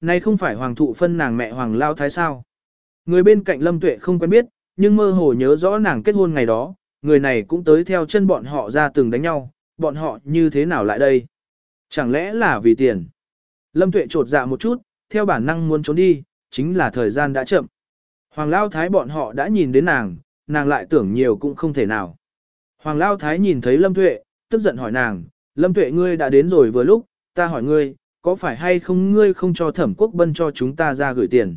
Này không phải hoàng thụ phân nàng mẹ hoàng lao thái sao. Người bên cạnh lâm tuệ không quen biết, nhưng mơ hồ nhớ rõ nàng kết hôn ngày đó, người này cũng tới theo chân bọn họ ra từng đánh nhau, bọn họ như thế nào lại đây? Chẳng lẽ là vì tiền? Lâm tuệ trột dạ một chút, theo bản năng muốn trốn đi, chính là thời gian đã chậm. Hoàng Lao Thái bọn họ đã nhìn đến nàng, nàng lại tưởng nhiều cũng không thể nào. Hoàng Lao Thái nhìn thấy Lâm Tuệ, tức giận hỏi nàng, Lâm Tuệ ngươi đã đến rồi vừa lúc, ta hỏi ngươi, có phải hay không ngươi không cho thẩm quốc bân cho chúng ta ra gửi tiền.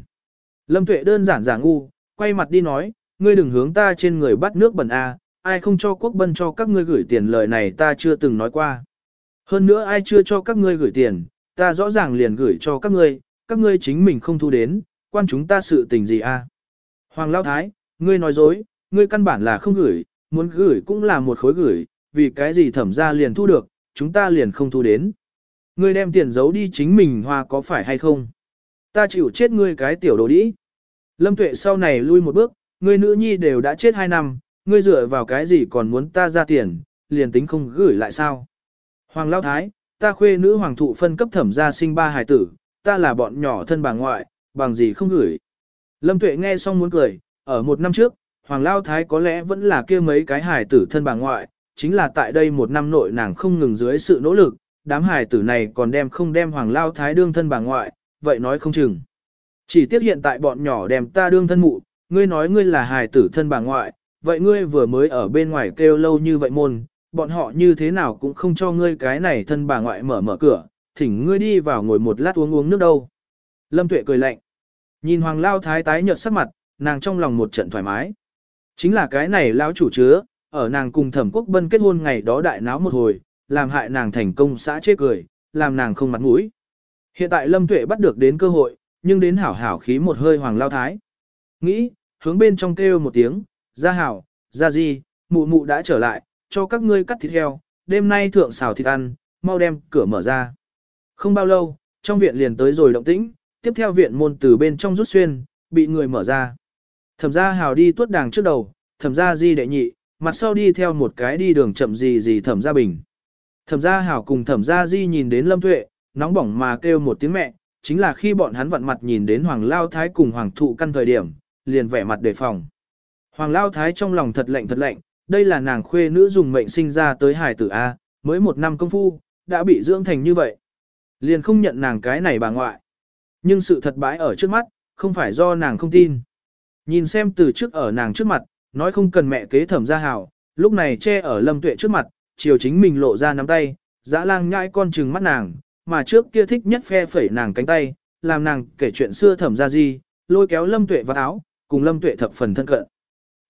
Lâm Tuệ đơn giản giả ngu, quay mặt đi nói, ngươi đừng hướng ta trên người bắt nước bẩn a, ai không cho quốc bân cho các ngươi gửi tiền lời này ta chưa từng nói qua. Hơn nữa ai chưa cho các ngươi gửi tiền, ta rõ ràng liền gửi cho các ngươi, các ngươi chính mình không thu đến, quan chúng ta sự tình gì a? Hoàng Lao Thái, ngươi nói dối, ngươi căn bản là không gửi, muốn gửi cũng là một khối gửi, vì cái gì thẩm ra liền thu được, chúng ta liền không thu đến. Ngươi đem tiền giấu đi chính mình hoa có phải hay không? Ta chịu chết ngươi cái tiểu đồ đĩ. Lâm Tuệ sau này lui một bước, ngươi nữ nhi đều đã chết hai năm, ngươi dựa vào cái gì còn muốn ta ra tiền, liền tính không gửi lại sao? Hoàng Lao Thái, ta khuê nữ hoàng thụ phân cấp thẩm gia sinh ba hài tử, ta là bọn nhỏ thân bà ngoại, bằng gì không gửi. Lâm Tuệ nghe xong muốn cười, ở một năm trước, Hoàng Lao Thái có lẽ vẫn là kia mấy cái hài tử thân bà ngoại, chính là tại đây một năm nội nàng không ngừng dưới sự nỗ lực, đám hài tử này còn đem không đem Hoàng Lao Thái đương thân bà ngoại, vậy nói không chừng. Chỉ tiếc hiện tại bọn nhỏ đem ta đương thân mụ, ngươi nói ngươi là hài tử thân bà ngoại, vậy ngươi vừa mới ở bên ngoài kêu lâu như vậy môn, bọn họ như thế nào cũng không cho ngươi cái này thân bà ngoại mở mở cửa, thỉnh ngươi đi vào ngồi một lát uống uống nước đâu. Lâm Tuệ cười lạnh. Nhìn Hoàng Lao Thái tái nhợt sắc mặt, nàng trong lòng một trận thoải mái. Chính là cái này lão chủ chứa, ở nàng cùng thẩm quốc bân kết hôn ngày đó đại náo một hồi, làm hại nàng thành công xã chê cười, làm nàng không mặt mũi. Hiện tại Lâm Tuệ bắt được đến cơ hội, nhưng đến hảo hảo khí một hơi Hoàng Lao Thái. Nghĩ, hướng bên trong kêu một tiếng, ra hảo, ra gì, mụ mụ đã trở lại, cho các ngươi cắt thịt heo, đêm nay thượng xào thịt ăn, mau đem cửa mở ra. Không bao lâu, trong viện liền tới rồi động tĩnh, tiếp theo viện môn từ bên trong rút xuyên, bị người mở ra. Thẩm gia hào đi tuốt đàng trước đầu, thẩm gia di đệ nhị, mặt sau đi theo một cái đi đường chậm gì gì thẩm gia bình. Thẩm gia Hảo cùng thẩm gia di nhìn đến lâm tuệ, nóng bỏng mà kêu một tiếng mẹ, chính là khi bọn hắn vặn mặt nhìn đến hoàng lao thái cùng hoàng thụ căn thời điểm, liền vẻ mặt đề phòng. Hoàng lao thái trong lòng thật lạnh thật lạnh, đây là nàng khuê nữ dùng mệnh sinh ra tới hài tử A, mới một năm công phu, đã bị dưỡng thành như vậy. Liền không nhận nàng cái này bà ngoại. Nhưng sự thật bãi ở trước mắt, không phải do nàng không tin. Nhìn xem từ trước ở nàng trước mặt, nói không cần mẹ kế thẩm gia hảo, lúc này che ở lâm tuệ trước mặt, chiều chính mình lộ ra nắm tay, dã lang nhãi con trừng mắt nàng, mà trước kia thích nhất phe phẩy nàng cánh tay, làm nàng kể chuyện xưa thẩm ra gì, lôi kéo lâm tuệ vào áo, cùng lâm tuệ thập phần thân cận.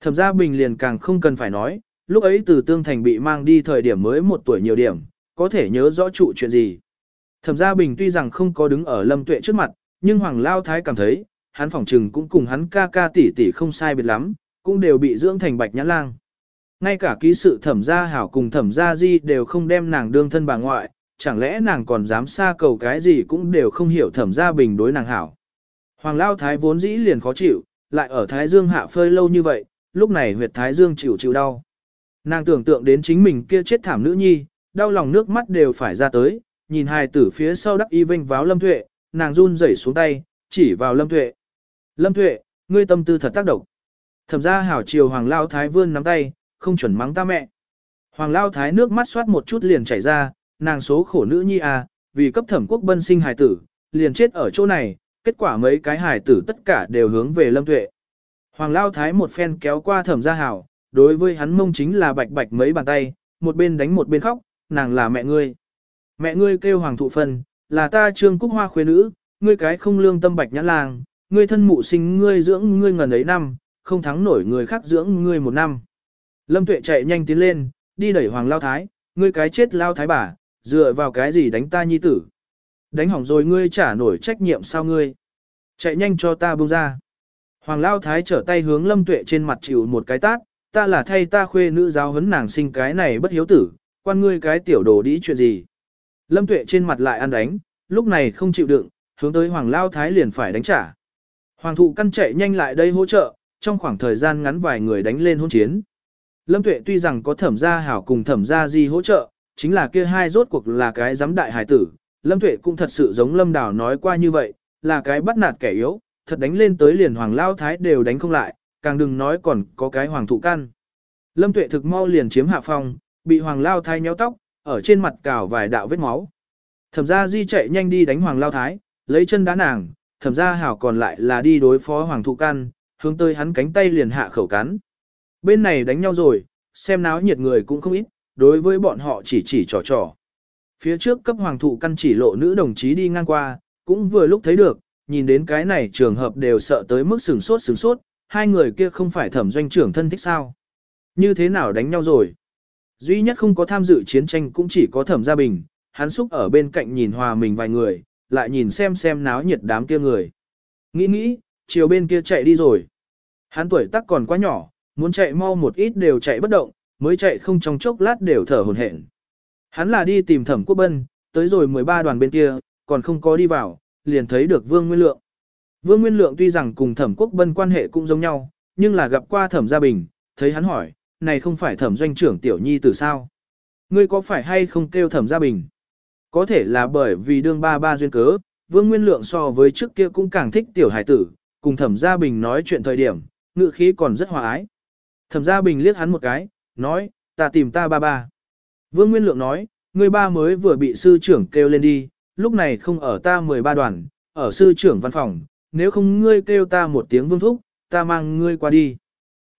Thẩm gia bình liền càng không cần phải nói, lúc ấy từ tương thành bị mang đi thời điểm mới một tuổi nhiều điểm, có thể nhớ rõ trụ chuyện gì. Thẩm gia bình tuy rằng không có đứng ở lâm tuệ trước mặt, nhưng Hoàng Lao Thái cảm thấy, hắn phỏng trừng cũng cùng hắn ca ca tỷ tỷ không sai biệt lắm, cũng đều bị dưỡng thành bạch nhã lang. Ngay cả ký sự thẩm gia hảo cùng thẩm gia di đều không đem nàng đương thân bà ngoại, chẳng lẽ nàng còn dám xa cầu cái gì cũng đều không hiểu thẩm gia bình đối nàng hảo. Hoàng Lao Thái vốn dĩ liền khó chịu, lại ở Thái Dương hạ phơi lâu như vậy, lúc này huyệt Thái Dương chịu chịu đau. Nàng tưởng tượng đến chính mình kia chết thảm nữ nhi, đau lòng nước mắt đều phải ra tới, nhìn hai tử phía sau đắc y vinh váo lâm tuệ, nàng run rẩy xuống tay, chỉ vào Lâm Tuệ. Lâm Tuệ, ngươi tâm tư thật tác động. Thẩm gia hảo chiều Hoàng Lao Thái vươn nắm tay, không chuẩn mắng ta mẹ. Hoàng Lao Thái nước mắt xoát một chút liền chảy ra, nàng số khổ nữ nhi à, vì cấp thẩm quốc bân sinh hài tử, liền chết ở chỗ này, kết quả mấy cái hài tử tất cả đều hướng về Lâm Tuệ. Hoàng Lao Thái một phen kéo qua thẩm gia hảo, đối với hắn mông chính là bạch bạch mấy bàn tay, một bên đánh một bên khóc, nàng là mẹ ngươi. Mẹ ngươi kêu Hoàng Thụ Phân, là ta trương cúc hoa khuê nữ, ngươi cái không lương tâm bạch nhã lang, ngươi thân mụ sinh ngươi dưỡng ngươi ngần ấy năm, không thắng nổi người khác dưỡng ngươi một năm. Lâm tuệ chạy nhanh tiến lên, đi đẩy hoàng lao thái, ngươi cái chết lao thái bà, dựa vào cái gì đánh ta nhi tử. Đánh hỏng rồi ngươi trả nổi trách nhiệm sao ngươi. Chạy nhanh cho ta buông ra. Hoàng lao thái trở tay hướng lâm tuệ trên mặt chịu một cái tát, ta là thay ta khuê nữ giáo huấn nàng sinh cái này bất hiếu tử, quan ngươi cái tiểu đồ đĩ chuyện gì. Lâm Tuệ trên mặt lại ăn đánh, lúc này không chịu đựng, hướng tới Hoàng Lao Thái liền phải đánh trả. Hoàng thụ căn chạy nhanh lại đây hỗ trợ, trong khoảng thời gian ngắn vài người đánh lên hôn chiến. Lâm Tuệ tuy rằng có thẩm gia hảo cùng thẩm gia di hỗ trợ, chính là kia hai rốt cuộc là cái giám đại hải tử. Lâm Tuệ cũng thật sự giống Lâm Đào nói qua như vậy, là cái bắt nạt kẻ yếu, thật đánh lên tới liền hoàng lao thái đều đánh không lại, càng đừng nói còn có cái hoàng thụ căn. Lâm tuệ thực mau liền chiếm hạ phong, bị hoàng lao thái nhéo tóc, ở trên mặt cào vài đạo vết máu. Thẩm gia di chạy nhanh đi đánh hoàng lao thái, lấy chân đá nàng, thẩm gia hảo còn lại là đi đối phó hoàng thụ căn, hướng tới hắn cánh tay liền hạ khẩu cắn. Bên này đánh nhau rồi, xem náo nhiệt người cũng không ít, đối với bọn họ chỉ chỉ trò trò. Phía trước cấp hoàng thụ căn chỉ lộ nữ đồng chí đi ngang qua, cũng vừa lúc thấy được, nhìn đến cái này trường hợp đều sợ tới mức sừng sốt sừng sốt, hai người kia không phải thẩm doanh trưởng thân thích sao. Như thế nào đánh nhau rồi? Duy nhất không có tham dự chiến tranh cũng chỉ có thẩm gia bình, hắn xúc ở bên cạnh nhìn hòa mình vài người, lại nhìn xem xem náo nhiệt đám kia người. Nghĩ nghĩ, chiều bên kia chạy đi rồi. Hắn tuổi tác còn quá nhỏ, muốn chạy mau một ít đều chạy bất động, mới chạy không trong chốc lát đều thở hổn hển. Hắn là đi tìm thẩm quốc bân, tới rồi 13 đoàn bên kia, còn không có đi vào, liền thấy được Vương Nguyên Lượng. Vương Nguyên Lượng tuy rằng cùng thẩm quốc bân quan hệ cũng giống nhau, nhưng là gặp qua thẩm gia bình, thấy hắn hỏi, này không phải thẩm doanh trưởng tiểu nhi từ sao? Ngươi có phải hay không kêu thẩm gia bình? Có thể là bởi vì đương ba ba duyên cớ, Vương Nguyên Lượng so với trước kia cũng càng thích tiểu hải tử, cùng thẩm gia bình nói chuyện thời điểm, ngự khí còn rất hòa ái. Thẩm gia bình liếc hắn một cái, nói, ta tìm ta ba ba. Vương Nguyên Lượng nói, ngươi ba mới vừa bị sư trưởng kêu lên đi, lúc này không ở ta 13 đoàn, ở sư trưởng văn phòng, nếu không ngươi kêu ta một tiếng vương thúc, ta mang ngươi qua đi.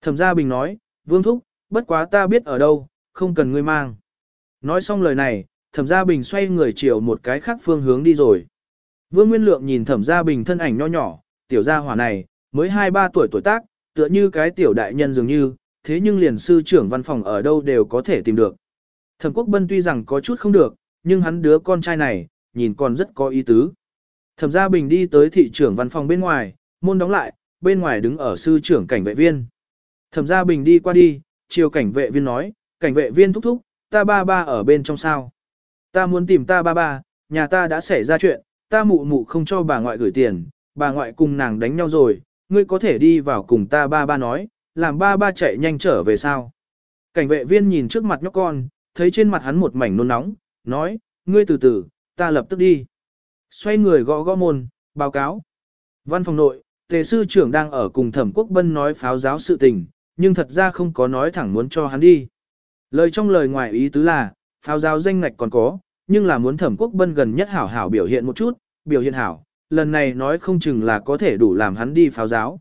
Thẩm gia bình nói, vương thúc, bất quá ta biết ở đâu, không cần ngươi mang. Nói xong lời này, thẩm gia bình xoay người chiều một cái khác phương hướng đi rồi. Vương Nguyên Lượng nhìn thẩm gia bình thân ảnh nho nhỏ, tiểu gia hỏa này, mới 2-3 tuổi tuổi tác, tựa như cái tiểu đại nhân dường như, thế nhưng liền sư trưởng văn phòng ở đâu đều có thể tìm được. Thẩm Quốc Bân tuy rằng có chút không được, nhưng hắn đứa con trai này, nhìn còn rất có ý tứ. Thẩm Gia Bình đi tới thị trưởng văn phòng bên ngoài, môn đóng lại, bên ngoài đứng ở sư trưởng cảnh vệ viên. Thẩm Gia Bình đi qua đi, chiều cảnh vệ viên nói, cảnh vệ viên thúc thúc, ta ba ba ở bên trong sao. Ta muốn tìm ta ba ba, nhà ta đã xảy ra chuyện, ta mụ mụ không cho bà ngoại gửi tiền, bà ngoại cùng nàng đánh nhau rồi, ngươi có thể đi vào cùng ta ba ba nói, làm ba ba chạy nhanh trở về sao. Cảnh vệ viên nhìn trước mặt nhóc con, thấy trên mặt hắn một mảnh nôn nóng, nói, ngươi từ từ, ta lập tức đi. Xoay người gõ gõ môn, báo cáo. Văn phòng nội, tề sư trưởng đang ở cùng thẩm quốc bân nói pháo giáo sự tình, nhưng thật ra không có nói thẳng muốn cho hắn đi. Lời trong lời ngoài ý tứ là, pháo giáo danh ngạch còn có, nhưng là muốn thẩm quốc bân gần nhất hảo hảo biểu hiện một chút, biểu hiện hảo, lần này nói không chừng là có thể đủ làm hắn đi pháo giáo.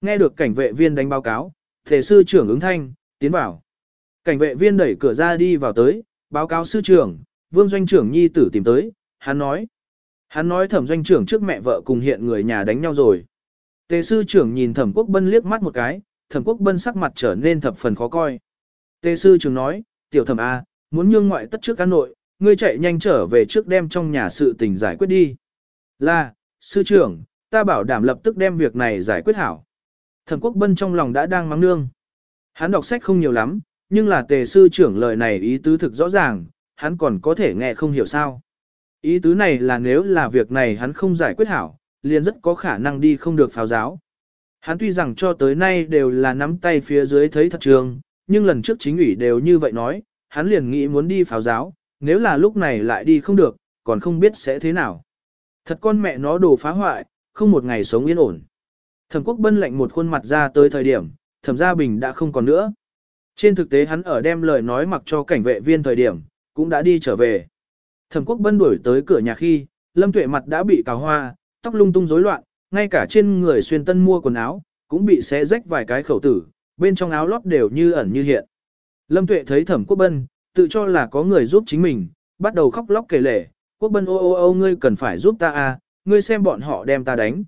Nghe được cảnh vệ viên đánh báo cáo, thể sư trưởng ứng thanh, tiến vào. Cảnh vệ viên đẩy cửa ra đi vào tới, báo cáo sư trưởng, vương doanh trưởng nhi tử tìm tới, hắn nói. Hắn nói thẩm doanh trưởng trước mẹ vợ cùng hiện người nhà đánh nhau rồi. Tề sư trưởng nhìn thẩm quốc bân liếc mắt một cái, thẩm quốc bân sắc mặt trở nên thập phần khó coi. Tề sư trưởng nói, tiểu thẩm A, muốn nhương ngoại tất trước cán nội, ngươi chạy nhanh trở về trước đem trong nhà sự tình giải quyết đi. Là, sư trưởng, ta bảo đảm lập tức đem việc này giải quyết hảo. Thẩm quốc bân trong lòng đã đang mắng nương. Hắn đọc sách không nhiều lắm, nhưng là tề sư trưởng lời này ý tứ thực rõ ràng, hắn còn có thể nghe không hiểu sao. Ý tứ này là nếu là việc này hắn không giải quyết hảo, liền rất có khả năng đi không được pháo giáo. Hắn tuy rằng cho tới nay đều là nắm tay phía dưới thấy thật trường, nhưng lần trước chính ủy đều như vậy nói, hắn liền nghĩ muốn đi pháo giáo, nếu là lúc này lại đi không được, còn không biết sẽ thế nào. Thật con mẹ nó đồ phá hoại, không một ngày sống yên ổn. Thẩm quốc bân lạnh một khuôn mặt ra tới thời điểm, thẩm gia bình đã không còn nữa. Trên thực tế hắn ở đem lời nói mặc cho cảnh vệ viên thời điểm, cũng đã đi trở về. Thẩm quốc bân đuổi tới cửa nhà khi, lâm tuệ mặt đã bị cào hoa, tóc lung tung rối loạn, ngay cả trên người xuyên tân mua quần áo, cũng bị xé rách vài cái khẩu tử, bên trong áo lót đều như ẩn như hiện. Lâm tuệ thấy thẩm quốc bân, tự cho là có người giúp chính mình, bắt đầu khóc lóc kể lể, quốc bân ô ô ô ngươi cần phải giúp ta à, ngươi xem bọn họ đem ta đánh.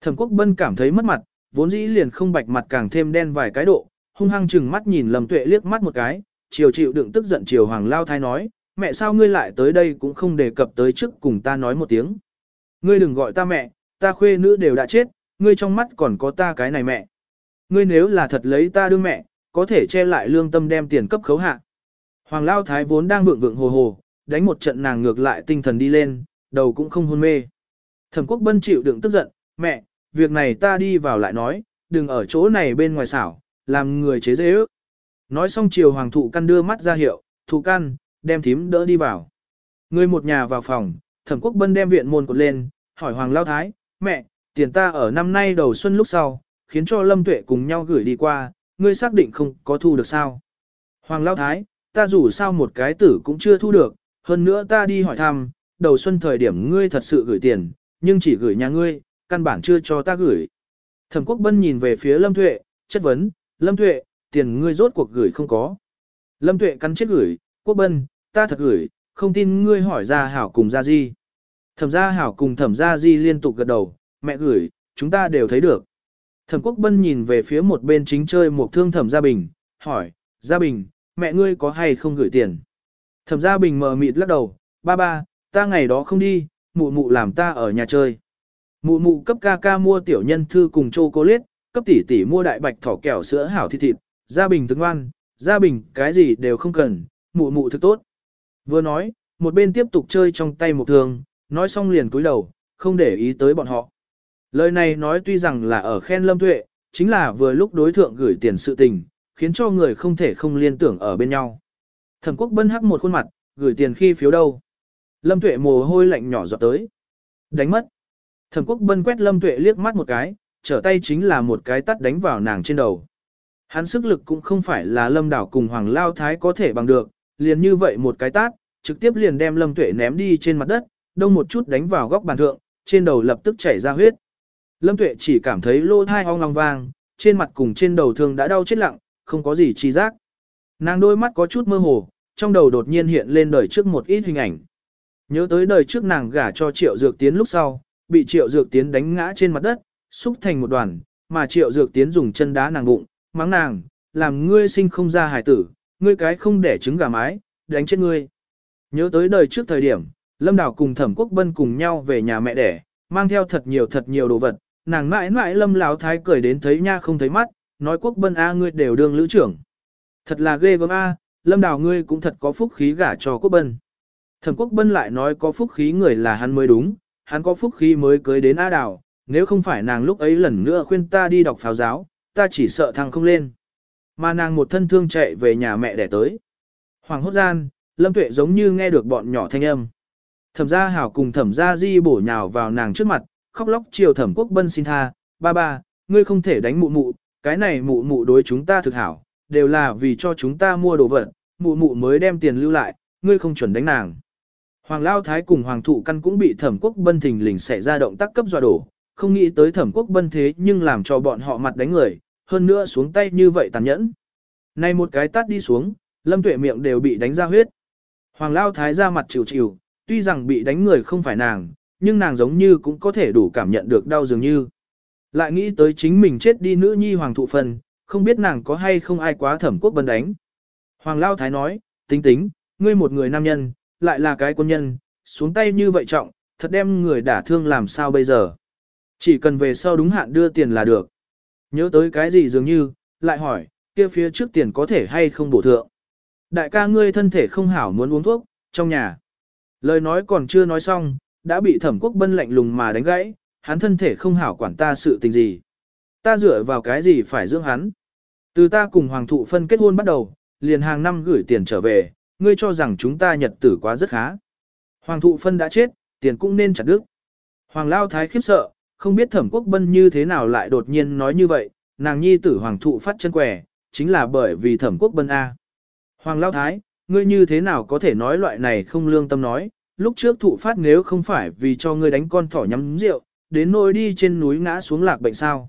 Thẩm quốc bân cảm thấy mất mặt, vốn dĩ liền không bạch mặt càng thêm đen vài cái độ, hung hăng chừng mắt nhìn lầm Tuệ liếc mắt một cái, chiều chịu đựng tức giận chiều Hoàng Lao Thái nói, mẹ sao ngươi lại tới đây cũng không đề cập tới trước cùng ta nói một tiếng. Ngươi đừng gọi ta mẹ, ta khuê nữ đều đã chết, ngươi trong mắt còn có ta cái này mẹ. Ngươi nếu là thật lấy ta đương mẹ, có thể che lại lương tâm đem tiền cấp khấu hạ. Hoàng Lao Thái vốn đang vượng vượng hồ hồ, đánh một trận nàng ngược lại tinh thần đi lên, đầu cũng không hôn mê. Thẩm quốc bân chịu đựng tức giận, mẹ, việc này ta đi vào lại nói, đừng ở chỗ này bên ngoài xảo, làm người chế dễ ước. Nói xong chiều hoàng thụ căn đưa mắt ra hiệu, thụ căn, đem thím đỡ đi vào. Người một nhà vào phòng, thẩm quốc bân đem viện môn cột lên, hỏi hoàng lao thái, mẹ, tiền ta ở năm nay đầu xuân lúc sau, khiến cho Lâm Tuệ cùng nhau gửi đi qua, ngươi xác định không có thu được sao. Hoàng Lao Thái, ta dù sao một cái tử cũng chưa thu được, hơn nữa ta đi hỏi thăm, đầu xuân thời điểm ngươi thật sự gửi tiền, nhưng chỉ gửi nhà ngươi, căn bản chưa cho ta gửi. Thẩm Quốc Bân nhìn về phía Lâm Tuệ, chất vấn, Lâm Tuệ, tiền ngươi rốt cuộc gửi không có. Lâm Tuệ cắn chết gửi, Quốc Bân, ta thật gửi, không tin ngươi hỏi ra hảo cùng ra gì. Thẩm gia hảo cùng thẩm gia di liên tục gật đầu, mẹ gửi, chúng ta đều thấy được. Thẩm quốc bân nhìn về phía một bên chính chơi một thương thẩm gia bình, hỏi, gia bình, mẹ ngươi có hay không gửi tiền? Thẩm gia bình mờ mịt lắc đầu, ba ba, ta ngày đó không đi, mụ mụ làm ta ở nhà chơi. Mụ mụ cấp ca ca mua tiểu nhân thư cùng chocolate, cấp tỷ tỷ mua đại bạch thỏ kẹo sữa hảo thịt thịt, gia bình thức ngoan, gia bình cái gì đều không cần, mụ mụ thức tốt. Vừa nói, một bên tiếp tục chơi trong tay một thường, nói xong liền cúi đầu, không để ý tới bọn họ. Lời này nói tuy rằng là ở khen lâm tuệ, chính là vừa lúc đối thượng gửi tiền sự tình, khiến cho người không thể không liên tưởng ở bên nhau. Thẩm quốc bân hắc một khuôn mặt, gửi tiền khi phiếu đâu. Lâm tuệ mồ hôi lạnh nhỏ giọt tới. Đánh mất. Thẩm quốc bân quét lâm tuệ liếc mắt một cái, trở tay chính là một cái tắt đánh vào nàng trên đầu. Hắn sức lực cũng không phải là lâm đảo cùng hoàng lao thái có thể bằng được, liền như vậy một cái tát, trực tiếp liền đem lâm tuệ ném đi trên mặt đất, đông một chút đánh vào góc bàn thượng, trên đầu lập tức chảy ra huyết. Lâm Tuệ chỉ cảm thấy lô thai ong long vang, trên mặt cùng trên đầu thương đã đau chết lặng, không có gì chi giác. Nàng đôi mắt có chút mơ hồ, trong đầu đột nhiên hiện lên đời trước một ít hình ảnh. Nhớ tới đời trước nàng gả cho Triệu Dược Tiến lúc sau, bị Triệu Dược Tiến đánh ngã trên mặt đất, xúc thành một đoàn, mà Triệu Dược Tiến dùng chân đá nàng bụng, mắng nàng, làm ngươi sinh không ra hài tử, ngươi cái không đẻ trứng gà mái, đánh chết ngươi. Nhớ tới đời trước thời điểm, Lâm Đào cùng Thẩm Quốc Bân cùng nhau về nhà mẹ đẻ, mang theo thật nhiều thật nhiều đồ vật, nàng mãi mãi Lâm Lão thái cười đến thấy nha không thấy mắt, nói Quốc Bân a ngươi đều đương lữ trưởng. Thật là ghê gớm a, Lâm Đào ngươi cũng thật có phúc khí gả cho Quốc Bân. Thẩm Quốc Bân lại nói có phúc khí người là hắn mới đúng, hắn có phúc khí mới cưới đến A Đào, nếu không phải nàng lúc ấy lần nữa khuyên ta đi đọc pháo giáo, ta chỉ sợ thằng không lên. Mà nàng một thân thương chạy về nhà mẹ đẻ tới. Hoàng hốt gian, Lâm Tuệ giống như nghe được bọn nhỏ thanh âm. Thẩm gia hảo cùng thẩm gia di bổ nhào vào nàng trước mặt, khóc lóc chiều thẩm quốc bân xin tha, ba ba, ngươi không thể đánh mụ mụ, cái này mụ mụ đối chúng ta thực hảo, đều là vì cho chúng ta mua đồ vật, mụ mụ mới đem tiền lưu lại, ngươi không chuẩn đánh nàng. Hoàng Lao Thái cùng Hoàng Thụ Căn cũng bị thẩm quốc bân thình lình xảy ra động tác cấp dọa đổ, không nghĩ tới thẩm quốc bân thế nhưng làm cho bọn họ mặt đánh người, hơn nữa xuống tay như vậy tàn nhẫn. Này một cái tát đi xuống, lâm tuệ miệng đều bị đánh ra huyết. Hoàng Lao Thái ra mặt chịu chịu, tuy rằng bị đánh người không phải nàng, nhưng nàng giống như cũng có thể đủ cảm nhận được đau dường như. Lại nghĩ tới chính mình chết đi nữ nhi hoàng thụ phần, không biết nàng có hay không ai quá thẩm quốc bân đánh. Hoàng Lao Thái nói, tính tính, ngươi một người nam nhân, lại là cái quân nhân, xuống tay như vậy trọng, thật đem người đả thương làm sao bây giờ. Chỉ cần về sau đúng hạn đưa tiền là được. Nhớ tới cái gì dường như, lại hỏi, kia phía trước tiền có thể hay không bổ thượng. Đại ca ngươi thân thể không hảo muốn uống thuốc, trong nhà. Lời nói còn chưa nói xong, đã bị thẩm quốc bân lạnh lùng mà đánh gãy, hắn thân thể không hảo quản ta sự tình gì. Ta dựa vào cái gì phải dưỡng hắn. Từ ta cùng hoàng thụ phân kết hôn bắt đầu, liền hàng năm gửi tiền trở về, ngươi cho rằng chúng ta nhật tử quá rất khá. Hoàng thụ phân đã chết, tiền cũng nên chặt đứt. Hoàng lao thái khiếp sợ, không biết thẩm quốc bân như thế nào lại đột nhiên nói như vậy, nàng nhi tử hoàng thụ phát chân quẻ, chính là bởi vì thẩm quốc bân A. Hoàng lao thái, ngươi như thế nào có thể nói loại này không lương tâm nói, lúc trước thụ phát nếu không phải vì cho ngươi đánh con thỏ nhắm rượu, đến nỗi đi trên núi ngã xuống lạc bệnh sao.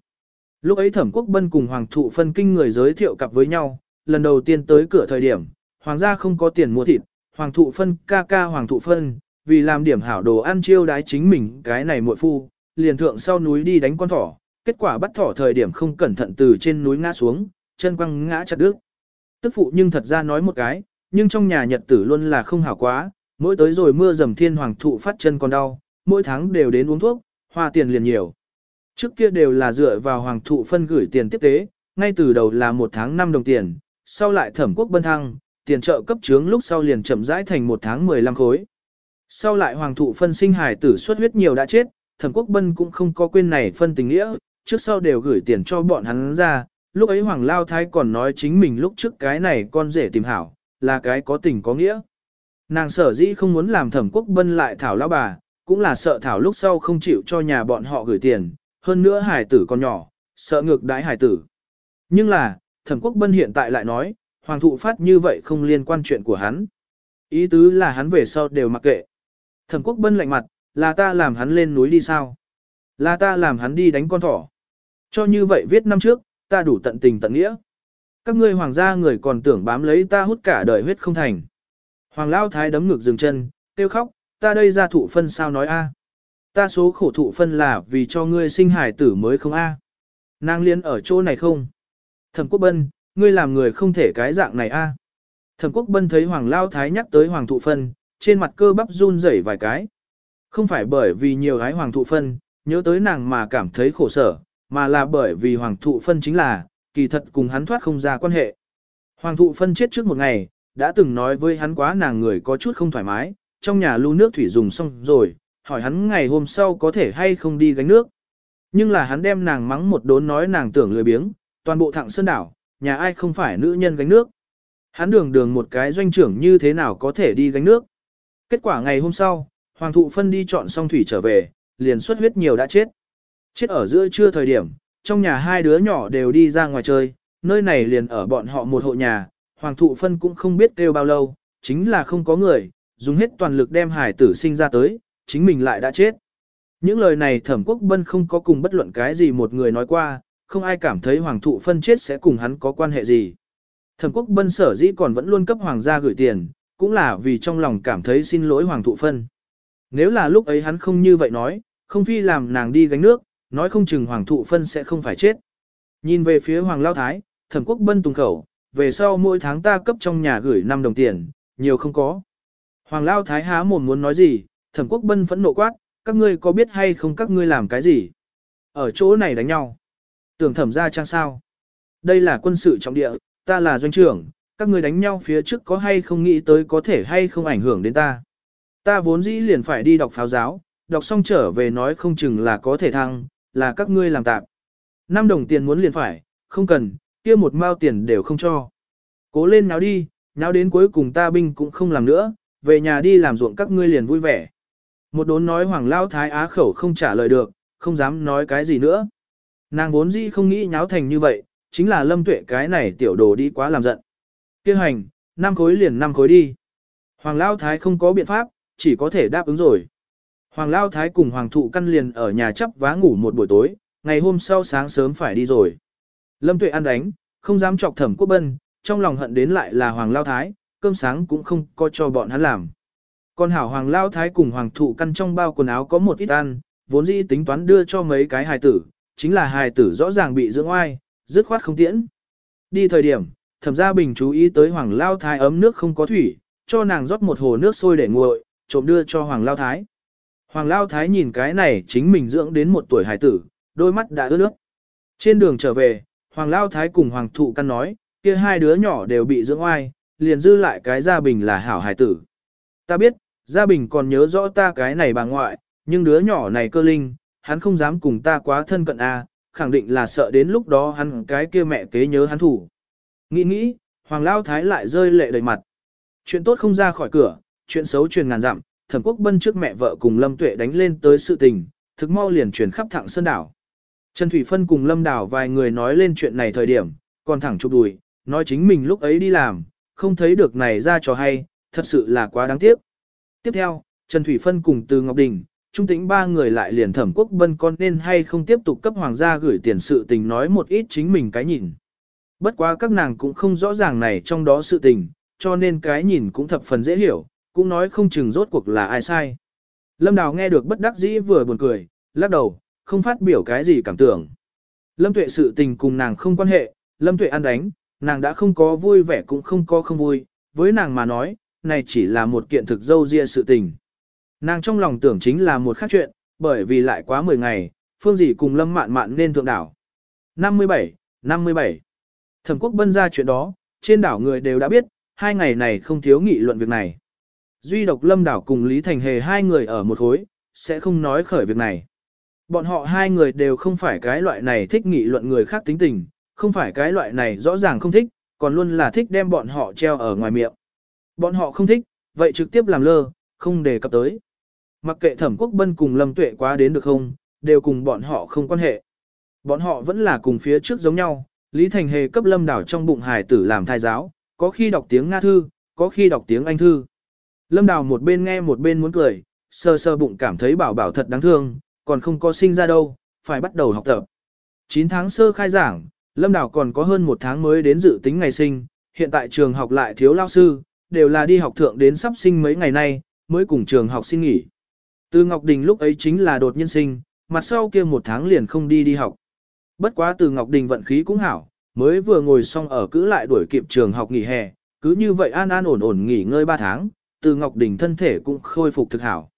Lúc ấy thẩm quốc bân cùng hoàng thụ phân kinh người giới thiệu cặp với nhau, lần đầu tiên tới cửa thời điểm, hoàng gia không có tiền mua thịt, hoàng thụ phân ca ca hoàng thụ phân, vì làm điểm hảo đồ ăn chiêu đái chính mình cái này muội phu, liền thượng sau núi đi đánh con thỏ, kết quả bắt thỏ thời điểm không cẩn thận từ trên núi ngã xuống, chân quăng ngã chặt đứt. Tức phụ nhưng thật ra nói một cái, nhưng trong nhà nhật tử luôn là không hảo quá, mỗi tới rồi mưa dầm thiên hoàng thụ phát chân còn đau, mỗi tháng đều đến uống thuốc, hoa tiền liền nhiều. Trước kia đều là dựa vào hoàng thụ phân gửi tiền tiếp tế, ngay từ đầu là một tháng 5 đồng tiền, sau lại thẩm quốc bân thăng, tiền trợ cấp trướng lúc sau liền chậm rãi thành một tháng 15 khối. Sau lại hoàng thụ phân sinh hài tử xuất huyết nhiều đã chết, thẩm quốc bân cũng không có quên này phân tình nghĩa, trước sau đều gửi tiền cho bọn hắn ra, lúc ấy hoàng lao thái còn nói chính mình lúc trước cái này con rể tìm hảo, là cái có tình có nghĩa. Nàng sở dĩ không muốn làm thẩm quốc bân lại thảo lao bà, cũng là sợ thảo lúc sau không chịu cho nhà bọn họ gửi tiền, hơn nữa hải tử còn nhỏ, sợ ngược đãi hải tử. Nhưng là, thẩm quốc bân hiện tại lại nói, hoàng thụ phát như vậy không liên quan chuyện của hắn. Ý tứ là hắn về sau đều mặc kệ. Thẩm quốc bân lạnh mặt, là ta làm hắn lên núi đi sao? Là ta làm hắn đi đánh con thỏ. Cho như vậy viết năm trước, ta đủ tận tình tận nghĩa. Các ngươi hoàng gia người còn tưởng bám lấy ta hút cả đời huyết không thành. Hoàng Lao Thái đấm ngực dừng chân, tiêu khóc, ta đây ra thụ phân sao nói a? À? Ta số khổ thụ phân là vì cho ngươi sinh hải tử mới không a? À? Nàng liên ở chỗ này không? Thẩm Quốc Bân, ngươi làm người không thể cái dạng này a? Thẩm Quốc Bân thấy Hoàng Lao Thái nhắc tới Hoàng thụ phân, trên mặt cơ bắp run rẩy vài cái. Không phải bởi vì nhiều gái Hoàng thụ phân, nhớ tới nàng mà cảm thấy khổ sở, mà là bởi vì Hoàng thụ phân chính là, kỳ thật cùng hắn thoát không ra quan hệ. Hoàng thụ phân chết trước một ngày, đã từng nói với hắn quá nàng người có chút không thoải mái, trong nhà lưu nước thủy dùng xong rồi, hỏi hắn ngày hôm sau có thể hay không đi gánh nước. Nhưng là hắn đem nàng mắng một đốn nói nàng tưởng lười biếng, toàn bộ thẳng sơn đảo, nhà ai không phải nữ nhân gánh nước. Hắn đường đường một cái doanh trưởng như thế nào có thể đi gánh nước. Kết quả ngày hôm sau, Hoàng thụ phân đi chọn xong thủy trở về, liền xuất huyết nhiều đã chết. Chết ở giữa trưa thời điểm, trong nhà hai đứa nhỏ đều đi ra ngoài chơi, nơi này liền ở bọn họ một hộ nhà, Hoàng thụ phân cũng không biết kêu bao lâu, chính là không có người, dùng hết toàn lực đem hải tử sinh ra tới, chính mình lại đã chết. Những lời này thẩm quốc bân không có cùng bất luận cái gì một người nói qua, không ai cảm thấy hoàng thụ phân chết sẽ cùng hắn có quan hệ gì. Thẩm quốc bân sở dĩ còn vẫn luôn cấp hoàng gia gửi tiền, cũng là vì trong lòng cảm thấy xin lỗi hoàng thụ phân. Nếu là lúc ấy hắn không như vậy nói, không phi làm nàng đi gánh nước, nói không chừng hoàng thụ phân sẽ không phải chết. Nhìn về phía hoàng lao thái, thẩm quốc bân tùng khẩu, về sau mỗi tháng ta cấp trong nhà gửi 5 đồng tiền, nhiều không có. Hoàng lao thái há mồm muốn nói gì, thẩm quốc bân phẫn nộ quát, các ngươi có biết hay không các ngươi làm cái gì? Ở chỗ này đánh nhau. Tưởng thẩm ra trang sao? Đây là quân sự trọng địa, ta là doanh trưởng, các ngươi đánh nhau phía trước có hay không nghĩ tới có thể hay không ảnh hưởng đến ta. Ta vốn dĩ liền phải đi đọc pháo giáo, đọc xong trở về nói không chừng là có thể thăng, là các ngươi làm tạm. Năm đồng tiền muốn liền phải, không cần, kia một mao tiền đều không cho. Cố lên nháo đi, nháo đến cuối cùng ta binh cũng không làm nữa, về nhà đi làm ruộng các ngươi liền vui vẻ. Một đốn nói hoàng lao thái á khẩu không trả lời được, không dám nói cái gì nữa. Nàng vốn dĩ không nghĩ nháo thành như vậy, chính là lâm tuệ cái này tiểu đồ đi quá làm giận. Kêu hành, năm khối liền năm khối đi. Hoàng lao thái không có biện pháp, chỉ có thể đáp ứng rồi. Hoàng lao thái cùng hoàng thụ căn liền ở nhà chấp vá ngủ một buổi tối, ngày hôm sau sáng sớm phải đi rồi. Lâm tuệ ăn đánh, không dám chọc thẩm quốc bân, trong lòng hận đến lại là hoàng lao thái, cơm sáng cũng không có cho bọn hắn làm. Còn hảo hoàng lao thái cùng hoàng thụ căn trong bao quần áo có một ít ăn, vốn dĩ tính toán đưa cho mấy cái hài tử, chính là hài tử rõ ràng bị dưỡng oai, dứt khoát không tiễn. Đi thời điểm, thẩm gia bình chú ý tới hoàng lao thái ấm nước không có thủy, cho nàng rót một hồ nước sôi để nguội, trộm đưa cho hoàng lao thái. Hoàng lao thái nhìn cái này chính mình dưỡng đến một tuổi hài tử, đôi mắt đã ướt nước. Trên đường trở về, hoàng lao thái cùng hoàng thụ căn nói, kia hai đứa nhỏ đều bị dưỡng oai, liền dư lại cái gia bình là hảo hài tử. Ta biết, gia bình còn nhớ rõ ta cái này bà ngoại, nhưng đứa nhỏ này cơ linh, hắn không dám cùng ta quá thân cận a, à, khẳng định là sợ đến lúc đó hắn cái kia mẹ kế nhớ hắn thủ. Nghĩ nghĩ, Hoàng Lao Thái lại rơi lệ đầy mặt. Chuyện tốt không ra khỏi cửa, chuyện xấu truyền ngàn dặm, thẩm quốc bân trước mẹ vợ cùng Lâm Tuệ đánh lên tới sự tình, thực mau liền truyền khắp thẳng sơn đảo. Trần Thủy Phân cùng Lâm Đảo vài người nói lên chuyện này thời điểm, còn thẳng chụp đùi, nói chính mình lúc ấy đi làm, không thấy được này ra cho hay, thật sự là quá đáng tiếc. Tiếp theo, Trần Thủy Phân cùng Từ Ngọc Đình, Trung tĩnh ba người lại liền thẩm quốc bân con nên hay không tiếp tục cấp hoàng gia gửi tiền sự tình nói một ít chính mình cái nhìn. Bất quá các nàng cũng không rõ ràng này trong đó sự tình, cho nên cái nhìn cũng thập phần dễ hiểu, cũng nói không chừng rốt cuộc là ai sai. Lâm Đào nghe được bất đắc dĩ vừa buồn cười, lắc đầu, không phát biểu cái gì cảm tưởng. Lâm Tuệ sự tình cùng nàng không quan hệ, Lâm Tuệ ăn đánh, nàng đã không có vui vẻ cũng không có không vui, với nàng mà nói, này chỉ là một kiện thực dâu ria sự tình. Nàng trong lòng tưởng chính là một khác chuyện, bởi vì lại quá 10 ngày, phương dị cùng lâm mạn mạn nên thượng đảo. 57, 57. Thẩm quốc bân ra chuyện đó, trên đảo người đều đã biết, hai ngày này không thiếu nghị luận việc này. Duy độc lâm đảo cùng Lý Thành Hề hai người ở một khối, sẽ không nói khởi việc này. Bọn họ hai người đều không phải cái loại này thích nghị luận người khác tính tình, không phải cái loại này rõ ràng không thích, còn luôn là thích đem bọn họ treo ở ngoài miệng. Bọn họ không thích, vậy trực tiếp làm lơ, không đề cập tới. Mặc kệ thẩm quốc bân cùng lâm tuệ quá đến được không, đều cùng bọn họ không quan hệ. Bọn họ vẫn là cùng phía trước giống nhau, Lý Thành Hề cấp lâm đảo trong bụng hải tử làm thai giáo, có khi đọc tiếng Nga thư, có khi đọc tiếng Anh thư. Lâm đảo một bên nghe một bên muốn cười, sơ sơ bụng cảm thấy bảo bảo thật đáng thương, còn không có sinh ra đâu, phải bắt đầu học tập. 9 tháng sơ khai giảng, Lâm Đảo còn có hơn một tháng mới đến dự tính ngày sinh, hiện tại trường học lại thiếu lao sư, đều là đi học thượng đến sắp sinh mấy ngày nay, mới cùng trường học xin nghỉ. Từ Ngọc Đình lúc ấy chính là đột nhiên sinh, mặt sau kia một tháng liền không đi đi học. Bất quá từ Ngọc Đình vận khí cũng hảo, mới vừa ngồi xong ở cữ lại đuổi kịp trường học nghỉ hè, cứ như vậy an an ổn ổn nghỉ ngơi 3 tháng, từ Ngọc Đình thân thể cũng khôi phục thực hảo.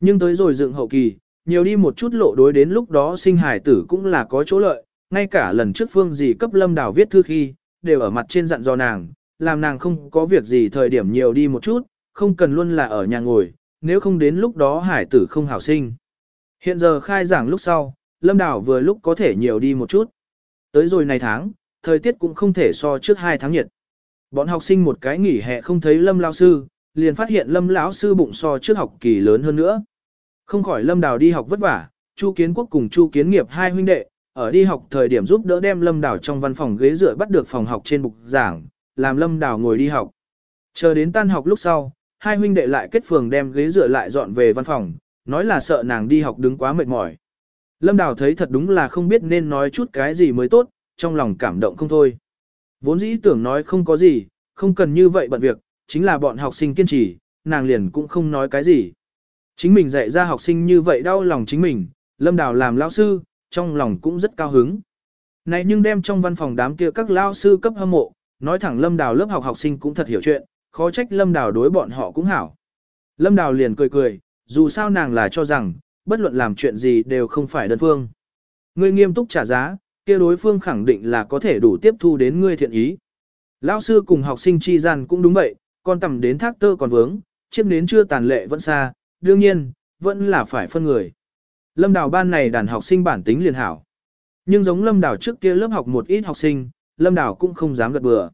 Nhưng tới rồi dựng hậu kỳ, nhiều đi một chút lộ đối đến lúc đó sinh hải tử cũng là có chỗ lợi, ngay cả lần trước phương gì cấp lâm đào viết thư khi, đều ở mặt trên dặn dò nàng, làm nàng không có việc gì thời điểm nhiều đi một chút, không cần luôn là ở nhà ngồi, nếu không đến lúc đó hải tử không hảo sinh. Hiện giờ khai giảng lúc sau, lâm đảo vừa lúc có thể nhiều đi một chút. Tới rồi này tháng, thời tiết cũng không thể so trước hai tháng nhiệt. Bọn học sinh một cái nghỉ hè không thấy lâm lao sư, liền phát hiện lâm lão sư bụng so trước học kỳ lớn hơn nữa. Không khỏi lâm đào đi học vất vả, Chu Kiến Quốc cùng Chu Kiến Nghiệp hai huynh đệ, ở đi học thời điểm giúp đỡ đem lâm đào trong văn phòng ghế dựa bắt được phòng học trên bục giảng, làm lâm đào ngồi đi học. Chờ đến tan học lúc sau, hai huynh đệ lại kết phường đem ghế dựa lại dọn về văn phòng, nói là sợ nàng đi học đứng quá mệt mỏi. Lâm Đào thấy thật đúng là không biết nên nói chút cái gì mới tốt, trong lòng cảm động không thôi. Vốn dĩ tưởng nói không có gì, không cần như vậy bận việc, chính là bọn học sinh kiên trì, nàng liền cũng không nói cái gì. Chính mình dạy ra học sinh như vậy đau lòng chính mình, Lâm Đào làm lao sư, trong lòng cũng rất cao hứng. Này nhưng đem trong văn phòng đám kia các lao sư cấp hâm mộ, nói thẳng Lâm Đào lớp học học sinh cũng thật hiểu chuyện, khó trách Lâm Đào đối bọn họ cũng hảo. Lâm Đào liền cười cười, dù sao nàng là cho rằng, bất luận làm chuyện gì đều không phải đơn phương. Ngươi nghiêm túc trả giá, kia đối phương khẳng định là có thể đủ tiếp thu đến ngươi thiện ý. Lão sư cùng học sinh chi gian cũng đúng vậy, con tầm đến thác tơ còn vướng, chiếc đến chưa tàn lệ vẫn xa, đương nhiên, vẫn là phải phân người. Lâm đào ban này đàn học sinh bản tính liền hảo. Nhưng giống lâm đào trước kia lớp học một ít học sinh, lâm đào cũng không dám gật bừa.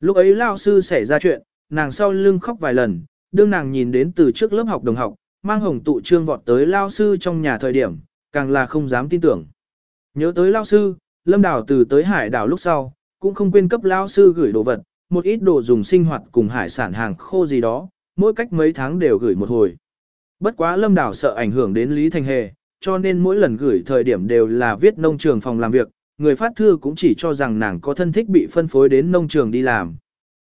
Lúc ấy lao sư xảy ra chuyện, nàng sau lưng khóc vài lần, đương nàng nhìn đến từ trước lớp học đồng học, mang hồng tụ trương vọt tới lao sư trong nhà thời điểm, càng là không dám tin tưởng. Nhớ tới lao sư, lâm Đảo từ tới hải đảo lúc sau, cũng không quên cấp lao sư gửi đồ vật, một ít đồ dùng sinh hoạt cùng hải sản hàng khô gì đó, mỗi cách mấy tháng đều gửi một hồi. Bất quá lâm đảo sợ ảnh hưởng đến Lý Thành Hề, cho nên mỗi lần gửi thời điểm đều là viết nông trường phòng làm việc, người phát thư cũng chỉ cho rằng nàng có thân thích bị phân phối đến nông trường đi làm.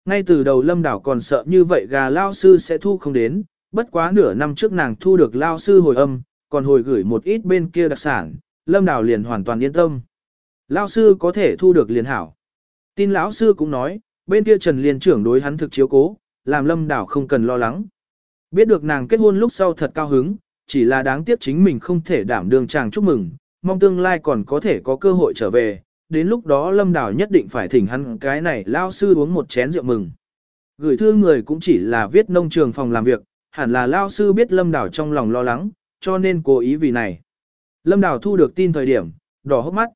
Ngay từ đầu lâm đảo còn sợ như vậy gà lao sư sẽ thu không đến, bất quá nửa năm trước nàng thu được lao sư hồi âm, còn hồi gửi một ít bên kia đặc sản, lâm đảo liền hoàn toàn yên tâm. Lao sư có thể thu được liền hảo. Tin lão sư cũng nói, bên kia Trần Liên trưởng đối hắn thực chiếu cố, làm lâm đảo không cần lo lắng. Biết được nàng kết hôn lúc sau thật cao hứng, chỉ là đáng tiếc chính mình không thể đảm đương chàng chúc mừng, mong tương lai còn có thể có cơ hội trở về, đến lúc đó lâm đảo nhất định phải thỉnh hắn cái này lao sư uống một chén rượu mừng. Gửi thư người cũng chỉ là viết nông trường phòng làm việc, hẳn là lao sư biết lâm đảo trong lòng lo lắng, cho nên cố ý vì này. Lâm đảo thu được tin thời điểm, đỏ hốc mắt.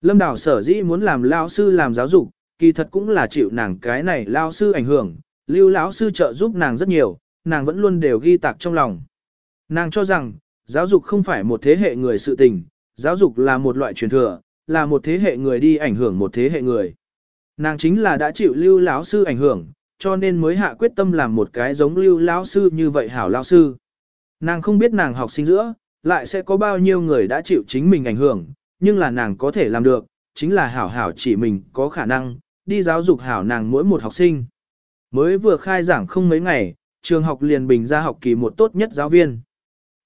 Lâm đảo sở dĩ muốn làm lao sư làm giáo dục, kỳ thật cũng là chịu nàng cái này lao sư ảnh hưởng, lưu lão sư trợ giúp nàng rất nhiều, nàng vẫn luôn đều ghi tạc trong lòng. Nàng cho rằng, giáo dục không phải một thế hệ người sự tình, giáo dục là một loại truyền thừa, là một thế hệ người đi ảnh hưởng một thế hệ người. Nàng chính là đã chịu lưu lão sư ảnh hưởng, cho nên mới hạ quyết tâm làm một cái giống lưu lão sư như vậy hảo lão sư. Nàng không biết nàng học sinh giữa, lại sẽ có bao nhiêu người đã chịu chính mình ảnh hưởng, nhưng là nàng có thể làm được, chính là hảo hảo chỉ mình có khả năng, đi giáo dục hảo nàng mỗi một học sinh. Mới vừa khai giảng không mấy ngày, trường học liền bình ra học kỳ một tốt nhất giáo viên.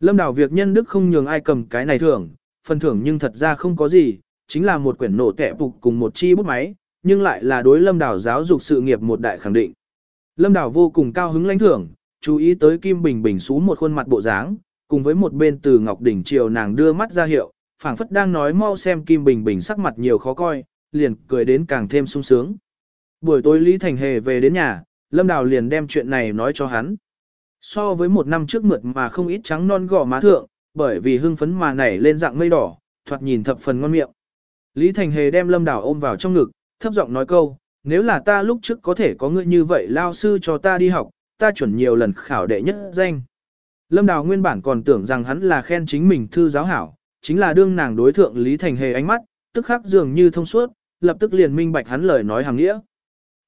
Lâm đảo việc nhân đức không nhường ai cầm cái này thưởng, phần thưởng nhưng thật ra không có gì, chính là một quyển nổ tẻ phục cùng một chi bút máy, nhưng lại là đối lâm đảo giáo dục sự nghiệp một đại khẳng định. Lâm đảo vô cùng cao hứng lãnh thưởng, chú ý tới Kim Bình Bình xú một khuôn mặt bộ dáng, cùng với một bên từ Ngọc Đỉnh Triều nàng đưa mắt ra hiệu, phảng phất đang nói mau xem Kim Bình Bình sắc mặt nhiều khó coi, liền cười đến càng thêm sung sướng. Buổi tối Lý Thành Hề về đến nhà, Lâm Đào liền đem chuyện này nói cho hắn. So với một năm trước mượt mà không ít trắng non gò má thượng, bởi vì hưng phấn mà nảy lên dạng mây đỏ, thoạt nhìn thập phần ngon miệng. Lý Thành Hề đem Lâm Đào ôm vào trong ngực, thấp giọng nói câu, nếu là ta lúc trước có thể có người như vậy lao sư cho ta đi học, ta chuẩn nhiều lần khảo đệ nhất danh. Lâm Đào nguyên bản còn tưởng rằng hắn là khen chính mình thư giáo hảo, chính là đương nàng đối thượng Lý Thành Hề ánh mắt, tức khắc dường như thông suốt, lập tức liền minh bạch hắn lời nói hàng nghĩa.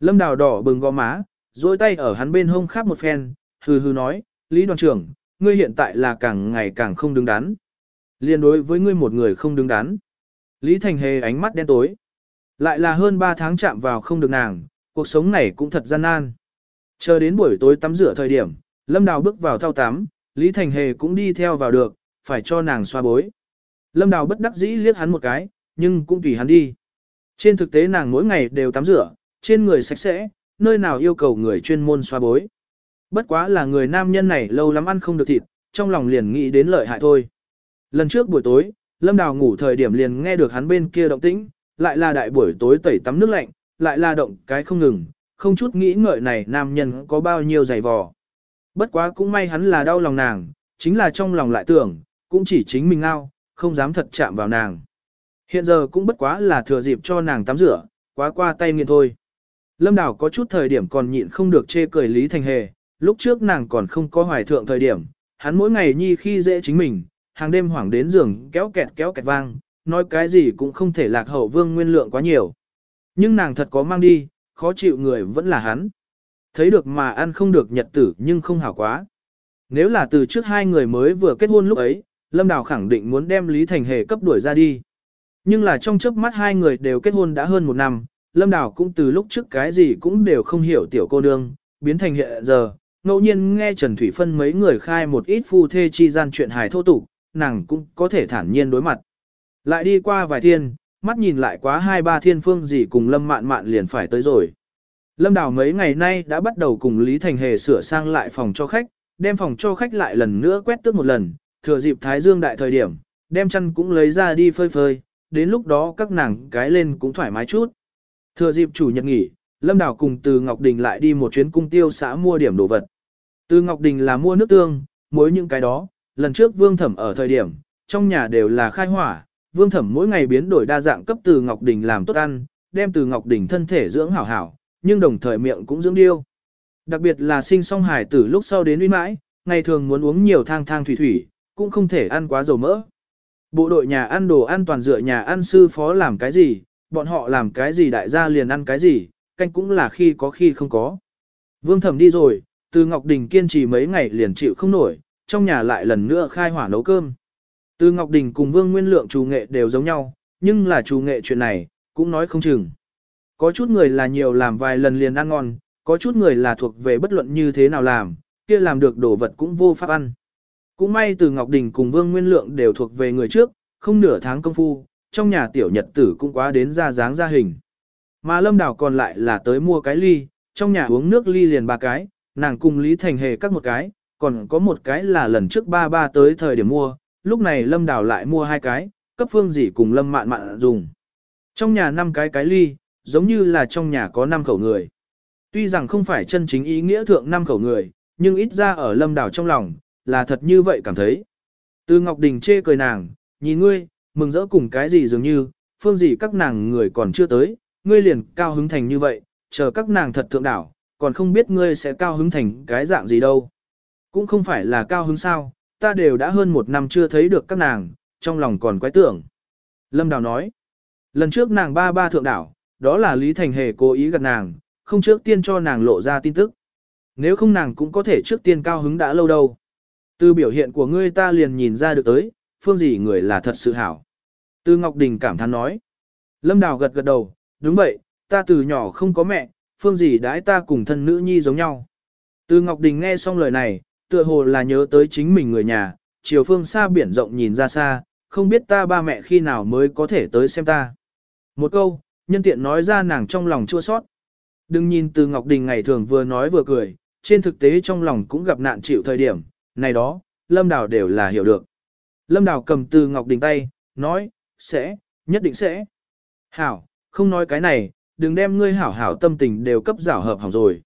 Lâm Đào đỏ bừng gò má, dôi tay ở hắn bên hông khắp một phen, hừ hừ nói, Lý đoàn trưởng, ngươi hiện tại là càng ngày càng không đứng đắn. Liên đối với ngươi một người không đứng đắn. Lý Thành Hề ánh mắt đen tối. Lại là hơn 3 tháng chạm vào không được nàng, cuộc sống này cũng thật gian nan. Chờ đến buổi tối tắm rửa thời điểm, Lâm Đào bước vào thao tắm, Lý Thành Hề cũng đi theo vào được, phải cho nàng xoa bối. Lâm Đào bất đắc dĩ liếc hắn một cái, nhưng cũng tùy hắn đi. Trên thực tế nàng mỗi ngày đều tắm rửa, trên người sạch sẽ, nơi nào yêu cầu người chuyên môn xoa bối. Bất quá là người nam nhân này lâu lắm ăn không được thịt, trong lòng liền nghĩ đến lợi hại thôi. Lần trước buổi tối, Lâm Đào ngủ thời điểm liền nghe được hắn bên kia động tĩnh, lại là đại buổi tối tẩy tắm nước lạnh, lại là động cái không ngừng, không chút nghĩ ngợi này nam nhân có bao nhiêu giày vò. Bất quá cũng may hắn là đau lòng nàng, chính là trong lòng lại tưởng, cũng chỉ chính mình ngao, không dám thật chạm vào nàng. Hiện giờ cũng bất quá là thừa dịp cho nàng tắm rửa, quá qua tay nghiện thôi. Lâm Đào có chút thời điểm còn nhịn không được chê cười Lý Thành Hề, lúc trước nàng còn không có hoài thượng thời điểm, hắn mỗi ngày nhi khi dễ chính mình, hàng đêm hoảng đến giường kéo kẹt kéo kẹt vang, nói cái gì cũng không thể lạc hậu vương nguyên lượng quá nhiều. Nhưng nàng thật có mang đi, khó chịu người vẫn là hắn. Thấy được mà ăn không được nhật tử nhưng không hảo quá. Nếu là từ trước hai người mới vừa kết hôn lúc ấy, Lâm Đào khẳng định muốn đem Lý Thành Hề cấp đuổi ra đi. Nhưng là trong chớp mắt hai người đều kết hôn đã hơn một năm, Lâm Đào cũng từ lúc trước cái gì cũng đều không hiểu tiểu cô nương, biến thành hiện giờ, ngẫu nhiên nghe Trần Thủy Phân mấy người khai một ít phu thê chi gian chuyện hài thô tục, nàng cũng có thể thản nhiên đối mặt. Lại đi qua vài thiên, mắt nhìn lại quá hai ba thiên phương gì cùng Lâm Mạn Mạn liền phải tới rồi. Lâm Đào mấy ngày nay đã bắt đầu cùng Lý Thành Hề sửa sang lại phòng cho khách, đem phòng cho khách lại lần nữa quét tước một lần, thừa dịp Thái Dương đại thời điểm, đem chăn cũng lấy ra đi phơi phơi, đến lúc đó các nàng cái lên cũng thoải mái chút. Thừa dịp chủ nhật nghỉ, Lâm Đào cùng từ Ngọc Đình lại đi một chuyến cung tiêu xã mua điểm đồ vật. Từ Ngọc Đình là mua nước tương, muối những cái đó, lần trước Vương Thẩm ở thời điểm, trong nhà đều là khai hỏa, Vương Thẩm mỗi ngày biến đổi đa dạng cấp từ Ngọc Đình làm tốt ăn, đem từ Ngọc Đình thân thể dưỡng hảo hảo, nhưng đồng thời miệng cũng dưỡng điêu. Đặc biệt là sinh song hải tử lúc sau đến uy mãi, ngày thường muốn uống nhiều thang thang thủy thủy, cũng không thể ăn quá dầu mỡ. Bộ đội nhà ăn đồ ăn toàn dựa nhà ăn sư phó làm cái gì, bọn họ làm cái gì đại gia liền ăn cái gì, canh cũng là khi có khi không có. Vương thẩm đi rồi, từ Ngọc Đình kiên trì mấy ngày liền chịu không nổi, trong nhà lại lần nữa khai hỏa nấu cơm. Từ Ngọc Đình cùng Vương Nguyên Lượng chủ nghệ đều giống nhau, nhưng là chủ nghệ chuyện này, cũng nói không chừng. Có chút người là nhiều làm vài lần liền ăn ngon, có chút người là thuộc về bất luận như thế nào làm, kia làm được đồ vật cũng vô pháp ăn. Cũng may từ Ngọc Đình cùng Vương Nguyên Lượng đều thuộc về người trước, không nửa tháng công phu, trong nhà tiểu nhật tử cũng quá đến ra dáng ra hình. Mà Lâm Đào còn lại là tới mua cái ly, trong nhà uống nước ly liền ba cái, nàng cùng Lý Thành Hề các một cái, còn có một cái là lần trước ba ba tới thời điểm mua, lúc này Lâm Đào lại mua hai cái, cấp phương dì cùng Lâm mạn mạn dùng. Trong nhà năm cái cái ly, giống như là trong nhà có năm khẩu người. Tuy rằng không phải chân chính ý nghĩa thượng năm khẩu người, nhưng ít ra ở Lâm Đào trong lòng, là thật như vậy cảm thấy. Từ Ngọc Đình chê cười nàng, nhìn ngươi, mừng rỡ cùng cái gì dường như, phương gì các nàng người còn chưa tới, ngươi liền cao hứng thành như vậy, chờ các nàng thật thượng đảo, còn không biết ngươi sẽ cao hứng thành cái dạng gì đâu. Cũng không phải là cao hứng sao, ta đều đã hơn một năm chưa thấy được các nàng, trong lòng còn quái tưởng. Lâm Đào nói, lần trước nàng ba ba thượng đảo, đó là Lý Thành Hề cố ý gặp nàng, không trước tiên cho nàng lộ ra tin tức. Nếu không nàng cũng có thể trước tiên cao hứng đã lâu đâu. Từ biểu hiện của ngươi ta liền nhìn ra được tới, phương gì người là thật sự hảo. Từ Ngọc Đình cảm thán nói. Lâm Đào gật gật đầu, đúng vậy, ta từ nhỏ không có mẹ, phương gì đãi ta cùng thân nữ nhi giống nhau. Từ Ngọc Đình nghe xong lời này, tựa hồ là nhớ tới chính mình người nhà, chiều phương xa biển rộng nhìn ra xa, không biết ta ba mẹ khi nào mới có thể tới xem ta. Một câu, nhân tiện nói ra nàng trong lòng chua sót. Đừng nhìn từ Ngọc Đình ngày thường vừa nói vừa cười, trên thực tế trong lòng cũng gặp nạn chịu thời điểm, này đó, Lâm Đào đều là hiểu được. Lâm Đào cầm từ Ngọc Đình tay, nói, sẽ, nhất định sẽ. Hảo, không nói cái này, đừng đem ngươi hảo hảo tâm tình đều cấp giảo hợp hỏng rồi.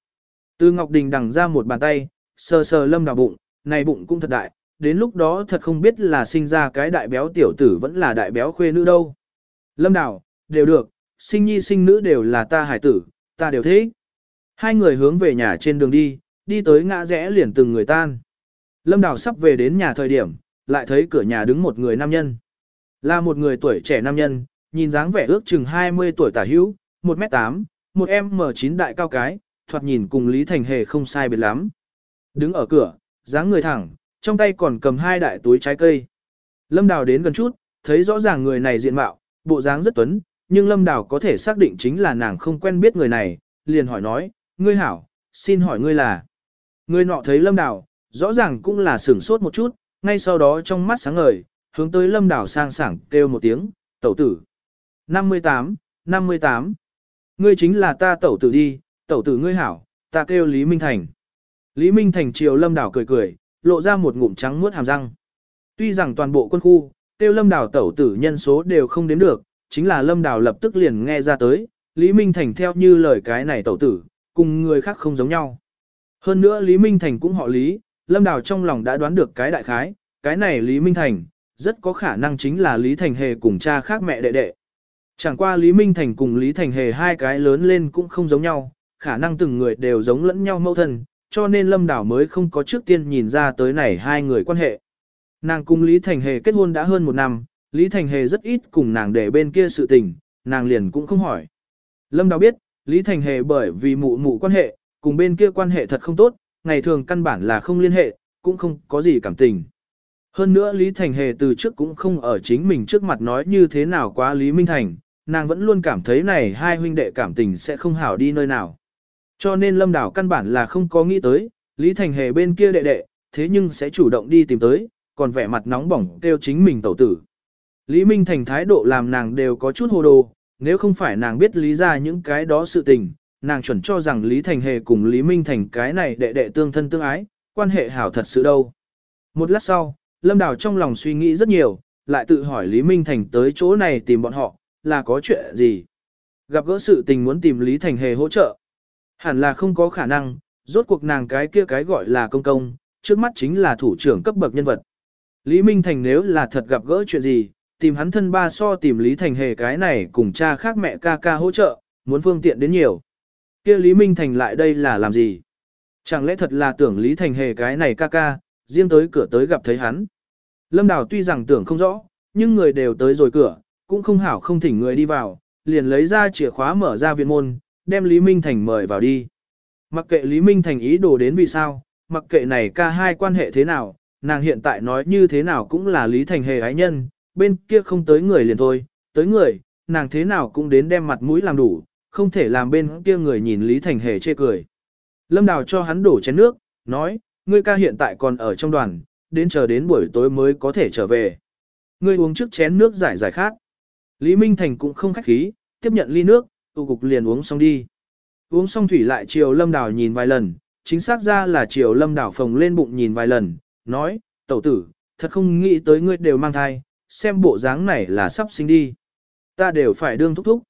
Từ Ngọc Đình đằng ra một bàn tay, sờ sờ Lâm Đào bụng, này bụng cũng thật đại, đến lúc đó thật không biết là sinh ra cái đại béo tiểu tử vẫn là đại béo khuê nữ đâu. Lâm Đào, đều được, sinh nhi sinh nữ đều là ta hải tử, ta đều thế. Hai người hướng về nhà trên đường đi, đi tới ngã rẽ liền từng người tan. Lâm Đào sắp về đến nhà thời điểm, lại thấy cửa nhà đứng một người nam nhân. Là một người tuổi trẻ nam nhân, nhìn dáng vẻ ước chừng 20 tuổi tả hữu, 1m8, một em M9 đại cao cái, thoạt nhìn cùng Lý Thành Hề không sai biệt lắm. Đứng ở cửa, dáng người thẳng, trong tay còn cầm hai đại túi trái cây. Lâm Đào đến gần chút, thấy rõ ràng người này diện mạo, bộ dáng rất tuấn, nhưng Lâm Đào có thể xác định chính là nàng không quen biết người này, liền hỏi nói, ngươi hảo, xin hỏi ngươi là. Người nọ thấy Lâm Đào, rõ ràng cũng là sửng sốt một chút, ngay sau đó trong mắt sáng ngời, hướng tới Lâm Đào sang sảng kêu một tiếng, tẩu tử. 58, 58. Ngươi chính là ta tẩu tử đi, tẩu tử ngươi hảo, ta kêu Lý Minh Thành. Lý Minh Thành chiều Lâm Đào cười cười, lộ ra một ngụm trắng muốt hàm răng. Tuy rằng toàn bộ quân khu, tiêu Lâm Đào tẩu tử nhân số đều không đếm được, chính là Lâm Đào lập tức liền nghe ra tới, Lý Minh Thành theo như lời cái này tẩu tử, cùng người khác không giống nhau. Hơn nữa Lý Minh Thành cũng họ Lý, Lâm Đào trong lòng đã đoán được cái đại khái, cái này Lý Minh Thành, rất có khả năng chính là Lý Thành Hề cùng cha khác mẹ đệ đệ. Chẳng qua Lý Minh Thành cùng Lý Thành Hề hai cái lớn lên cũng không giống nhau, khả năng từng người đều giống lẫn nhau mâu thân, cho nên Lâm Đảo mới không có trước tiên nhìn ra tới này hai người quan hệ. Nàng cùng Lý Thành Hề kết hôn đã hơn một năm, Lý Thành Hề rất ít cùng nàng để bên kia sự tình, nàng liền cũng không hỏi. Lâm Đào biết, Lý Thành Hề bởi vì mụ mụ quan hệ, cùng bên kia quan hệ thật không tốt, ngày thường căn bản là không liên hệ, cũng không có gì cảm tình. Hơn nữa Lý Thành Hề từ trước cũng không ở chính mình trước mặt nói như thế nào quá Lý Minh Thành, nàng vẫn luôn cảm thấy này hai huynh đệ cảm tình sẽ không hảo đi nơi nào. Cho nên Lâm Đảo căn bản là không có nghĩ tới, Lý Thành Hề bên kia đệ đệ, thế nhưng sẽ chủ động đi tìm tới, còn vẻ mặt nóng bỏng kêu chính mình tẩu tử. Lý Minh Thành thái độ làm nàng đều có chút hồ đồ, nếu không phải nàng biết lý ra những cái đó sự tình, nàng chuẩn cho rằng Lý Thành Hề cùng Lý Minh Thành cái này đệ đệ tương thân tương ái, quan hệ hảo thật sự đâu. Một lát sau, Lâm Đào trong lòng suy nghĩ rất nhiều, lại tự hỏi Lý Minh Thành tới chỗ này tìm bọn họ, là có chuyện gì? Gặp gỡ sự tình muốn tìm Lý Thành Hề hỗ trợ. Hẳn là không có khả năng, rốt cuộc nàng cái kia cái gọi là công công, trước mắt chính là thủ trưởng cấp bậc nhân vật. Lý Minh Thành nếu là thật gặp gỡ chuyện gì, tìm hắn thân ba so tìm Lý Thành Hề cái này cùng cha khác mẹ ca ca hỗ trợ, muốn phương tiện đến nhiều. kia Lý Minh Thành lại đây là làm gì? Chẳng lẽ thật là tưởng Lý Thành Hề cái này ca ca, riêng tới cửa tới gặp thấy hắn. Lâm Đào tuy rằng tưởng không rõ, nhưng người đều tới rồi cửa, cũng không hảo không thỉnh người đi vào, liền lấy ra chìa khóa mở ra viện môn, đem Lý Minh Thành mời vào đi. Mặc kệ Lý Minh Thành ý đồ đến vì sao, mặc kệ này ca hai quan hệ thế nào, nàng hiện tại nói như thế nào cũng là Lý Thành hề ái nhân, bên kia không tới người liền thôi, tới người, nàng thế nào cũng đến đem mặt mũi làm đủ, không thể làm bên kia người nhìn Lý Thành hề chê cười. Lâm Đào cho hắn đổ chén nước, nói, ngươi ca hiện tại còn ở trong đoàn, đến chờ đến buổi tối mới có thể trở về. Ngươi uống trước chén nước giải giải khát. Lý Minh Thành cũng không khách khí, tiếp nhận ly nước, tụ cục liền uống xong đi. Uống xong thủy lại chiều lâm đảo nhìn vài lần, chính xác ra là chiều lâm đảo phồng lên bụng nhìn vài lần, nói, tẩu tử, thật không nghĩ tới ngươi đều mang thai, xem bộ dáng này là sắp sinh đi. Ta đều phải đương thúc thúc.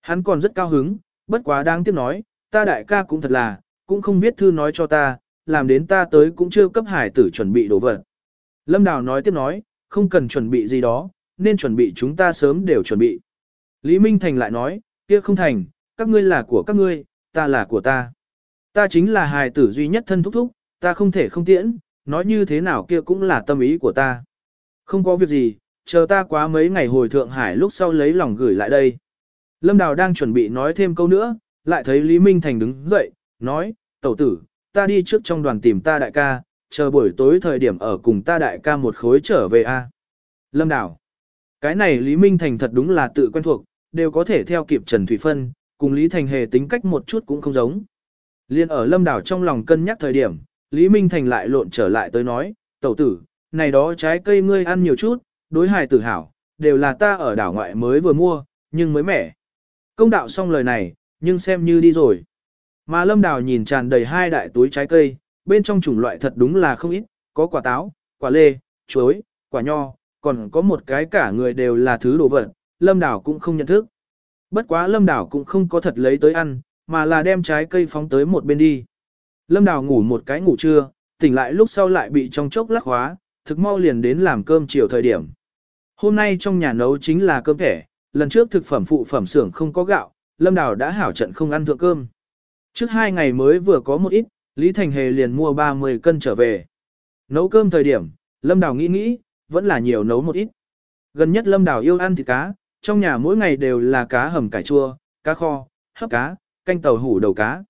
Hắn còn rất cao hứng, bất quá đang tiếp nói, ta đại ca cũng thật là, cũng không viết thư nói cho ta, làm đến ta tới cũng chưa cấp hải tử chuẩn bị đồ vật. Lâm Đào nói tiếp nói, không cần chuẩn bị gì đó, nên chuẩn bị chúng ta sớm đều chuẩn bị. Lý Minh Thành lại nói, kia không thành, các ngươi là của các ngươi, ta là của ta. Ta chính là hài tử duy nhất thân thúc thúc, ta không thể không tiễn, nói như thế nào kia cũng là tâm ý của ta. Không có việc gì, chờ ta quá mấy ngày hồi Thượng Hải lúc sau lấy lòng gửi lại đây. Lâm Đào đang chuẩn bị nói thêm câu nữa, lại thấy Lý Minh Thành đứng dậy, nói, tẩu tử, ta đi trước trong đoàn tìm ta đại ca, chờ buổi tối thời điểm ở cùng ta đại ca một khối trở về a. Lâm Đào, cái này Lý Minh Thành thật đúng là tự quen thuộc, đều có thể theo kịp Trần Thủy Phân, cùng Lý Thành Hề tính cách một chút cũng không giống. Liên ở Lâm Đảo trong lòng cân nhắc thời điểm, Lý Minh Thành lại lộn trở lại tới nói, tẩu tử, này đó trái cây ngươi ăn nhiều chút, đối hài tử hảo, đều là ta ở đảo ngoại mới vừa mua, nhưng mới mẻ. Công đạo xong lời này, nhưng xem như đi rồi. Mà Lâm Đào nhìn tràn đầy hai đại túi trái cây, bên trong chủng loại thật đúng là không ít, có quả táo, quả lê, chuối, quả nho, còn có một cái cả người đều là thứ đồ vật, Lâm Đảo cũng không nhận thức. Bất quá Lâm Đảo cũng không có thật lấy tới ăn, mà là đem trái cây phóng tới một bên đi. Lâm Đảo ngủ một cái ngủ trưa, tỉnh lại lúc sau lại bị trong chốc lắc hóa, thực mau liền đến làm cơm chiều thời điểm. Hôm nay trong nhà nấu chính là cơm thẻ, lần trước thực phẩm phụ phẩm xưởng không có gạo, Lâm Đảo đã hảo trận không ăn thượng cơm. Trước hai ngày mới vừa có một ít, Lý Thành Hề liền mua 30 cân trở về. Nấu cơm thời điểm, Lâm Đào nghĩ nghĩ, vẫn là nhiều nấu một ít. Gần nhất Lâm Đào yêu ăn thịt cá, trong nhà mỗi ngày đều là cá hầm cải chua, cá kho, hấp cá, canh tàu hủ đầu cá.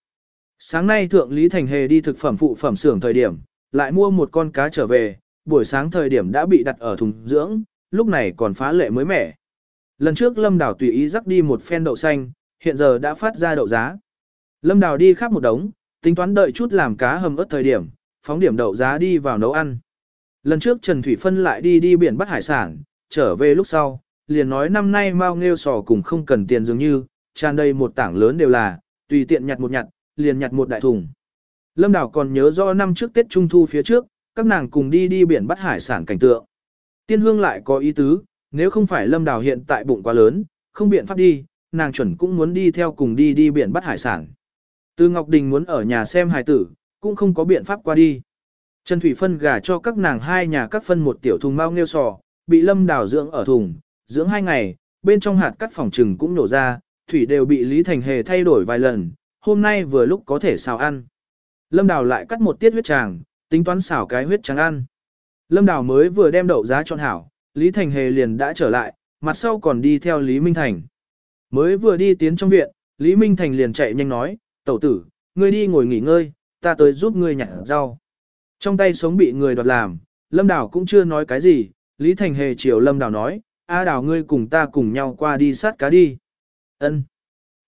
Sáng nay Thượng Lý Thành Hề đi thực phẩm phụ phẩm xưởng thời điểm, lại mua một con cá trở về, buổi sáng thời điểm đã bị đặt ở thùng dưỡng, lúc này còn phá lệ mới mẻ. Lần trước Lâm Đào tùy ý rắc đi một phen đậu xanh, hiện giờ đã phát ra đậu giá. Lâm Đào đi khắp một đống, tính toán đợi chút làm cá hầm ớt thời điểm, phóng điểm đậu giá đi vào nấu ăn. Lần trước Trần Thủy Phân lại đi đi biển bắt hải sản, trở về lúc sau, liền nói năm nay mau nghêu sò cùng không cần tiền dường như, tràn đầy một tảng lớn đều là, tùy tiện nhặt một nhặt, liền nhặt một đại thùng. Lâm đảo còn nhớ do năm trước Tết Trung Thu phía trước, các nàng cùng đi đi biển bắt hải sản cảnh tượng. Tiên hương lại có ý tứ, nếu không phải Lâm đảo hiện tại bụng quá lớn, không biện pháp đi, nàng chuẩn cũng muốn đi theo cùng đi đi biển bắt hải sản. Từ Ngọc Đình muốn ở nhà xem hải tử, cũng không có biện pháp qua đi. Trần Thủy phân gà cho các nàng hai nhà các phân một tiểu thùng mau nghêu sò, bị Lâm đảo dưỡng ở thùng, dưỡng hai ngày, bên trong hạt cắt phòng trừng cũng nổ ra, thủy đều bị Lý Thành Hề thay đổi vài lần, hôm nay vừa lúc có thể xào ăn. Lâm Đào lại cắt một tiết huyết tràng, tính toán xào cái huyết trắng ăn. Lâm Đào mới vừa đem đậu giá chọn hảo, Lý Thành Hề liền đã trở lại, mặt sau còn đi theo Lý Minh Thành. Mới vừa đi tiến trong viện, Lý Minh Thành liền chạy nhanh nói, tẩu tử, ngươi đi ngồi nghỉ ngơi, ta tới giúp ngươi nhặt rau. Trong tay sống bị người đoạt làm, Lâm Đào cũng chưa nói cái gì, Lý Thành Hề chiều Lâm Đào nói, A Đào ngươi cùng ta cùng nhau qua đi sát cá đi. Ân.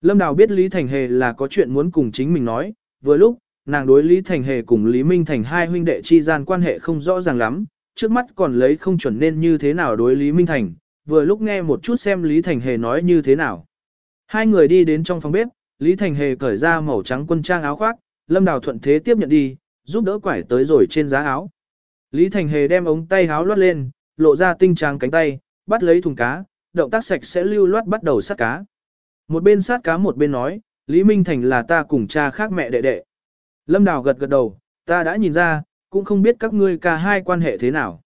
Lâm Đào biết Lý Thành Hề là có chuyện muốn cùng chính mình nói, vừa lúc, nàng đối Lý Thành Hề cùng Lý Minh Thành hai huynh đệ chi gian quan hệ không rõ ràng lắm, trước mắt còn lấy không chuẩn nên như thế nào đối Lý Minh Thành, vừa lúc nghe một chút xem Lý Thành Hề nói như thế nào. Hai người đi đến trong phòng bếp, Lý Thành Hề cởi ra màu trắng quân trang áo khoác, Lâm Đào thuận thế tiếp nhận đi, giúp đỡ quải tới rồi trên giá áo. Lý Thành Hề đem ống tay áo lót lên, lộ ra tinh trang cánh tay, bắt lấy thùng cá, động tác sạch sẽ lưu loát bắt đầu sát cá. Một bên sát cá một bên nói, Lý Minh Thành là ta cùng cha khác mẹ đệ đệ. Lâm Đào gật gật đầu, ta đã nhìn ra, cũng không biết các ngươi cả hai quan hệ thế nào.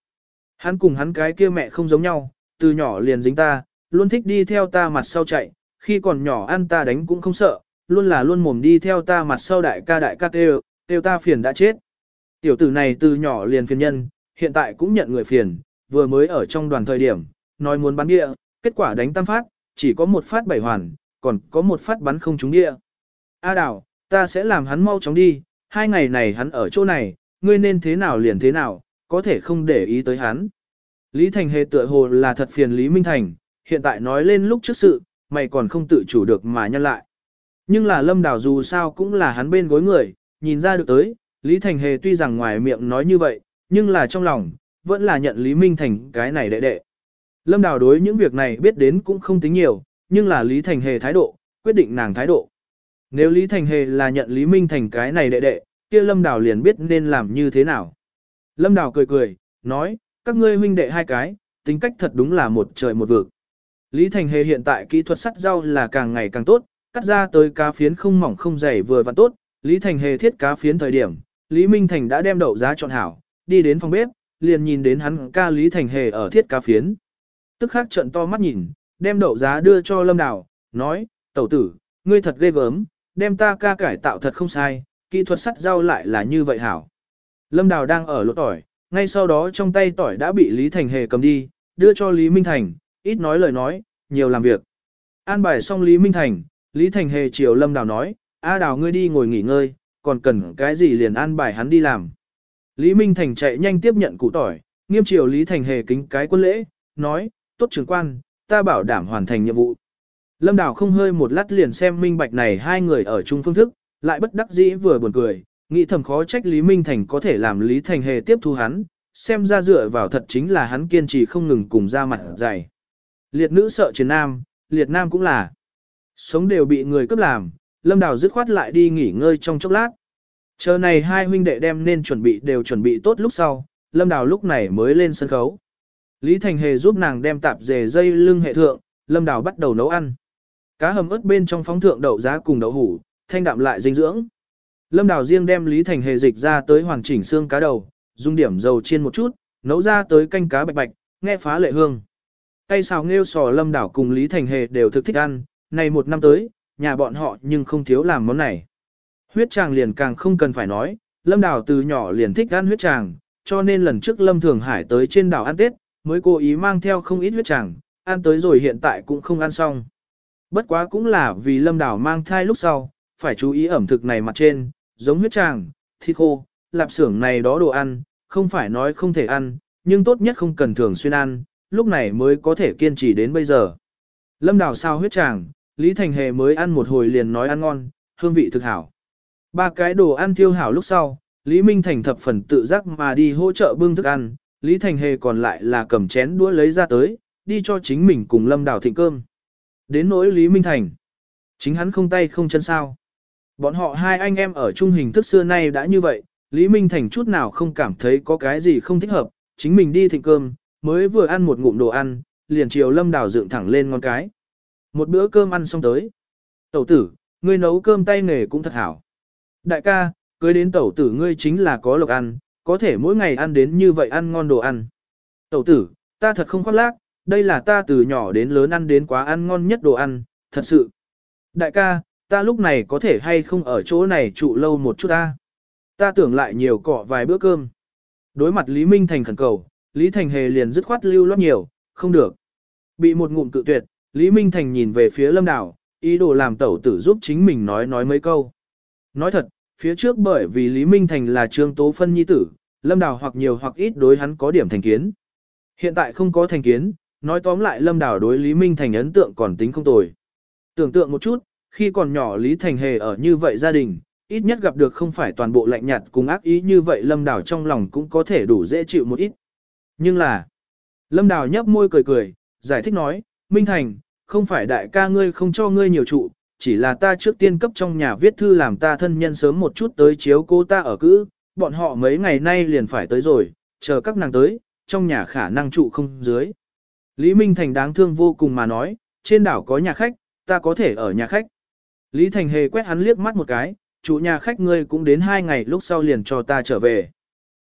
Hắn cùng hắn cái kia mẹ không giống nhau, từ nhỏ liền dính ta, luôn thích đi theo ta mặt sau chạy, khi còn nhỏ ăn ta đánh cũng không sợ, luôn là luôn mồm đi theo ta mặt sau đại ca đại ca kêu, kêu ta phiền đã chết. Tiểu tử này từ nhỏ liền phiền nhân, hiện tại cũng nhận người phiền, vừa mới ở trong đoàn thời điểm, nói muốn bắn địa, kết quả đánh tam phát, chỉ có một phát bảy hoàn, còn có một phát bắn không trúng địa. A đào, ta sẽ làm hắn mau chóng đi, hai ngày này hắn ở chỗ này, ngươi nên thế nào liền thế nào, có thể không để ý tới hắn. Lý Thành Hề tựa hồ là thật phiền Lý Minh Thành, hiện tại nói lên lúc trước sự, mày còn không tự chủ được mà nhân lại. Nhưng là Lâm Đào dù sao cũng là hắn bên gối người, nhìn ra được tới, Lý Thành Hề tuy rằng ngoài miệng nói như vậy, nhưng là trong lòng, vẫn là nhận Lý Minh Thành cái này đệ đệ. Lâm Đào đối những việc này biết đến cũng không tính nhiều, nhưng là Lý Thành Hề thái độ, quyết định nàng thái độ. Nếu Lý Thành Hề là nhận Lý Minh Thành cái này đệ đệ, kia Lâm Đào liền biết nên làm như thế nào. Lâm Đào cười cười, nói, các ngươi huynh đệ hai cái, tính cách thật đúng là một trời một vực. Lý Thành Hề hiện tại kỹ thuật sắt rau là càng ngày càng tốt, cắt ra tới cá phiến không mỏng không dày vừa và tốt. Lý Thành Hề thiết cá phiến thời điểm, Lý Minh Thành đã đem đậu giá chọn hảo, đi đến phòng bếp, liền nhìn đến hắn ca Lý Thành Hề ở thiết cá phiến. Tức khắc trận to mắt nhìn, đem đậu giá đưa cho Lâm Đào, nói, tẩu tử, ngươi thật ghê gớm, đem ta ca cải tạo thật không sai, kỹ thuật sắt rau lại là như vậy hảo. Lâm Đào đang ở lột tỏi, ngay sau đó trong tay tỏi đã bị Lý Thành Hề cầm đi, đưa cho Lý Minh Thành, ít nói lời nói, nhiều làm việc. An bài xong Lý Minh Thành, Lý Thành Hề chiều Lâm Đào nói, A Đào ngươi đi ngồi nghỉ ngơi, còn cần cái gì liền an bài hắn đi làm. Lý Minh Thành chạy nhanh tiếp nhận củ tỏi, nghiêm chiều Lý Thành Hề kính cái quân lễ, nói, tốt trưởng quan, ta bảo đảm hoàn thành nhiệm vụ. Lâm Đào không hơi một lát liền xem minh bạch này hai người ở chung phương thức, lại bất đắc dĩ vừa buồn cười, nghĩ thầm khó trách Lý Minh Thành có thể làm Lý Thành Hề tiếp thu hắn, xem ra dựa vào thật chính là hắn kiên trì không ngừng cùng ra mặt dày. Liệt nữ sợ chiến nam, liệt nam cũng là. Sống đều bị người cướp làm, Lâm Đào dứt khoát lại đi nghỉ ngơi trong chốc lát. Chờ này hai huynh đệ đem nên chuẩn bị đều chuẩn bị tốt lúc sau, Lâm Đào lúc này mới lên sân khấu. Lý Thành Hề giúp nàng đem tạp dề dây lưng hệ thượng, Lâm Đào bắt đầu nấu ăn. Cá hầm ớt bên trong phóng thượng đậu giá cùng đậu hủ, thanh đạm lại dinh dưỡng. Lâm Đào riêng đem Lý Thành Hề dịch ra tới hoàn chỉnh xương cá đầu, dùng điểm dầu chiên một chút, nấu ra tới canh cá bạch bạch, nghe phá lệ hương. Cây xào nghêu sò Lâm Đào cùng Lý Thành Hề đều thực thích ăn, này một năm tới, nhà bọn họ nhưng không thiếu làm món này. Huyết tràng liền càng không cần phải nói, Lâm Đào từ nhỏ liền thích ăn huyết tràng, cho nên lần trước Lâm Thường Hải tới trên đảo ăn Tết, mới cố ý mang theo không ít huyết chẳng, ăn tới rồi hiện tại cũng không ăn xong. Bất quá cũng là vì Lâm Đảo mang thai lúc sau, phải chú ý ẩm thực này mặt trên, giống huyết tràng, thịt khô, lạp xưởng này đó đồ ăn, không phải nói không thể ăn, nhưng tốt nhất không cần thường xuyên ăn, lúc này mới có thể kiên trì đến bây giờ. Lâm Đảo sao huyết tràng, Lý Thành Hề mới ăn một hồi liền nói ăn ngon, hương vị thực hảo. Ba cái đồ ăn thiêu hảo lúc sau, Lý Minh Thành thập phần tự giác mà đi hỗ trợ bưng thức ăn, Lý Thành Hề còn lại là cầm chén đũa lấy ra tới, đi cho chính mình cùng Lâm Đào thịnh cơm. Đến nỗi Lý Minh Thành, chính hắn không tay không chân sao. Bọn họ hai anh em ở chung hình thức xưa nay đã như vậy, Lý Minh Thành chút nào không cảm thấy có cái gì không thích hợp, chính mình đi thịnh cơm, mới vừa ăn một ngụm đồ ăn, liền chiều Lâm Đào dựng thẳng lên ngon cái. Một bữa cơm ăn xong tới. Tẩu tử, ngươi nấu cơm tay nghề cũng thật hảo. Đại ca, cưới đến tẩu tử ngươi chính là có lộc ăn, có thể mỗi ngày ăn đến như vậy ăn ngon đồ ăn. Tẩu tử, ta thật không khoác lác, đây là ta từ nhỏ đến lớn ăn đến quá ăn ngon nhất đồ ăn, thật sự. Đại ca, ta lúc này có thể hay không ở chỗ này trụ lâu một chút ta. Ta tưởng lại nhiều cọ vài bữa cơm. Đối mặt Lý Minh Thành khẩn cầu, Lý Thành Hề liền dứt khoát lưu loát nhiều, không được. Bị một ngụm cự tuyệt, Lý Minh Thành nhìn về phía lâm đảo, ý đồ làm tẩu tử giúp chính mình nói nói mấy câu. Nói thật, phía trước bởi vì Lý Minh Thành là trương tố phân nhi tử, lâm đảo hoặc nhiều hoặc ít đối hắn có điểm thành kiến. Hiện tại không có thành kiến, nói tóm lại lâm đảo đối Lý Minh Thành ấn tượng còn tính không tồi. Tưởng tượng một chút, khi còn nhỏ Lý Thành Hề ở như vậy gia đình, ít nhất gặp được không phải toàn bộ lạnh nhạt cùng ác ý như vậy lâm đảo trong lòng cũng có thể đủ dễ chịu một ít. Nhưng là, lâm đảo nhấp môi cười cười, giải thích nói, Minh Thành, không phải đại ca ngươi không cho ngươi nhiều trụ, chỉ là ta trước tiên cấp trong nhà viết thư làm ta thân nhân sớm một chút tới chiếu cô ta ở cữ, bọn họ mấy ngày nay liền phải tới rồi, chờ các nàng tới, trong nhà khả năng trụ không dưới. Lý Minh Thành đáng thương vô cùng mà nói, trên đảo có nhà khách, ta có thể ở nhà khách. Lý Thành hề quét hắn liếc mắt một cái, chủ nhà khách ngươi cũng đến hai ngày lúc sau liền cho ta trở về.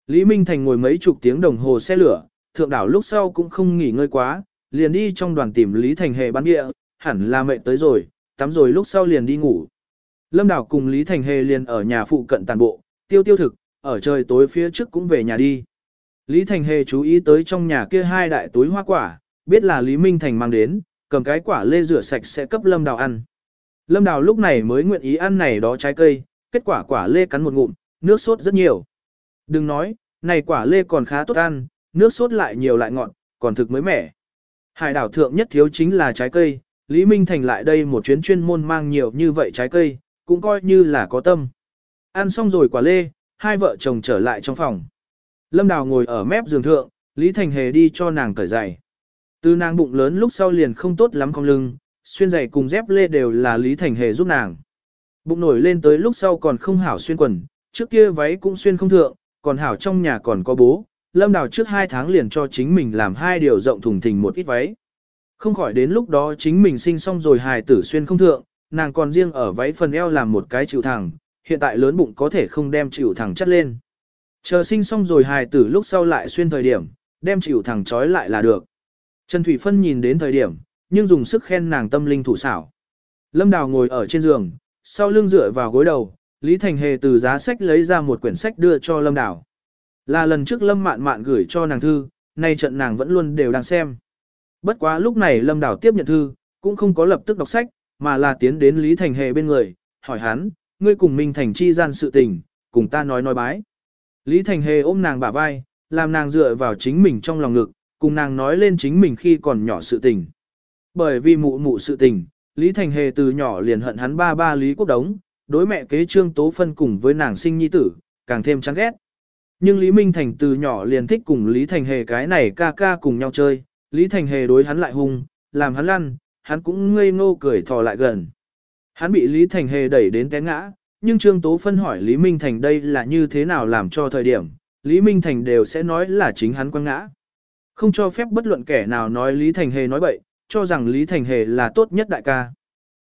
Lý Minh Thành ngồi mấy chục tiếng đồng hồ xe lửa, thượng đảo lúc sau cũng không nghỉ ngơi quá, liền đi trong đoàn tìm Lý Thành Hề bán địa, hẳn là mệt tới rồi, tắm rồi lúc sau liền đi ngủ. Lâm Đảo cùng Lý Thành Hề liền ở nhà phụ cận tàn bộ, tiêu tiêu thực, ở trời tối phía trước cũng về nhà đi. Lý Thành Hề chú ý tới trong nhà kia hai đại túi hoa quả, biết là Lý Minh Thành mang đến, cầm cái quả lê rửa sạch sẽ cấp Lâm Đào ăn. Lâm Đào lúc này mới nguyện ý ăn này đó trái cây, kết quả quả lê cắn một ngụm, nước sốt rất nhiều. Đừng nói, này quả lê còn khá tốt ăn, nước sốt lại nhiều lại ngọt, còn thực mới mẻ. Hải đảo thượng nhất thiếu chính là trái cây, Lý Minh Thành lại đây một chuyến chuyên môn mang nhiều như vậy trái cây, cũng coi như là có tâm. Ăn xong rồi quả lê, hai vợ chồng trở lại trong phòng. Lâm Đào ngồi ở mép giường thượng, Lý Thành Hề đi cho nàng cởi giày. Từ nàng bụng lớn lúc sau liền không tốt lắm con lưng, xuyên giày cùng dép lê đều là Lý Thành Hề giúp nàng. Bụng nổi lên tới lúc sau còn không hảo xuyên quần, trước kia váy cũng xuyên không thượng, còn hảo trong nhà còn có bố, Lâm Đào trước hai tháng liền cho chính mình làm hai điều rộng thùng thình một ít váy. Không khỏi đến lúc đó chính mình sinh xong rồi hài tử xuyên không thượng, nàng còn riêng ở váy phần eo làm một cái chịu thẳng, hiện tại lớn bụng có thể không đem chịu thẳng chất lên. Chờ sinh xong rồi hài tử lúc sau lại xuyên thời điểm, đem chịu thẳng trói lại là được. Trần Thủy Phân nhìn đến thời điểm, nhưng dùng sức khen nàng tâm linh thủ xảo. Lâm Đào ngồi ở trên giường, sau lưng dựa vào gối đầu, Lý Thành Hề từ giá sách lấy ra một quyển sách đưa cho Lâm Đào. Là lần trước Lâm Mạn Mạn gửi cho nàng thư, nay trận nàng vẫn luôn đều đang xem. Bất quá lúc này Lâm Đào tiếp nhận thư, cũng không có lập tức đọc sách, mà là tiến đến Lý Thành Hề bên người, hỏi hắn, ngươi cùng Minh Thành chi gian sự tình, cùng ta nói nói bái. Lý Thành Hề ôm nàng bả vai, làm nàng dựa vào chính mình trong lòng ngực, cùng nàng nói lên chính mình khi còn nhỏ sự tình. Bởi vì mụ mụ sự tình, Lý Thành Hề từ nhỏ liền hận hắn ba ba Lý Quốc Đống, đối mẹ kế trương tố phân cùng với nàng sinh nhi tử, càng thêm chán ghét. Nhưng Lý Minh Thành từ nhỏ liền thích cùng Lý Thành Hề cái này ca ca cùng nhau chơi, Lý Thành Hề đối hắn lại hung, làm hắn lăn, hắn cũng ngây ngô cười thò lại gần. Hắn bị Lý Thành Hề đẩy đến té ngã, nhưng Trương Tố Phân hỏi Lý Minh Thành đây là như thế nào làm cho thời điểm, Lý Minh Thành đều sẽ nói là chính hắn quăng ngã. Không cho phép bất luận kẻ nào nói Lý Thành Hề nói bậy, cho rằng Lý Thành Hề là tốt nhất đại ca.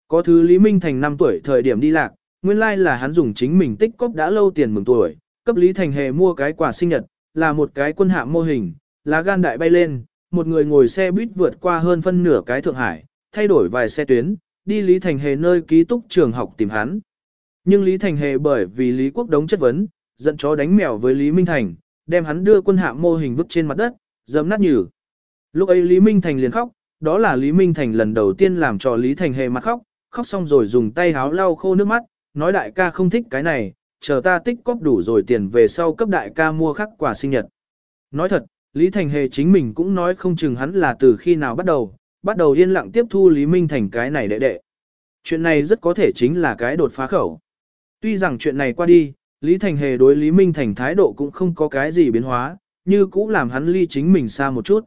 Có thứ Lý Minh Thành 5 tuổi thời điểm đi lạc, nguyên lai like là hắn dùng chính mình tích cóp đã lâu tiền mừng tuổi, cấp Lý Thành Hề mua cái quà sinh nhật, là một cái quân hạm mô hình, lá gan đại bay lên, một người ngồi xe buýt vượt qua hơn phân nửa cái Thượng Hải, thay đổi vài xe tuyến, đi Lý Thành Hề nơi ký túc trường học tìm hắn. Nhưng Lý Thành Hề bởi vì Lý Quốc Đống chất vấn, giận chó đánh mèo với Lý Minh Thành, đem hắn đưa quân hạm mô hình vứt trên mặt đất, dẫm nát nhừ. Lúc ấy Lý Minh Thành liền khóc, đó là Lý Minh Thành lần đầu tiên làm cho Lý Thành hề mặt khóc, khóc xong rồi dùng tay háo lau khô nước mắt, nói đại ca không thích cái này, chờ ta tích cóp đủ rồi tiền về sau cấp đại ca mua khắc quà sinh nhật. Nói thật, Lý Thành hề chính mình cũng nói không chừng hắn là từ khi nào bắt đầu, bắt đầu yên lặng tiếp thu Lý Minh Thành cái này đệ đệ. Chuyện này rất có thể chính là cái đột phá khẩu. Tuy rằng chuyện này qua đi, Lý Thành hề đối Lý Minh Thành thái độ cũng không có cái gì biến hóa, như cũng làm hắn ly chính mình xa một chút.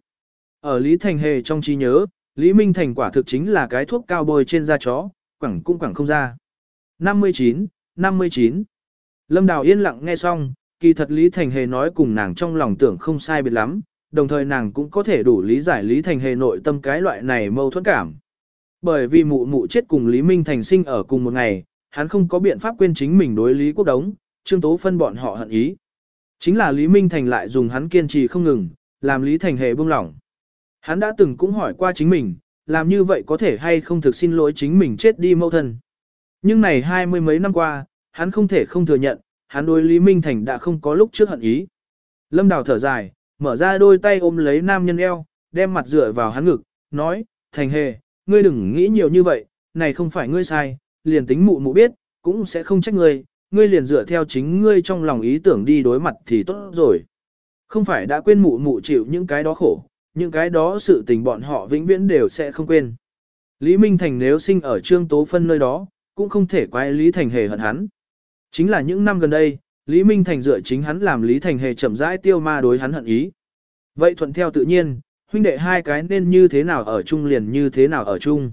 Ở Lý Thành hề trong trí nhớ, Lý Minh Thành quả thực chính là cái thuốc cao bôi trên da chó, quẳng cũng quẳng không ra. 59, 59. Lâm Đào yên lặng nghe xong, kỳ thật Lý Thành Hề nói cùng nàng trong lòng tưởng không sai biệt lắm, đồng thời nàng cũng có thể đủ lý giải Lý Thành Hề nội tâm cái loại này mâu thuẫn cảm. Bởi vì mụ mụ chết cùng Lý Minh Thành sinh ở cùng một ngày, hắn không có biện pháp quên chính mình đối Lý Quốc Đống, Trương Tố phân bọn họ hận ý. Chính là Lý Minh Thành lại dùng hắn kiên trì không ngừng, làm Lý Thành Hề buông lỏng. Hắn đã từng cũng hỏi qua chính mình, làm như vậy có thể hay không thực xin lỗi chính mình chết đi mâu thân. Nhưng này hai mươi mấy năm qua, hắn không thể không thừa nhận, hắn đối Lý Minh Thành đã không có lúc trước hận ý. Lâm Đào thở dài, mở ra đôi tay ôm lấy nam nhân eo, đem mặt dựa vào hắn ngực, nói, Thành Hề, ngươi đừng nghĩ nhiều như vậy, này không phải ngươi sai, liền tính mụ mụ biết, cũng sẽ không trách ngươi, ngươi liền dựa theo chính ngươi trong lòng ý tưởng đi đối mặt thì tốt rồi. Không phải đã quên mụ mụ chịu những cái đó khổ, những cái đó sự tình bọn họ vĩnh viễn đều sẽ không quên. Lý Minh Thành nếu sinh ở Trương Tố Phân nơi đó, cũng không thể quay Lý Thành hề hận hắn. Chính là những năm gần đây, Lý Minh Thành dựa chính hắn làm Lý Thành hề chậm rãi tiêu ma đối hắn hận ý. Vậy thuận theo tự nhiên, huynh đệ hai cái nên như thế nào ở chung liền như thế nào ở chung.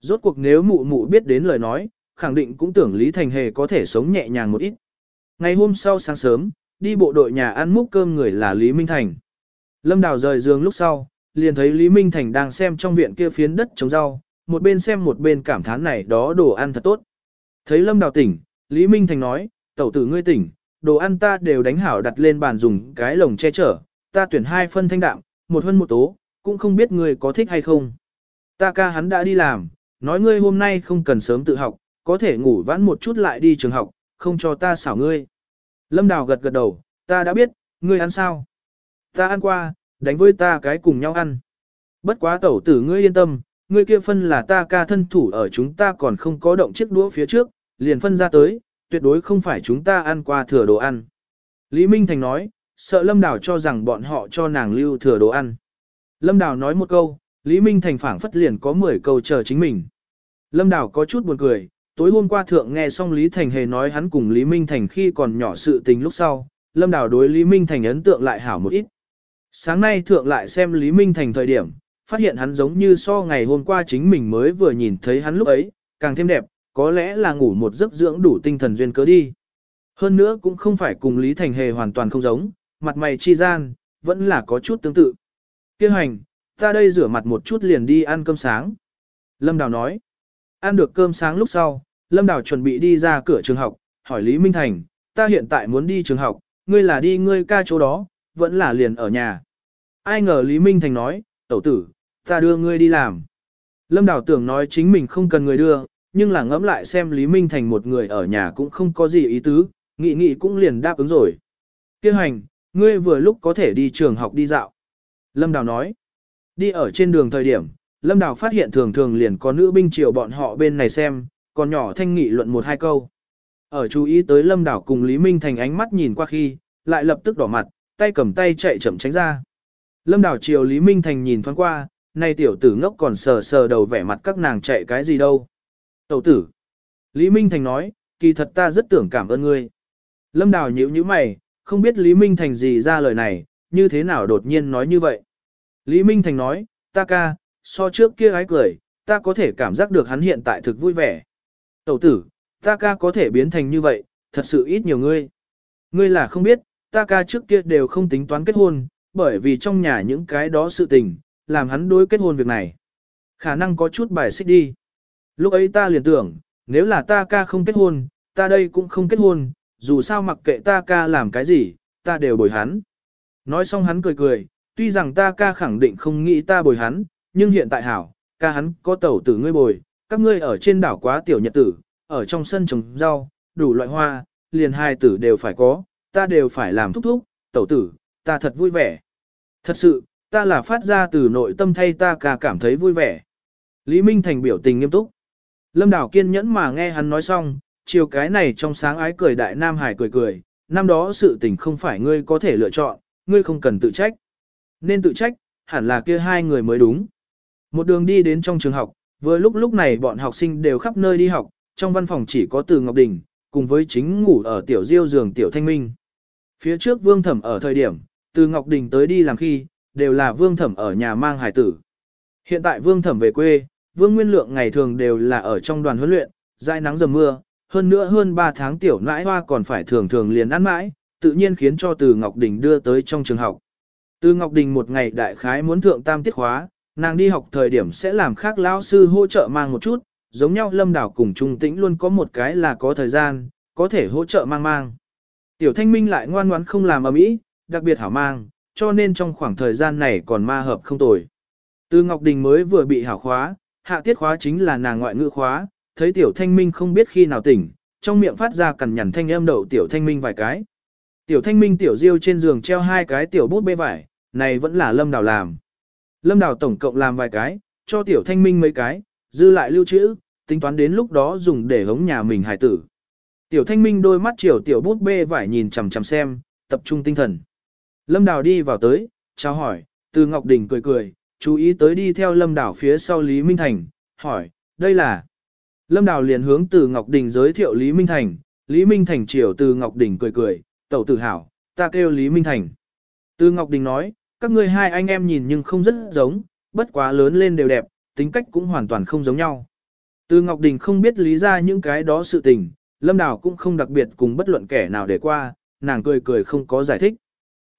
Rốt cuộc nếu mụ mụ biết đến lời nói, khẳng định cũng tưởng Lý Thành hề có thể sống nhẹ nhàng một ít. Ngày hôm sau sáng sớm, đi bộ đội nhà ăn múc cơm người là Lý Minh Thành. Lâm Đào rời giường lúc sau, liền thấy Lý Minh Thành đang xem trong viện kia phiến đất trồng rau, một bên xem một bên cảm thán này đó đồ ăn thật tốt. Thấy Lâm Đào tỉnh, Lý Minh Thành nói, tẩu tử ngươi tỉnh, đồ ăn ta đều đánh hảo đặt lên bàn dùng cái lồng che chở, ta tuyển hai phân thanh đạm, một hơn một tố, cũng không biết ngươi có thích hay không. Ta ca hắn đã đi làm, nói ngươi hôm nay không cần sớm tự học, có thể ngủ vãn một chút lại đi trường học, không cho ta xảo ngươi. Lâm Đào gật gật đầu, ta đã biết, ngươi ăn sao? Ta ăn qua, đánh với ta cái cùng nhau ăn. Bất quá tẩu tử ngươi yên tâm, ngươi kia phân là ta ca thân thủ ở chúng ta còn không có động chiếc đũa phía trước, liền phân ra tới, tuyệt đối không phải chúng ta ăn qua thừa đồ ăn. Lý Minh Thành nói, sợ Lâm Đào cho rằng bọn họ cho nàng lưu thừa đồ ăn. Lâm Đào nói một câu, Lý Minh Thành phảng phất liền có 10 câu chờ chính mình. Lâm Đào có chút buồn cười, tối hôm qua thượng nghe xong Lý Thành hề nói hắn cùng Lý Minh Thành khi còn nhỏ sự tình lúc sau, Lâm Đào đối Lý Minh Thành ấn tượng lại hảo một ít. Sáng nay thượng lại xem Lý Minh Thành thời điểm, phát hiện hắn giống như so ngày hôm qua chính mình mới vừa nhìn thấy hắn lúc ấy, càng thêm đẹp, có lẽ là ngủ một giấc dưỡng đủ tinh thần duyên cớ đi. Hơn nữa cũng không phải cùng Lý Thành Hề hoàn toàn không giống, mặt mày chi gian, vẫn là có chút tương tự. Kêu hành, ta đây rửa mặt một chút liền đi ăn cơm sáng. Lâm Đào nói, ăn được cơm sáng lúc sau, Lâm Đào chuẩn bị đi ra cửa trường học, hỏi Lý Minh Thành, ta hiện tại muốn đi trường học, ngươi là đi ngươi ca chỗ đó, vẫn là liền ở nhà. Ai ngờ Lý Minh Thành nói, tẩu tử, ta đưa ngươi đi làm. Lâm Đào tưởng nói chính mình không cần người đưa, nhưng là ngẫm lại xem Lý Minh Thành một người ở nhà cũng không có gì ý tứ, nghị nghị cũng liền đáp ứng rồi. Kêu hành, ngươi vừa lúc có thể đi trường học đi dạo. Lâm Đào nói, đi ở trên đường thời điểm, Lâm Đào phát hiện thường thường liền có nữ binh triều bọn họ bên này xem, còn nhỏ thanh nghị luận một hai câu. Ở chú ý tới Lâm Đào cùng Lý Minh Thành ánh mắt nhìn qua khi, lại lập tức đỏ mặt, tay cầm tay chạy chậm tránh ra. Lâm Đào chiều Lý Minh Thành nhìn thoáng qua, nay tiểu tử ngốc còn sờ sờ đầu vẻ mặt các nàng chạy cái gì đâu. Tẩu tử. Lý Minh Thành nói, kỳ thật ta rất tưởng cảm ơn ngươi. Lâm Đào nhíu nhíu mày, không biết Lý Minh Thành gì ra lời này, như thế nào đột nhiên nói như vậy. Lý Minh Thành nói, ta ca, so trước kia gái cười, ta có thể cảm giác được hắn hiện tại thực vui vẻ. Tẩu tử, ta ca có thể biến thành như vậy, thật sự ít nhiều ngươi. Ngươi là không biết, ta ca trước kia đều không tính toán kết hôn, bởi vì trong nhà những cái đó sự tình, làm hắn đối kết hôn việc này. Khả năng có chút bài xích đi. Lúc ấy ta liền tưởng, nếu là ta ca không kết hôn, ta đây cũng không kết hôn, dù sao mặc kệ ta ca làm cái gì, ta đều bồi hắn. Nói xong hắn cười cười, tuy rằng ta ca khẳng định không nghĩ ta bồi hắn, nhưng hiện tại hảo, ca hắn có tẩu tử ngươi bồi, các ngươi ở trên đảo quá tiểu nhật tử, ở trong sân trồng rau, đủ loại hoa, liền hai tử đều phải có, ta đều phải làm thúc thúc, tẩu tử, ta thật vui vẻ. Thật sự, ta là phát ra từ nội tâm thay ta ca cảm thấy vui vẻ. Lý Minh Thành biểu tình nghiêm túc. Lâm Đảo kiên nhẫn mà nghe hắn nói xong, chiều cái này trong sáng ái cười đại Nam Hải cười cười, năm đó sự tình không phải ngươi có thể lựa chọn, ngươi không cần tự trách. Nên tự trách, hẳn là kia hai người mới đúng. Một đường đi đến trong trường học, vừa lúc lúc này bọn học sinh đều khắp nơi đi học, trong văn phòng chỉ có Từ Ngọc Đình, cùng với chính ngủ ở tiểu diêu giường tiểu thanh minh. Phía trước Vương Thẩm ở thời điểm, Từ Ngọc Đình tới đi làm khi, đều là Vương Thẩm ở nhà mang hải tử. Hiện tại Vương Thẩm về quê, Vương Nguyên Lượng ngày thường đều là ở trong đoàn huấn luyện, dãi nắng dầm mưa, hơn nữa hơn 3 tháng tiểu nãi hoa còn phải thường thường liền ăn mãi, tự nhiên khiến cho Từ Ngọc Đình đưa tới trong trường học. Từ Ngọc Đình một ngày đại khái muốn thượng tam tiết khóa, nàng đi học thời điểm sẽ làm khác lão sư hỗ trợ mang một chút, giống nhau Lâm Đảo cùng Trung Tĩnh luôn có một cái là có thời gian, có thể hỗ trợ mang mang. Tiểu Thanh Minh lại ngoan ngoãn không làm ở mỹ, đặc biệt hảo mang, cho nên trong khoảng thời gian này còn ma hợp không tồi. Từ Ngọc Đình mới vừa bị hảo khóa, hạ tiết khóa chính là nàng ngoại ngữ khóa, thấy Tiểu Thanh Minh không biết khi nào tỉnh, trong miệng phát ra cằn nhằn thanh âm đậu Tiểu Thanh Minh vài cái. Tiểu Thanh Minh Tiểu Diêu trên giường treo hai cái tiểu bút bê vải, này vẫn là Lâm Đào làm. Lâm Đào tổng cộng làm vài cái, cho Tiểu Thanh Minh mấy cái, dư lại lưu trữ, tính toán đến lúc đó dùng để hống nhà mình hài tử. Tiểu Thanh Minh đôi mắt chiều tiểu bút bê vải nhìn chằm chằm xem, tập trung tinh thần. Lâm Đào đi vào tới, chào hỏi, từ Ngọc Đình cười cười, chú ý tới đi theo Lâm đảo phía sau Lý Minh Thành, hỏi, đây là... Lâm Đào liền hướng từ Ngọc Đình giới thiệu Lý Minh Thành, Lý Minh Thành chiều từ Ngọc Đình cười cười, tẩu tử hảo, ta kêu Lý Minh Thành. Từ Ngọc Đình nói, các ngươi hai anh em nhìn nhưng không rất giống, bất quá lớn lên đều đẹp, tính cách cũng hoàn toàn không giống nhau. Từ Ngọc Đình không biết lý ra những cái đó sự tình, Lâm Đào cũng không đặc biệt cùng bất luận kẻ nào để qua, nàng cười cười không có giải thích.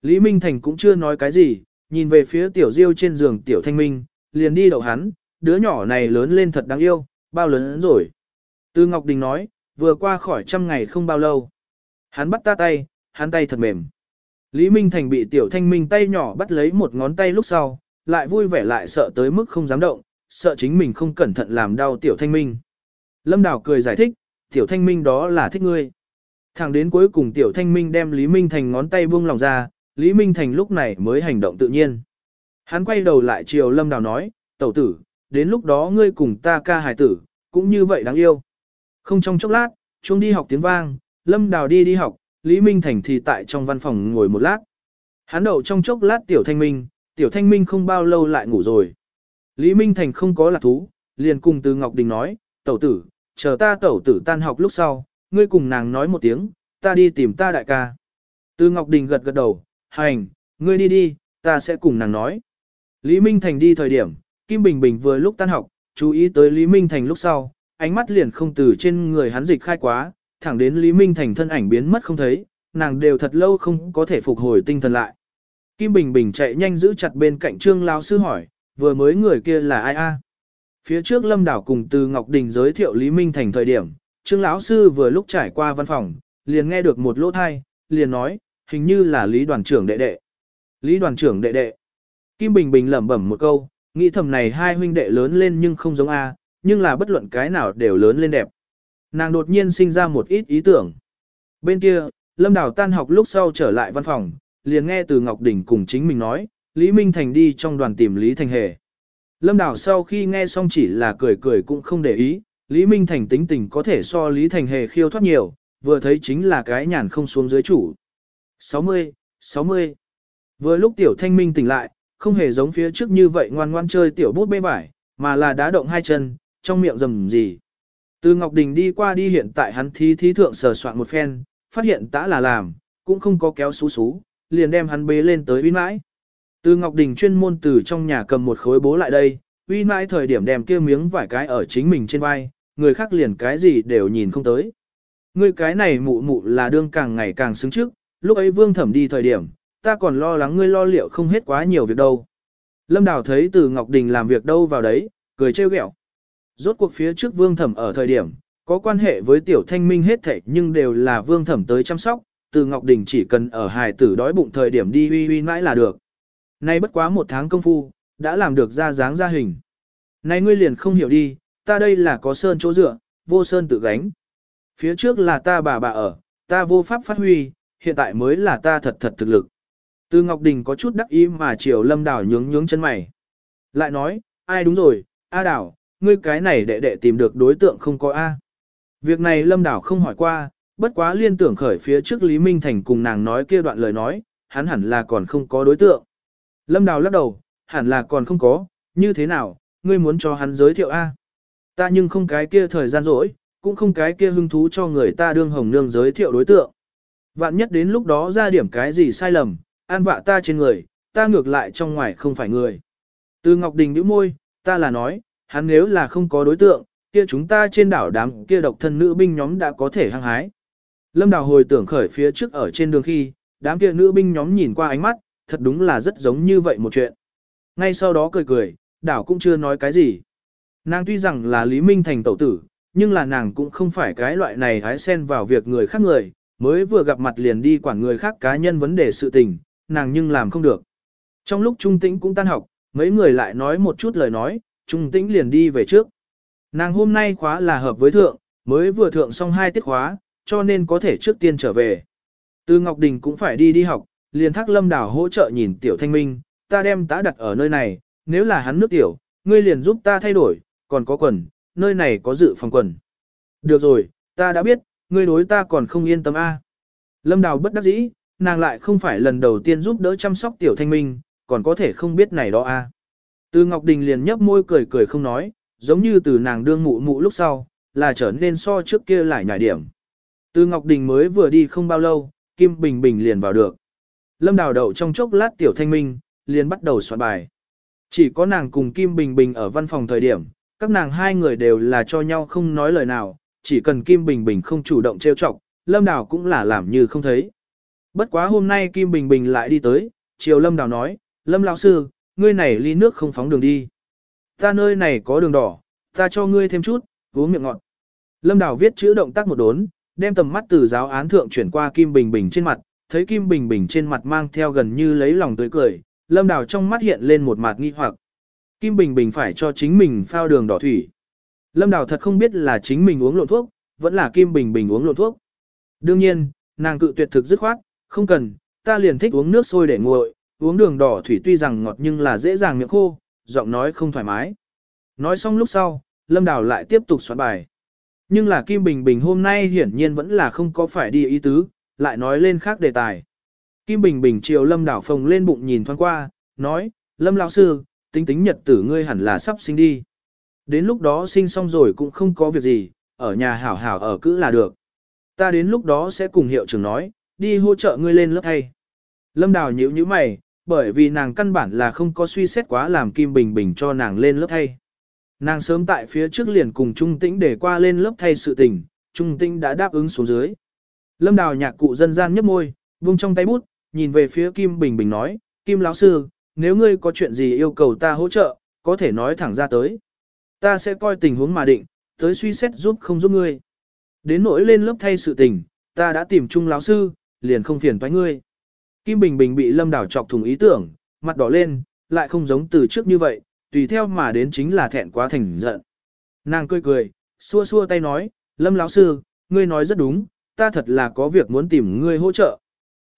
Lý Minh Thành cũng chưa nói cái gì, nhìn về phía tiểu diêu trên giường tiểu thanh minh, liền đi đậu hắn, đứa nhỏ này lớn lên thật đáng yêu, bao lớn rồi. Từ Ngọc Đình nói, vừa qua khỏi trăm ngày không bao lâu. Hắn bắt ta tay, hắn tay thật mềm. Lý Minh Thành bị tiểu thanh minh tay nhỏ bắt lấy một ngón tay lúc sau, lại vui vẻ lại sợ tới mức không dám động, sợ chính mình không cẩn thận làm đau tiểu thanh minh. Lâm Đào cười giải thích, tiểu thanh minh đó là thích ngươi. Thẳng đến cuối cùng tiểu thanh minh đem Lý Minh Thành ngón tay buông lòng ra, Lý Minh Thành lúc này mới hành động tự nhiên. Hắn quay đầu lại chiều Lâm Đào nói, tẩu tử, đến lúc đó ngươi cùng ta ca hài tử, cũng như vậy đáng yêu. Không trong chốc lát, chuông đi học tiếng vang, Lâm Đào đi đi học, Lý Minh Thành thì tại trong văn phòng ngồi một lát. Hắn đậu trong chốc lát tiểu thanh minh, tiểu thanh minh không bao lâu lại ngủ rồi. Lý Minh Thành không có lạc thú, liền cùng từ Ngọc Đình nói, tẩu tử, chờ ta tẩu tử tan học lúc sau, ngươi cùng nàng nói một tiếng, ta đi tìm ta đại ca. Từ Ngọc Đình gật gật đầu, hành, ngươi đi đi, ta sẽ cùng nàng nói. Lý Minh Thành đi thời điểm, Kim Bình Bình vừa lúc tan học, chú ý tới Lý Minh Thành lúc sau, ánh mắt liền không từ trên người hắn dịch khai quá, thẳng đến Lý Minh Thành thân ảnh biến mất không thấy, nàng đều thật lâu không có thể phục hồi tinh thần lại. Kim Bình Bình chạy nhanh giữ chặt bên cạnh Trương Lão sư hỏi, vừa mới người kia là ai a? Phía trước Lâm Đảo cùng từ Ngọc Đình giới thiệu Lý Minh Thành thời điểm, Trương lão sư vừa lúc trải qua văn phòng, liền nghe được một lỗ thai, liền nói, hình như là Lý đoàn trưởng đệ đệ. Lý đoàn trưởng đệ đệ. Kim Bình Bình lẩm bẩm một câu, nghĩ thầm này hai huynh đệ lớn lên nhưng không giống A, nhưng là bất luận cái nào đều lớn lên đẹp. Nàng đột nhiên sinh ra một ít ý tưởng. Bên kia, Lâm Đào tan học lúc sau trở lại văn phòng, liền nghe từ Ngọc Đình cùng chính mình nói, Lý Minh Thành đi trong đoàn tìm Lý Thành Hề. Lâm Đào sau khi nghe xong chỉ là cười cười cũng không để ý, Lý Minh Thành tính tình có thể so Lý Thành Hề khiêu thoát nhiều, vừa thấy chính là cái nhàn không xuống dưới chủ. 60, 60. Vừa lúc Tiểu Thanh Minh tỉnh lại, không hề giống phía trước như vậy ngoan ngoan chơi tiểu bút bê vải, mà là đá động hai chân, trong miệng rầm gì. Từ Ngọc Đình đi qua đi hiện tại hắn thí thí thượng sờ soạn một phen, phát hiện tã là làm, cũng không có kéo xú xú, liền đem hắn bế lên tới uy mãi. Từ Ngọc Đình chuyên môn từ trong nhà cầm một khối bố lại đây, uy mãi thời điểm đem kia miếng vải cái ở chính mình trên vai, người khác liền cái gì đều nhìn không tới. Người cái này mụ mụ là đương càng ngày càng xứng trước, lúc ấy vương thẩm đi thời điểm, ta còn lo lắng ngươi lo liệu không hết quá nhiều việc đâu. Lâm Đào thấy từ Ngọc Đình làm việc đâu vào đấy, cười trêu ghẹo. Rốt cuộc phía trước vương thẩm ở thời điểm, có quan hệ với tiểu thanh minh hết thảy nhưng đều là vương thẩm tới chăm sóc, từ Ngọc Đình chỉ cần ở hài tử đói bụng thời điểm đi uy uy mãi là được. Nay bất quá một tháng công phu, đã làm được ra dáng ra hình. Nay ngươi liền không hiểu đi, ta đây là có sơn chỗ dựa, vô sơn tự gánh. Phía trước là ta bà bà ở, ta vô pháp phát huy, hiện tại mới là ta thật thật thực lực. Từ Ngọc Đình có chút đắc ý mà chiều Lâm Đào nhướng nhướng chân mày. Lại nói, ai đúng rồi, A đảo, ngươi cái này đệ đệ tìm được đối tượng không có A. Việc này Lâm Đào không hỏi qua, bất quá liên tưởng khởi phía trước Lý Minh Thành cùng nàng nói kia đoạn lời nói, hắn hẳn là còn không có đối tượng. Lâm Đào lắc đầu, hẳn là còn không có, như thế nào, ngươi muốn cho hắn giới thiệu A. Ta nhưng không cái kia thời gian rỗi, cũng không cái kia hứng thú cho người ta đương hồng nương giới thiệu đối tượng. Vạn nhất đến lúc đó ra điểm cái gì sai lầm, an vạ ta trên người, ta ngược lại trong ngoài không phải người. Từ Ngọc Đình nhíu môi, ta là nói, hắn nếu là không có đối tượng, kia chúng ta trên đảo đám kia độc thân nữ binh nhóm đã có thể hăng hái. Lâm Đào hồi tưởng khởi phía trước ở trên đường khi, đám kia nữ binh nhóm nhìn qua ánh mắt, thật đúng là rất giống như vậy một chuyện. Ngay sau đó cười cười, đảo cũng chưa nói cái gì. Nàng tuy rằng là Lý Minh Thành tẩu tử, nhưng là nàng cũng không phải cái loại này hái xen vào việc người khác người, mới vừa gặp mặt liền đi quản người khác cá nhân vấn đề sự tình, nàng nhưng làm không được. Trong lúc Trung Tĩnh cũng tan học, mấy người lại nói một chút lời nói, Trung Tĩnh liền đi về trước. Nàng hôm nay khóa là hợp với thượng, mới vừa thượng xong hai tiết khóa, cho nên có thể trước tiên trở về. Từ Ngọc Đình cũng phải đi đi học, liền thác lâm đảo hỗ trợ nhìn tiểu thanh minh, ta đem tá đặt ở nơi này, nếu là hắn nước tiểu, ngươi liền giúp ta thay đổi, còn có quần, nơi này có dự phòng quần. Được rồi, ta đã biết, ngươi đối ta còn không yên tâm a. Lâm Đào bất đắc dĩ, nàng lại không phải lần đầu tiên giúp đỡ chăm sóc tiểu thanh minh, còn có thể không biết này đó a. Từ Ngọc Đình liền nhấp môi cười cười không nói, giống như từ nàng đương mụ mụ lúc sau, là trở nên so trước kia lại nhảy điểm. Từ Ngọc Đình mới vừa đi không bao lâu, Kim Bình Bình liền vào được. Lâm Đào đậu trong chốc lát tiểu thanh minh, liền bắt đầu soạn bài. Chỉ có nàng cùng Kim Bình Bình ở văn phòng thời điểm, các nàng hai người đều là cho nhau không nói lời nào, chỉ cần Kim Bình Bình không chủ động trêu chọc, Lâm Đào cũng là làm như không thấy. Bất quá hôm nay Kim Bình Bình lại đi tới, chiều Lâm Đào nói, Lâm lão sư, ngươi này ly nước không phóng đường đi. Ta nơi này có đường đỏ, ta cho ngươi thêm chút, uống miệng ngọt. Lâm Đào viết chữ động tác một đốn, đem tầm mắt từ giáo án thượng chuyển qua Kim Bình Bình trên mặt, thấy Kim Bình Bình trên mặt mang theo gần như lấy lòng tươi cười, Lâm Đào trong mắt hiện lên một mặt nghi hoặc. Kim Bình Bình phải cho chính mình phao đường đỏ thủy. Lâm Đào thật không biết là chính mình uống lộn thuốc, vẫn là Kim Bình Bình uống lộn thuốc. Đương nhiên, nàng cự tuyệt thực dứt khoát, không cần, ta liền thích uống nước sôi để nguội, uống đường đỏ thủy tuy rằng ngọt nhưng là dễ dàng miệng khô, giọng nói không thoải mái. Nói xong lúc sau, Lâm Đào lại tiếp tục soạn bài. Nhưng là Kim Bình Bình hôm nay hiển nhiên vẫn là không có phải đi ý tứ, lại nói lên khác đề tài. Kim Bình Bình chiều Lâm Đào phồng lên bụng nhìn thoáng qua, nói, Lâm lão sư, tính tính nhật tử ngươi hẳn là sắp sinh đi. Đến lúc đó sinh xong rồi cũng không có việc gì, ở nhà hảo hảo ở cữ là được. Ta đến lúc đó sẽ cùng hiệu trưởng nói, đi hỗ trợ ngươi lên lớp thay. Lâm Đào nhíu nhíu mày, bởi vì nàng căn bản là không có suy xét quá làm Kim Bình Bình cho nàng lên lớp thay. Nàng sớm tại phía trước liền cùng Trung Tĩnh để qua lên lớp thay sự tình, Trung Tĩnh đã đáp ứng xuống dưới. Lâm Đào nhạc cụ dân gian nhấp môi, vung trong tay bút, nhìn về phía Kim Bình Bình nói, Kim lão sư, nếu ngươi có chuyện gì yêu cầu ta hỗ trợ, có thể nói thẳng ra tới. Ta sẽ coi tình huống mà định, tới suy xét giúp không giúp ngươi. Đến nỗi lên lớp thay sự tình, ta đã tìm chung lão sư, liền không phiền toái ngươi. Kim Bình Bình bị Lâm Đảo chọc thùng ý tưởng, mặt đỏ lên, lại không giống từ trước như vậy, tùy theo mà đến chính là thẹn quá thành giận. Nàng cười cười, xua xua tay nói, Lâm lão sư, ngươi nói rất đúng, ta thật là có việc muốn tìm ngươi hỗ trợ.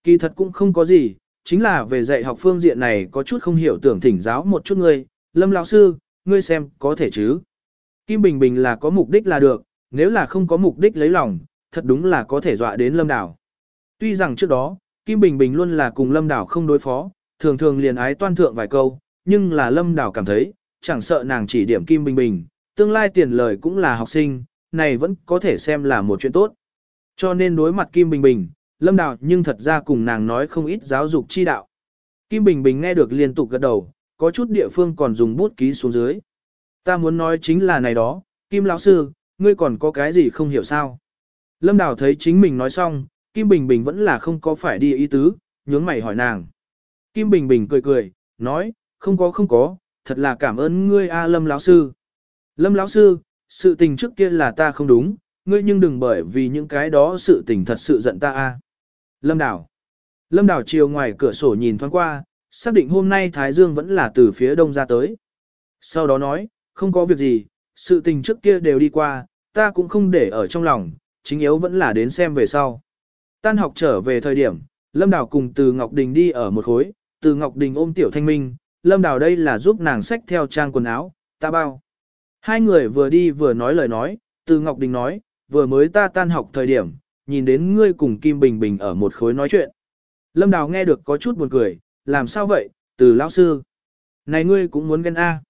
Kỳ thật cũng không có gì, chính là về dạy học phương diện này có chút không hiểu tưởng thỉnh giáo một chút ngươi, Lâm lão sư, ngươi xem, có thể chứ. Kim Bình Bình là có mục đích là được, nếu là không có mục đích lấy lòng, thật đúng là có thể dọa đến Lâm Đảo. Tuy rằng trước đó, Kim Bình Bình luôn là cùng Lâm Đảo không đối phó, thường thường liền ái toan thượng vài câu, nhưng là Lâm Đảo cảm thấy, chẳng sợ nàng chỉ điểm Kim Bình Bình, tương lai tiền lời cũng là học sinh, này vẫn có thể xem là một chuyện tốt. Cho nên đối mặt Kim Bình Bình, Lâm Đảo nhưng thật ra cùng nàng nói không ít giáo dục chi đạo. Kim Bình Bình nghe được liên tục gật đầu, có chút địa phương còn dùng bút ký xuống dưới. Ta muốn nói chính là này đó, Kim lão sư, ngươi còn có cái gì không hiểu sao? Lâm Đào thấy chính mình nói xong, Kim Bình Bình vẫn là không có phải đi ý tứ, nhướng mày hỏi nàng. Kim Bình Bình cười cười, nói, không có không có, thật là cảm ơn ngươi a Lâm lão sư. Lâm lão sư, sự tình trước kia là ta không đúng, ngươi nhưng đừng bởi vì những cái đó sự tình thật sự giận ta a. Lâm Đào. Lâm Đào chiều ngoài cửa sổ nhìn thoáng qua, xác định hôm nay Thái Dương vẫn là từ phía đông ra tới. Sau đó nói, không có việc gì, sự tình trước kia đều đi qua, ta cũng không để ở trong lòng, chính yếu vẫn là đến xem về sau. Tan học trở về thời điểm, Lâm Đào cùng Từ Ngọc Đình đi ở một khối, Từ Ngọc Đình ôm Tiểu Thanh Minh, Lâm Đào đây là giúp nàng xách theo trang quần áo, ta bao. Hai người vừa đi vừa nói lời nói, Từ Ngọc Đình nói, vừa mới ta tan học thời điểm, nhìn đến ngươi cùng Kim Bình Bình ở một khối nói chuyện. Lâm Đào nghe được có chút buồn cười, làm sao vậy, từ lão sư. Này ngươi cũng muốn ghen A.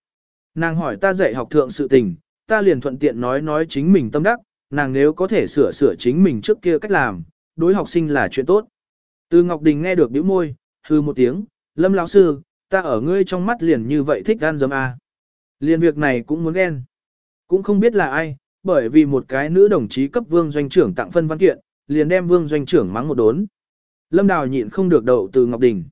Nàng hỏi ta dạy học thượng sự tình, ta liền thuận tiện nói nói chính mình tâm đắc, nàng nếu có thể sửa sửa chính mình trước kia cách làm, đối học sinh là chuyện tốt. Từ Ngọc Đình nghe được bĩu môi, hư một tiếng, Lâm lão sư, ta ở ngươi trong mắt liền như vậy thích gan dấm A. Liền việc này cũng muốn ghen. Cũng không biết là ai, bởi vì một cái nữ đồng chí cấp vương doanh trưởng tặng phân văn kiện, liền đem vương doanh trưởng mắng một đốn. Lâm Đào nhịn không được đậu từ Ngọc Đình.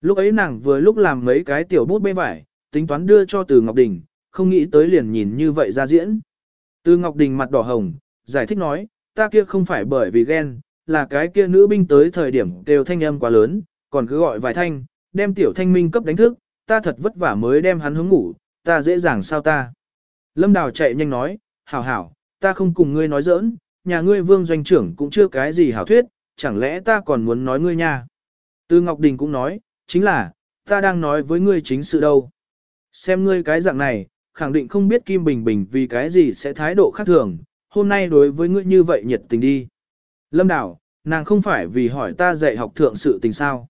Lúc ấy nàng vừa lúc làm mấy cái tiểu bút bê vải, tính toán đưa cho từ Ngọc Đình, không nghĩ tới liền nhìn như vậy ra diễn. Từ Ngọc Đình mặt đỏ hồng, giải thích nói, ta kia không phải bởi vì ghen, là cái kia nữ binh tới thời điểm đều thanh âm quá lớn, còn cứ gọi vài thanh, đem tiểu thanh minh cấp đánh thức, ta thật vất vả mới đem hắn hướng ngủ, ta dễ dàng sao ta. Lâm Đào chạy nhanh nói, hảo hảo, ta không cùng ngươi nói giỡn, nhà ngươi vương doanh trưởng cũng chưa cái gì hảo thuyết, chẳng lẽ ta còn muốn nói ngươi nha. Từ Ngọc Đình cũng nói, chính là, ta đang nói với ngươi chính sự đâu. Xem ngươi cái dạng này, khẳng định không biết Kim Bình Bình vì cái gì sẽ thái độ khác thường, hôm nay đối với ngươi như vậy nhiệt tình đi. Lâm Đảo, nàng không phải vì hỏi ta dạy học thượng sự tình sao.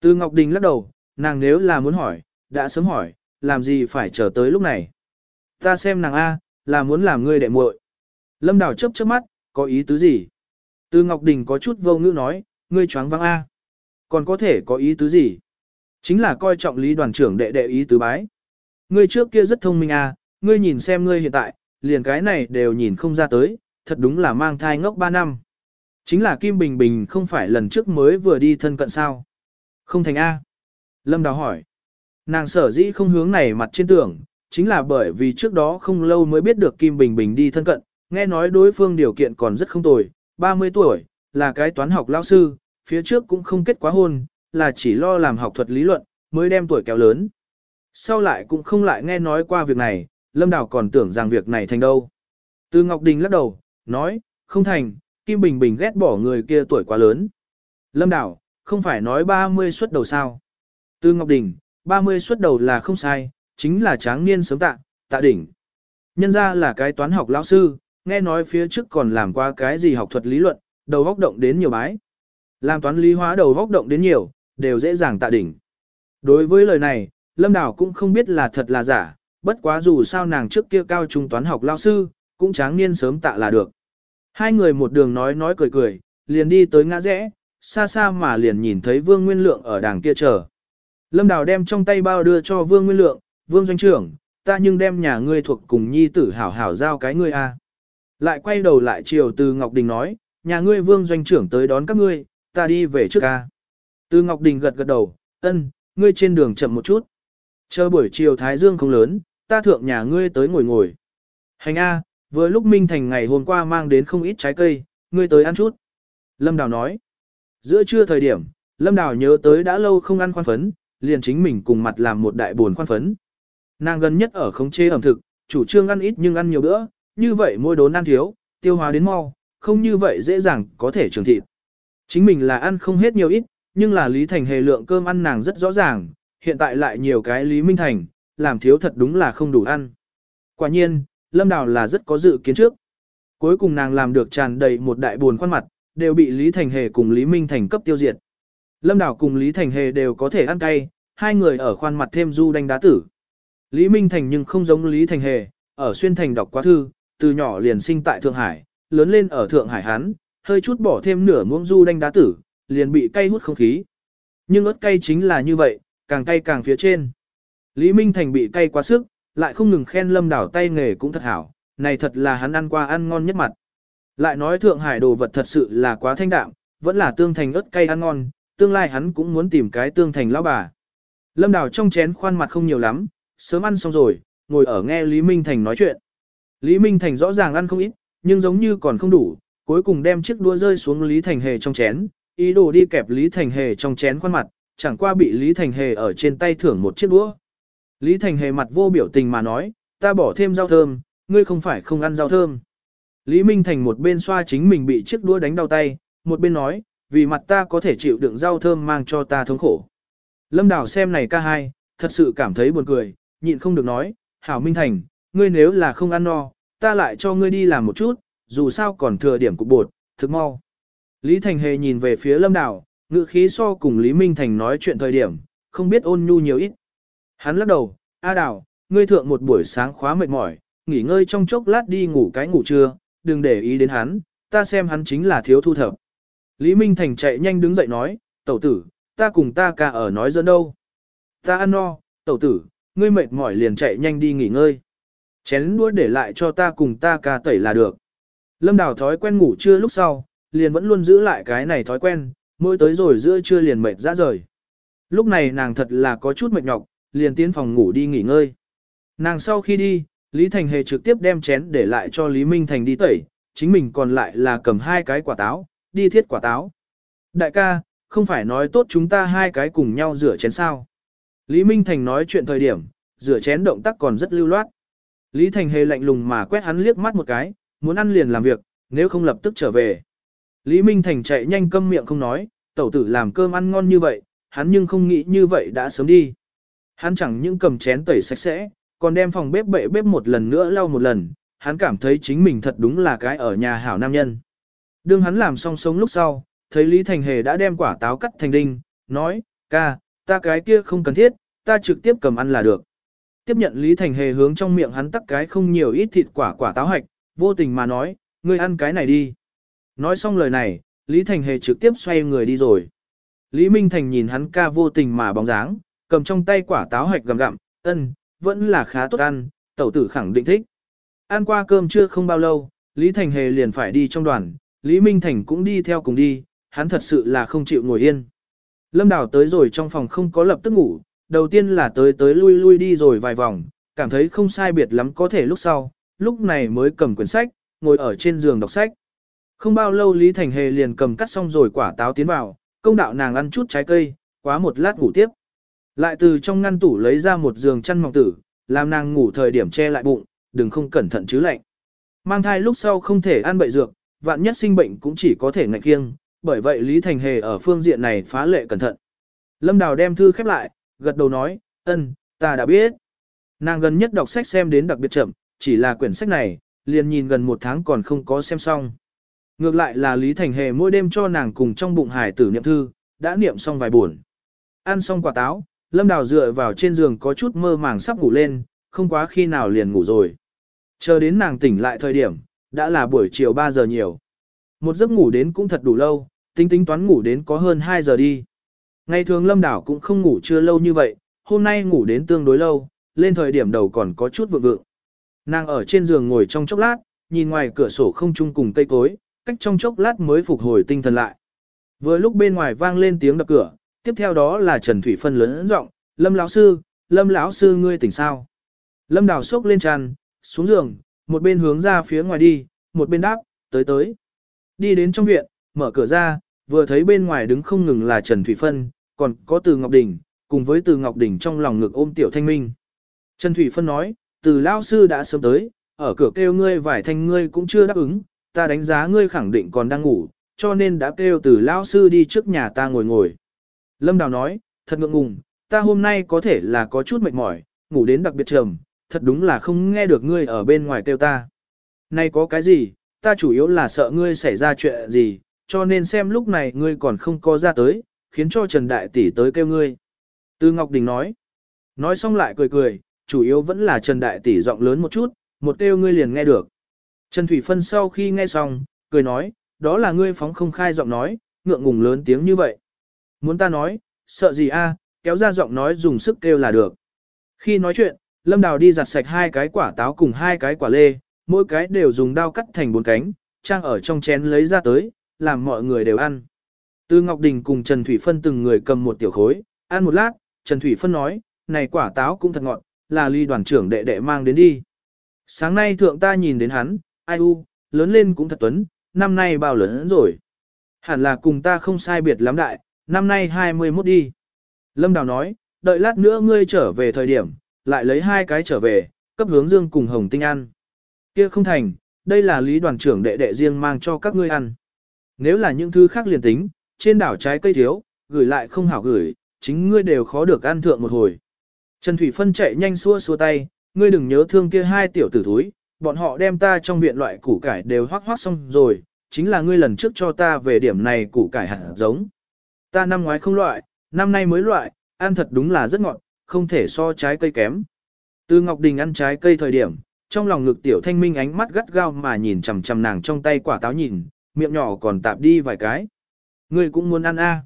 Từ Ngọc Đình lắc đầu, nàng nếu là muốn hỏi, đã sớm hỏi, làm gì phải chờ tới lúc này. Ta xem nàng A, là muốn làm ngươi đệ muội. Lâm Đảo chớp chớp mắt, có ý tứ gì? Từ Ngọc Đình có chút vô ngữ nói, ngươi choáng vắng A. Còn có thể có ý tứ gì? Chính là coi trọng lý đoàn trưởng đệ đệ ý tứ bái. Ngươi trước kia rất thông minh A, ngươi nhìn xem ngươi hiện tại, liền cái này đều nhìn không ra tới, thật đúng là mang thai ngốc 3 năm. Chính là Kim Bình Bình không phải lần trước mới vừa đi thân cận sao. Không thành A. Lâm Đào hỏi. Nàng sở dĩ không hướng này mặt trên tưởng, chính là bởi vì trước đó không lâu mới biết được Kim Bình Bình đi thân cận, nghe nói đối phương điều kiện còn rất không tồi, 30 tuổi, là cái toán học lao sư, phía trước cũng không kết quá hôn, là chỉ lo làm học thuật lý luận, mới đem tuổi kéo lớn. Sau lại cũng không lại nghe nói qua việc này, Lâm Đào còn tưởng rằng việc này thành đâu. Từ Ngọc Đình lắc đầu, nói, không thành, Kim Bình Bình ghét bỏ người kia tuổi quá lớn. Lâm Đào, không phải nói 30 xuất đầu sao. Từ Ngọc Đình, 30 xuất đầu là không sai, chính là tráng niên sớm tạ, tạ đỉnh. Nhân ra là cái toán học lão sư, nghe nói phía trước còn làm qua cái gì học thuật lý luận, đầu góc động đến nhiều bái. Làm toán lý hóa đầu góc động đến nhiều, đều dễ dàng tạ đỉnh. Đối với lời này, Lâm Đào cũng không biết là thật là giả, bất quá dù sao nàng trước kia cao trung toán học lao sư, cũng tráng niên sớm tạ là được. Hai người một đường nói nói cười cười, liền đi tới ngã rẽ, xa xa mà liền nhìn thấy Vương Nguyên Lượng ở đàng kia chờ. Lâm Đào đem trong tay bao đưa cho Vương Nguyên Lượng, Vương Doanh trưởng, ta nhưng đem nhà ngươi thuộc cùng nhi tử hảo hảo giao cái ngươi a. Lại quay đầu lại chiều từ Ngọc Đình nói, nhà ngươi Vương Doanh trưởng tới đón các ngươi, ta đi về trước a. Từ Ngọc Đình gật gật đầu, ân, ngươi trên đường chậm một chút. Chờ buổi chiều Thái Dương không lớn, ta thượng nhà ngươi tới ngồi ngồi. Hành A, vừa lúc Minh Thành ngày hôm qua mang đến không ít trái cây, ngươi tới ăn chút. Lâm Đào nói. Giữa trưa thời điểm, Lâm Đào nhớ tới đã lâu không ăn khoan phấn, liền chính mình cùng mặt làm một đại buồn khoan phấn. Nàng gần nhất ở khống chế ẩm thực, chủ trương ăn ít nhưng ăn nhiều bữa, như vậy mỗi đốn ăn thiếu, tiêu hóa đến mau, không như vậy dễ dàng có thể trường thịt. Chính mình là ăn không hết nhiều ít, nhưng là Lý Thành hề lượng cơm ăn nàng rất rõ ràng, hiện tại lại nhiều cái Lý Minh Thành, làm thiếu thật đúng là không đủ ăn. Quả nhiên, Lâm Đào là rất có dự kiến trước. Cuối cùng nàng làm được tràn đầy một đại buồn khoan mặt, đều bị Lý Thành Hề cùng Lý Minh Thành cấp tiêu diệt. Lâm Đào cùng Lý Thành Hề đều có thể ăn cay, hai người ở khoan mặt thêm du đánh đá tử. Lý Minh Thành nhưng không giống Lý Thành Hề, ở xuyên thành đọc quá thư, từ nhỏ liền sinh tại Thượng Hải, lớn lên ở Thượng Hải Hán, hơi chút bỏ thêm nửa muỗng du đánh đá tử, liền bị cay hút không khí. Nhưng ớt cay chính là như vậy, càng cay càng phía trên. Lý Minh Thành bị cay quá sức, lại không ngừng khen lâm đảo tay nghề cũng thật hảo, này thật là hắn ăn qua ăn ngon nhất mặt. Lại nói Thượng Hải đồ vật thật sự là quá thanh đạm, vẫn là tương thành ớt cay ăn ngon, tương lai hắn cũng muốn tìm cái tương thành lão bà. Lâm đảo trong chén khoan mặt không nhiều lắm, sớm ăn xong rồi, ngồi ở nghe Lý Minh Thành nói chuyện. Lý Minh Thành rõ ràng ăn không ít, nhưng giống như còn không đủ, cuối cùng đem chiếc đũa rơi xuống Lý Thành Hề trong chén, ý đồ đi kẹp Lý Thành Hề trong chén khoan mặt, chẳng qua bị Lý Thành Hề ở trên tay thưởng một chiếc đũa. Lý Thành Hề mặt vô biểu tình mà nói, ta bỏ thêm rau thơm, ngươi không phải không ăn rau thơm. Lý Minh Thành một bên xoa chính mình bị chiếc đũa đánh đau tay, một bên nói, vì mặt ta có thể chịu đựng rau thơm mang cho ta thống khổ. Lâm Đào xem này ca hai, thật sự cảm thấy buồn cười, nhịn không được nói, Hảo Minh Thành, ngươi nếu là không ăn no, ta lại cho ngươi đi làm một chút, dù sao còn thừa điểm cục bột, thực mau. Lý Thành Hề nhìn về phía Lâm Đào, ngữ khí so cùng Lý Minh Thành nói chuyện thời điểm, không biết ôn nhu nhiều ít. Hắn lắc đầu, A Đào, ngươi thượng một buổi sáng khóa mệt mỏi, nghỉ ngơi trong chốc lát đi ngủ cái ngủ trưa, đừng để ý đến hắn, ta xem hắn chính là thiếu thu thập. Lý Minh Thành chạy nhanh đứng dậy nói, tẩu tử, ta cùng ta ca ở nói dẫn đâu. Ta ăn no, tẩu tử, ngươi mệt mỏi liền chạy nhanh đi nghỉ ngơi. Chén đũa để lại cho ta cùng ta ca tẩy là được. Lâm Đào thói quen ngủ trưa lúc sau, liền vẫn luôn giữ lại cái này thói quen, mỗi tới rồi giữa trưa liền mệt ra rời. Lúc này nàng thật là có chút mệt nhọc, liền tiến phòng ngủ đi nghỉ ngơi. Nàng sau khi đi, Lý Thành Hề trực tiếp đem chén để lại cho Lý Minh Thành đi tẩy, chính mình còn lại là cầm hai cái quả táo, đi thiết quả táo. Đại ca, không phải nói tốt chúng ta hai cái cùng nhau rửa chén sao. Lý Minh Thành nói chuyện thời điểm, rửa chén động tác còn rất lưu loát. Lý Thành Hề lạnh lùng mà quét hắn liếc mắt một cái, muốn ăn liền làm việc, nếu không lập tức trở về. Lý Minh Thành chạy nhanh câm miệng không nói, tẩu tử làm cơm ăn ngon như vậy, hắn nhưng không nghĩ như vậy đã sớm đi. Hắn chẳng những cầm chén tẩy sạch sẽ, còn đem phòng bếp bệ bếp một lần nữa lau một lần, hắn cảm thấy chính mình thật đúng là cái ở nhà hảo nam nhân. Đương hắn làm xong sống lúc sau, thấy Lý Thành Hề đã đem quả táo cắt thành đinh, nói, ca, ta cái kia không cần thiết, ta trực tiếp cầm ăn là được. Tiếp nhận Lý Thành Hề hướng trong miệng hắn tắc cái không nhiều ít thịt quả quả táo hạch, vô tình mà nói, ngươi ăn cái này đi. Nói xong lời này, Lý Thành Hề trực tiếp xoay người đi rồi. Lý Minh Thành nhìn hắn ca vô tình mà bóng dáng, cầm trong tay quả táo hạch gầm gặm, ân, vẫn là khá tốt ăn, tẩu tử khẳng định thích. Ăn qua cơm trưa không bao lâu, Lý Thành Hề liền phải đi trong đoàn, Lý Minh Thành cũng đi theo cùng đi, hắn thật sự là không chịu ngồi yên. Lâm Đào tới rồi trong phòng không có lập tức ngủ, đầu tiên là tới tới lui lui đi rồi vài vòng, cảm thấy không sai biệt lắm có thể lúc sau, lúc này mới cầm quyển sách, ngồi ở trên giường đọc sách. Không bao lâu Lý Thành Hề liền cầm cắt xong rồi quả táo tiến vào, công đạo nàng ăn chút trái cây, quá một lát ngủ tiếp. Lại từ trong ngăn tủ lấy ra một giường chăn mỏng tử, làm nàng ngủ thời điểm che lại bụng, đừng không cẩn thận chứ lạnh. Mang thai lúc sau không thể ăn bậy dược, vạn nhất sinh bệnh cũng chỉ có thể ngạch kiêng, bởi vậy Lý Thành Hề ở phương diện này phá lệ cẩn thận. Lâm Đào đem thư khép lại, gật đầu nói, ân, ta đã biết. Nàng gần nhất đọc sách xem đến đặc biệt chậm, chỉ là quyển sách này, liền nhìn gần một tháng còn không có xem xong. Ngược lại là Lý Thành Hề mỗi đêm cho nàng cùng trong bụng hải tử niệm thư, đã niệm xong vài buồn. Ăn xong quả táo, Lâm Đào dựa vào trên giường có chút mơ màng sắp ngủ lên, không quá khi nào liền ngủ rồi. Chờ đến nàng tỉnh lại thời điểm, đã là buổi chiều 3 giờ nhiều. Một giấc ngủ đến cũng thật đủ lâu, tính tính toán ngủ đến có hơn 2 giờ đi. Ngày thường Lâm Đảo cũng không ngủ chưa lâu như vậy, hôm nay ngủ đến tương đối lâu, lên thời điểm đầu còn có chút vượng vượng. Nàng ở trên giường ngồi trong chốc lát, nhìn ngoài cửa sổ không chung cùng cây cối, cách trong chốc lát mới phục hồi tinh thần lại. Vừa lúc bên ngoài vang lên tiếng đập cửa, tiếp theo đó là Trần Thủy Phân lớn giọng, "Lâm lão sư, Lâm lão sư ngươi tỉnh sao?" Lâm Đào sốc lên tràn, xuống giường, một bên hướng ra phía ngoài đi, một bên đáp, "Tới tới." Đi đến trong viện, mở cửa ra, vừa thấy bên ngoài đứng không ngừng là Trần Thủy Phân, còn có Từ Ngọc Đình, cùng với Từ Ngọc Đình trong lòng ngực ôm Tiểu Thanh Minh. Trần Thủy Phân nói, Từ Lão Sư đã sớm tới, ở cửa kêu ngươi vải thanh ngươi cũng chưa đáp ứng, ta đánh giá ngươi khẳng định còn đang ngủ, cho nên đã kêu Từ lão Sư đi trước nhà ta ngồi ngồi. Lâm Đào nói, thật ngượng ngùng, ta hôm nay có thể là có chút mệt mỏi, ngủ đến đặc biệt trầm, thật đúng là không nghe được ngươi ở bên ngoài kêu ta. Nay có cái gì, ta chủ yếu là sợ ngươi xảy ra chuyện gì, cho nên xem lúc này ngươi còn không có ra tới, khiến cho Trần Đại Tỷ tới kêu ngươi. Tư Ngọc Đình nói, nói xong lại cười cười, chủ yếu vẫn là Trần Đại Tỷ giọng lớn một chút, một kêu ngươi liền nghe được. Trần Thủy Phân sau khi nghe xong, cười nói, đó là ngươi phóng không khai giọng nói, ngượng ngùng lớn tiếng như vậy. Muốn ta nói, sợ gì a, kéo ra giọng nói dùng sức kêu là được. Khi nói chuyện, Lâm Đào đi giặt sạch hai cái quả táo cùng hai cái quả lê, mỗi cái đều dùng dao cắt thành bốn cánh, trang ở trong chén lấy ra tới, làm mọi người đều ăn. Tư Ngọc Đình cùng Trần Thủy Phân từng người cầm một tiểu khối, ăn một lát, Trần Thủy Phân nói, này quả táo cũng thật ngọt, là ly đoàn trưởng đệ đệ mang đến đi. Sáng nay thượng ta nhìn đến hắn, ai u, lớn lên cũng thật tuấn, năm nay bao lớn rồi. Hẳn là cùng ta không sai biệt lắm đại, năm nay 21 đi. Lâm Đào nói, đợi lát nữa ngươi trở về thời điểm, lại lấy hai cái trở về, cấp hướng dương cùng hồng tinh ăn. Kia không thành, đây là lý đoàn trưởng đệ đệ riêng mang cho các ngươi ăn. Nếu là những thứ khác liền tính, trên đảo trái cây thiếu, gửi lại không hảo gửi, chính ngươi đều khó được ăn thượng một hồi. Trần Thủy Phân chạy nhanh xua xua tay, ngươi đừng nhớ thương kia hai tiểu tử thúi, bọn họ đem ta trong viện loại củ cải đều hoác hoác xong rồi, chính là ngươi lần trước cho ta về điểm này củ cải hẳn giống. Ta năm ngoái không loại, năm nay mới loại, ăn thật đúng là rất ngọt, không thể so trái cây kém. Từ Ngọc Đình ăn trái cây thời điểm, trong lòng ngực tiểu thanh minh ánh mắt gắt gao mà nhìn chằm chằm nàng trong tay quả táo nhìn, miệng nhỏ còn tạp đi vài cái. Ngươi cũng muốn ăn a? À?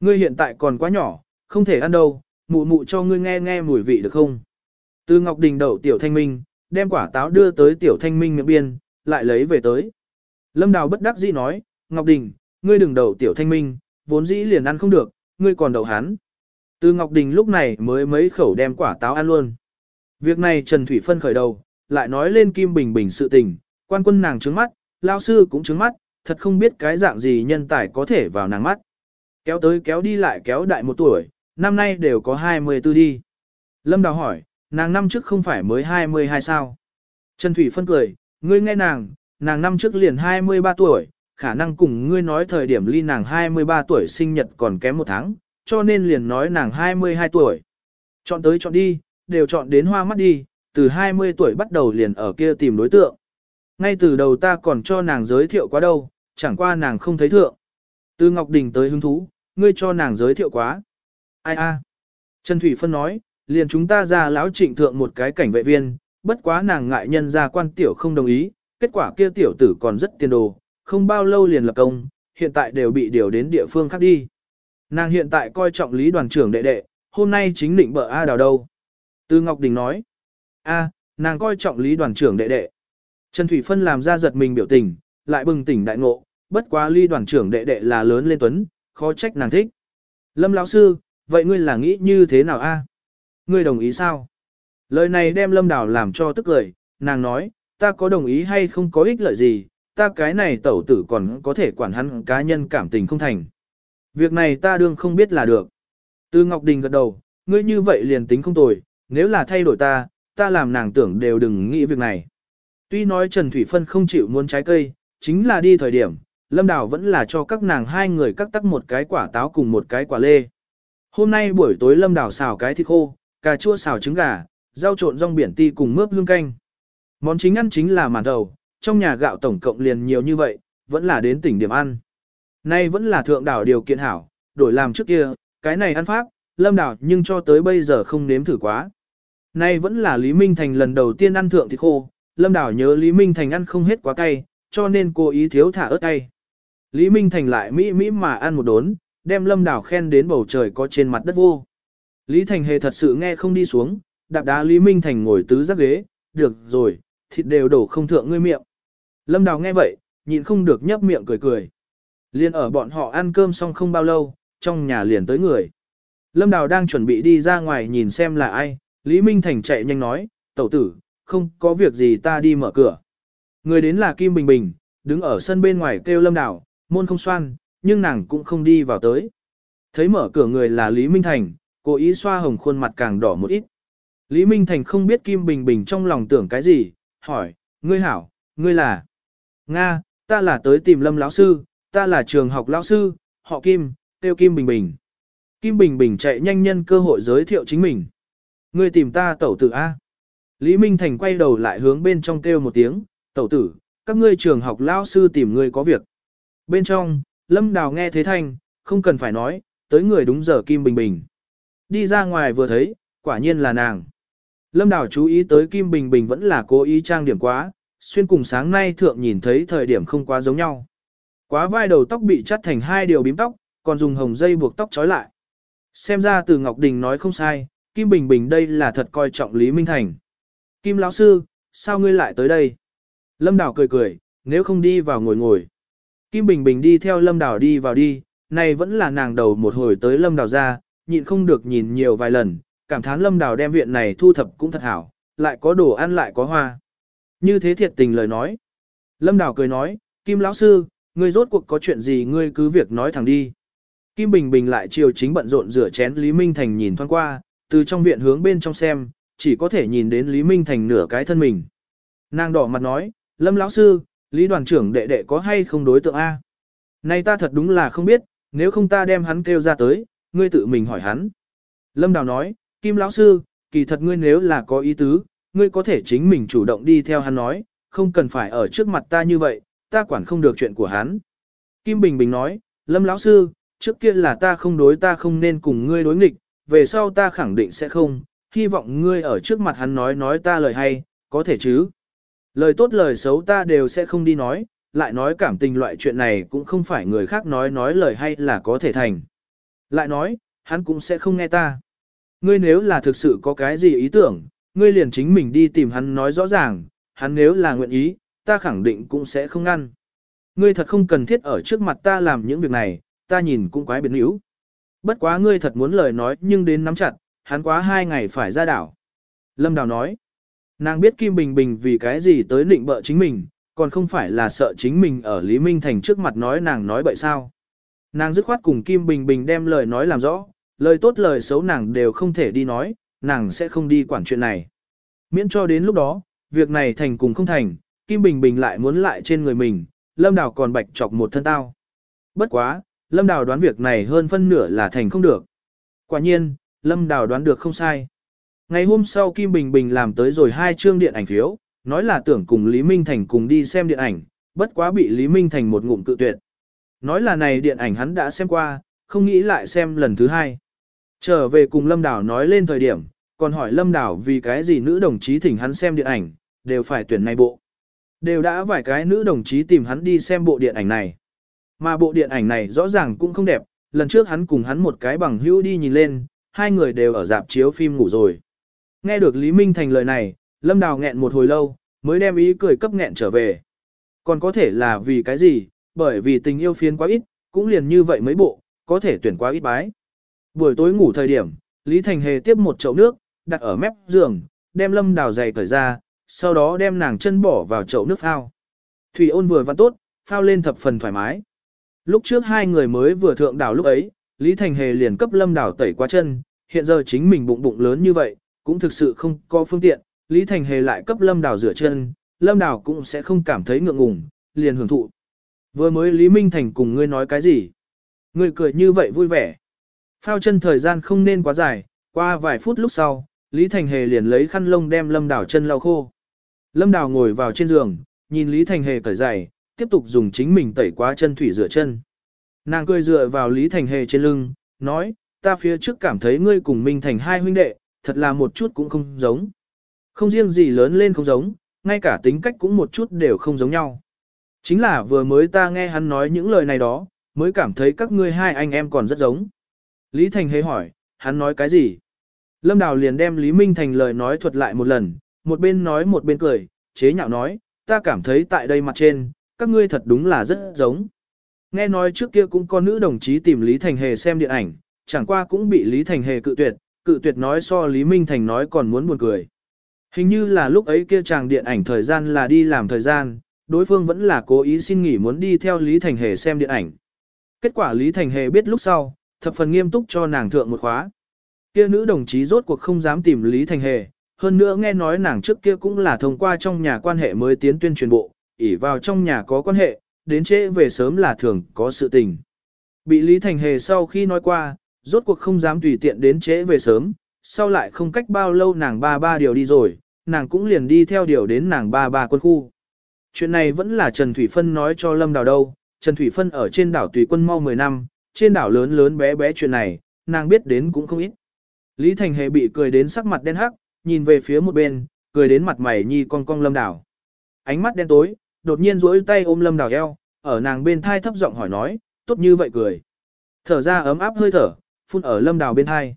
Ngươi hiện tại còn quá nhỏ, không thể ăn đâu, mụ mụ cho ngươi nghe nghe mùi vị được không? Từ Ngọc Đình đậu tiểu thanh minh, đem quả táo đưa tới tiểu thanh minh miệng biên, lại lấy về tới. Lâm Đào bất đắc dĩ nói, Ngọc Đình, ngươi đừng đậu tiểu thanh minh, vốn dĩ liền ăn không được, ngươi còn đậu hắn. Từ Ngọc Đình lúc này mới mấy khẩu đem quả táo ăn luôn. Việc này Trần Thủy Phân khởi đầu, lại nói lên Kim Bình Bình sự tình, quan quân nàng trứng mắt, lao sư cũng trứng mắt, thật không biết cái dạng gì nhân tài có thể vào nàng mắt. Kéo tới kéo đi lại kéo đại một tuổi, năm nay đều có 24 đi. Lâm Đào hỏi, nàng năm trước không phải mới 22 sao? Trần Thủy Phân cười, ngươi nghe nàng, nàng năm trước liền 23 tuổi, khả năng cùng ngươi nói thời điểm ly nàng 23 tuổi sinh nhật còn kém một tháng, cho nên liền nói nàng 22 tuổi. Chọn tới chọn đi, đều chọn đến hoa mắt đi, từ 20 tuổi bắt đầu liền ở kia tìm đối tượng. Ngay từ đầu ta còn cho nàng giới thiệu quá đâu, chẳng qua nàng không thấy thượng. Từ Ngọc Đình tới hứng thú, ngươi cho nàng giới thiệu quá. Ai a? Trần Thủy Phân nói, liền chúng ta ra lão trịnh thượng một cái cảnh vệ viên, bất quá nàng ngại nhân ra quan tiểu không đồng ý, kết quả kia tiểu tử còn rất tiền đồ, không bao lâu liền lập công, hiện tại đều bị điều đến địa phương khác đi. Nàng hiện tại coi trọng lý đoàn trưởng đệ đệ, hôm nay chính định bợ A đào đâu. Từ Ngọc Đình nói, A, nàng coi trọng lý đoàn trưởng đệ đệ. Trần Thủy Phân làm ra giật mình biểu tình, lại bừng tỉnh đại ngộ, bất quá lý đoàn trưởng đệ đệ là lớn lên tuấn, khó trách nàng thích. Lâm lão sư, vậy ngươi là nghĩ như thế nào a? Ngươi đồng ý sao? Lời này đem Lâm Đào làm cho tức cười, nàng nói, ta có đồng ý hay không có ích lợi gì, ta cái này tẩu tử còn có thể quản hắn cá nhân cảm tình không thành. Việc này ta đương không biết là được. Từ Ngọc Đình gật đầu, ngươi như vậy liền tính không tồi, nếu là thay đổi ta, ta làm nàng tưởng đều đừng nghĩ việc này. Tuy nói Trần Thủy Phân không chịu muốn trái cây, chính là đi thời điểm, Lâm Đào vẫn là cho các nàng hai người cắt tắc một cái quả táo cùng một cái quả lê. Hôm nay buổi tối Lâm Đào xào cái thịt khô, cà chua xào trứng gà, rau trộn rong biển ti cùng mướp hương canh. Món chính ăn chính là màn đầu, trong nhà gạo tổng cộng liền nhiều như vậy, vẫn là đến tỉnh điểm ăn. Nay vẫn là thượng đảo điều kiện hảo, đổi làm trước kia, cái này ăn pháp, lâm đảo nhưng cho tới bây giờ không nếm thử quá. Nay vẫn là Lý Minh Thành lần đầu tiên ăn thượng thịt khô, lâm đảo nhớ Lý Minh Thành ăn không hết quá cay, cho nên cô ý thiếu thả ớt cay. Lý Minh Thành lại mỹ mỹ mà ăn một đốn, đem lâm đảo khen đến bầu trời có trên mặt đất vô. Lý Thành hề thật sự nghe không đi xuống, đạp đá Lý Minh Thành ngồi tứ giác ghế, được rồi, thịt đều đổ không thượng ngươi miệng. Lâm Đào nghe vậy, nhịn không được nhấp miệng cười cười. Liên ở bọn họ ăn cơm xong không bao lâu, trong nhà liền tới người. Lâm Đào đang chuẩn bị đi ra ngoài nhìn xem là ai, Lý Minh Thành chạy nhanh nói, tẩu tử, không có việc gì ta đi mở cửa. Người đến là Kim Bình Bình, đứng ở sân bên ngoài kêu Lâm Đào, môn không xoan, nhưng nàng cũng không đi vào tới. Thấy mở cửa người là Lý Minh Thành, cố ý xoa hồng khuôn mặt càng đỏ một ít. Lý Minh Thành không biết Kim Bình Bình trong lòng tưởng cái gì, hỏi, ngươi hảo, ngươi là... Nga, ta là tới tìm Lâm lão sư, ta là trường học lão sư, họ Kim, tiêu Kim Bình Bình. Kim Bình Bình chạy nhanh nhân cơ hội giới thiệu chính mình. Ngươi tìm ta tẩu tử A. Lý Minh Thành quay đầu lại hướng bên trong kêu một tiếng, tẩu tử, các ngươi trường học lão sư tìm ngươi có việc. Bên trong, Lâm Đào nghe thế thanh, không cần phải nói, tới người đúng giờ Kim Bình Bình. Đi ra ngoài vừa thấy, quả nhiên là nàng. Lâm Đào chú ý tới Kim Bình Bình vẫn là cố ý trang điểm quá, xuyên cùng sáng nay thượng nhìn thấy thời điểm không quá giống nhau. Quá vai đầu tóc bị chắt thành hai điều bím tóc, còn dùng hồng dây buộc tóc trói lại. Xem ra từ Ngọc Đình nói không sai, Kim Bình Bình đây là thật coi trọng Lý Minh Thành. Kim lão sư, sao ngươi lại tới đây? Lâm Đào cười cười, nếu không đi vào ngồi ngồi. Kim Bình Bình đi theo Lâm Đào đi vào đi, này vẫn là nàng đầu một hồi tới Lâm Đào ra, nhịn không được nhìn nhiều vài lần, cảm thán Lâm Đào đem viện này thu thập cũng thật hảo, lại có đồ ăn lại có hoa. Như thế thiệt tình lời nói. Lâm Đào cười nói, Kim lão sư, ngươi rốt cuộc có chuyện gì ngươi cứ việc nói thẳng đi. Kim Bình Bình lại chiều chính bận rộn rửa chén Lý Minh Thành nhìn thoáng qua, từ trong viện hướng bên trong xem, chỉ có thể nhìn đến Lý Minh Thành nửa cái thân mình. Nàng đỏ mặt nói, Lâm lão sư, Lý đoàn trưởng đệ đệ có hay không đối tượng A? Này ta thật đúng là không biết, nếu không ta đem hắn kêu ra tới, ngươi tự mình hỏi hắn. Lâm Đào nói, Kim lão sư, kỳ thật ngươi nếu là có ý tứ, ngươi có thể chính mình chủ động đi theo hắn nói, không cần phải ở trước mặt ta như vậy, ta quản không được chuyện của hắn. Kim Bình Bình nói, Lâm lão sư, trước kia là ta không đối ta không nên cùng ngươi đối nghịch, về sau ta khẳng định sẽ không, hy vọng ngươi ở trước mặt hắn nói nói ta lời hay, có thể chứ. Lời tốt lời xấu ta đều sẽ không đi nói, lại nói cảm tình loại chuyện này cũng không phải người khác nói nói lời hay là có thể thành. Lại nói, hắn cũng sẽ không nghe ta. Ngươi nếu là thực sự có cái gì ý tưởng, ngươi liền chính mình đi tìm hắn nói rõ ràng, hắn nếu là nguyện ý, ta khẳng định cũng sẽ không ngăn. Ngươi thật không cần thiết ở trước mặt ta làm những việc này, ta nhìn cũng quái biến yếu. Bất quá ngươi thật muốn lời nói nhưng đến nắm chặt, hắn quá hai ngày phải ra đảo. Lâm Đào nói, nàng biết Kim Bình Bình vì cái gì tới định bợ chính mình, còn không phải là sợ chính mình ở Lý Minh Thành trước mặt nói nàng nói bậy sao. Nàng dứt khoát cùng Kim Bình Bình đem lời nói làm rõ, lời tốt lời xấu nàng đều không thể đi nói, nàng sẽ không đi quản chuyện này. Miễn cho đến lúc đó, việc này thành cùng không thành, Kim Bình Bình lại muốn lại trên người mình, Lâm Đào còn bạch chọc một thân tao. Bất quá, Lâm Đào đoán việc này hơn phân nửa là thành không được. Quả nhiên, Lâm Đào đoán được không sai. Ngày hôm sau Kim Bình Bình làm tới rồi hai chương điện ảnh phiếu, nói là tưởng cùng Lý Minh Thành cùng đi xem điện ảnh, bất quá bị Lý Minh Thành một ngụm cự tuyệt. Nói là này điện ảnh hắn đã xem qua, không nghĩ lại xem lần thứ hai. Trở về cùng Lâm Đào nói lên thời điểm, còn hỏi Lâm Đào vì cái gì nữ đồng chí thỉnh hắn xem điện ảnh, đều phải tuyển này bộ. Đều đã vài cái nữ đồng chí tìm hắn đi xem bộ điện ảnh này. Mà bộ điện ảnh này rõ ràng cũng không đẹp, lần trước hắn cùng hắn một cái bằng hữu đi nhìn lên, hai người đều ở dạp chiếu phim ngủ rồi. Nghe được Lý Minh Thành lời này, Lâm Đào nghẹn một hồi lâu, mới đem ý cười cấp nghẹn trở về. Còn có thể là vì cái gì, bởi vì tình yêu phiến quá ít, cũng liền như vậy mấy bộ, có thể tuyển quá ít bái. Buổi tối ngủ thời điểm, Lý Thành Hề tiếp một chậu nước, đặt ở mép giường, đem Lâm Đào dày cởi ra, sau đó đem nàng chân bỏ vào chậu nước phao. Thủy ôn vừa văn tốt, phao lên thập phần thoải mái. Lúc trước hai người mới vừa thượng đảo lúc ấy, Lý Thành Hề liền cấp Lâm Đào tẩy qua chân, hiện giờ chính mình bụng bụng lớn như vậy, cũng thực sự không có phương tiện, Lý Thành Hề lại cấp Lâm Đào rửa chân, Lâm Đào cũng sẽ không cảm thấy ngượng ngùng, liền hưởng thụ. Vừa mới Lý Minh Thành cùng ngươi nói cái gì? Ngươi cười như vậy vui vẻ. Phao chân thời gian không nên quá dài, qua vài phút lúc sau, Lý Thành Hề liền lấy khăn lông đem Lâm Đào chân lau khô. Lâm Đào ngồi vào trên giường, nhìn Lý Thành Hề cởi giày, tiếp tục dùng chính mình tẩy quá chân thủy rửa chân. Nàng cười dựa vào Lý Thành Hề trên lưng, nói, ta phía trước cảm thấy ngươi cùng Minh Thành hai huynh đệ, thật là một chút cũng không giống. Không riêng gì lớn lên không giống, ngay cả tính cách cũng một chút đều không giống nhau. Chính là vừa mới ta nghe hắn nói những lời này đó, mới cảm thấy các ngươi hai anh em còn rất giống. Lý Thành Hề hỏi, hắn nói cái gì? Lâm Đào liền đem Lý Minh Thành lời nói thuật lại một lần, một bên nói một bên cười, chế nhạo nói, ta cảm thấy tại đây mặt trên, các ngươi thật đúng là rất giống. Nghe nói trước kia cũng có nữ đồng chí tìm Lý Thành Hề xem điện ảnh, chẳng qua cũng bị Lý Thành Hề cự tuyệt, cự tuyệt nói so Lý Minh Thành nói còn muốn buồn cười. Hình như là lúc ấy kia chàng điện ảnh thời gian là đi làm thời gian, đối phương vẫn là cố ý xin nghỉ muốn đi theo Lý Thành Hề xem điện ảnh. Kết quả Lý Thành Hề biết lúc sau, thập phần nghiêm túc cho nàng thượng một khóa. Kia nữ đồng chí rốt cuộc không dám tìm Lý Thành Hề, hơn nữa nghe nói nàng trước kia cũng là thông qua trong nhà quan hệ mới tiến tuyên truyền bộ, ỉ vào trong nhà có quan hệ, đến trễ về sớm là thường có sự tình. Bị Lý Thành Hề sau khi nói qua, rốt cuộc không dám tùy tiện đến trễ về sớm, sau lại không cách bao lâu nàng ba ba điều đi rồi, nàng cũng liền đi theo điều đến nàng ba ba quân khu. Chuyện này vẫn là Trần Thủy Phân nói cho Lâm Đào đâu, Trần Thủy Phân ở trên đảo tùy quân mau 10 năm, trên đảo lớn lớn bé bé chuyện này, nàng biết đến cũng không ít. Lý Thành Hề bị cười đến sắc mặt đen hắc, nhìn về phía một bên, cười đến mặt mày nhi con cong Lâm Đào. Ánh mắt đen tối, đột nhiên duỗi tay ôm Lâm Đào eo, ở nàng bên thai thấp giọng hỏi nói, tốt như vậy cười. Thở ra ấm áp hơi thở, phun ở Lâm Đào bên thai.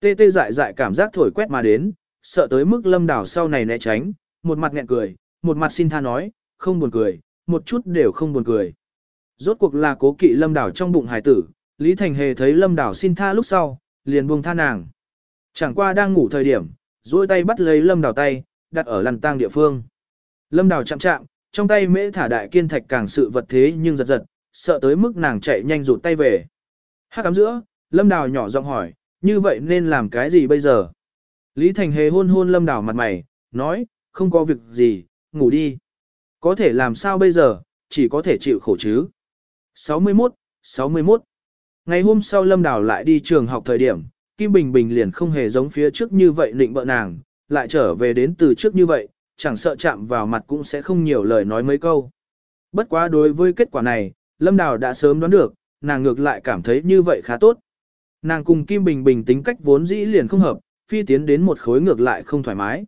Tê tê dại dại cảm giác thổi quét mà đến, sợ tới mức Lâm Đào sau này né tránh, một mặt nghẹn cười, một mặt xin tha nói, không buồn cười, một chút đều không buồn cười. Rốt cuộc là cố kỵ Lâm đảo trong bụng hải tử, Lý Thành Hề thấy Lâm đảo xin tha lúc sau, liền buông tha nàng. Chẳng qua đang ngủ thời điểm, duỗi tay bắt lấy Lâm đảo tay, đặt ở lằn tang địa phương. Lâm đảo chạm chạm, trong tay mễ thả đại kiên thạch càng sự vật thế nhưng giật giật, sợ tới mức nàng chạy nhanh rụt tay về. Hát cắm giữa, Lâm Đào nhỏ giọng hỏi, như vậy nên làm cái gì bây giờ? Lý Thành Hề hôn hôn Lâm Đào mặt mày, nói, không có việc gì, ngủ đi. Có thể làm sao bây giờ, chỉ có thể chịu khổ chứ. 61, 61. Ngày hôm sau Lâm Đào lại đi trường học thời điểm, Kim Bình Bình liền không hề giống phía trước như vậy định bợ nàng, lại trở về đến từ trước như vậy, chẳng sợ chạm vào mặt cũng sẽ không nhiều lời nói mấy câu. Bất quá đối với kết quả này, Lâm Đào đã sớm đoán được, nàng ngược lại cảm thấy như vậy khá tốt. Nàng cùng Kim Bình Bình tính cách vốn dĩ liền không hợp, phi tiến đến một khối ngược lại không thoải mái.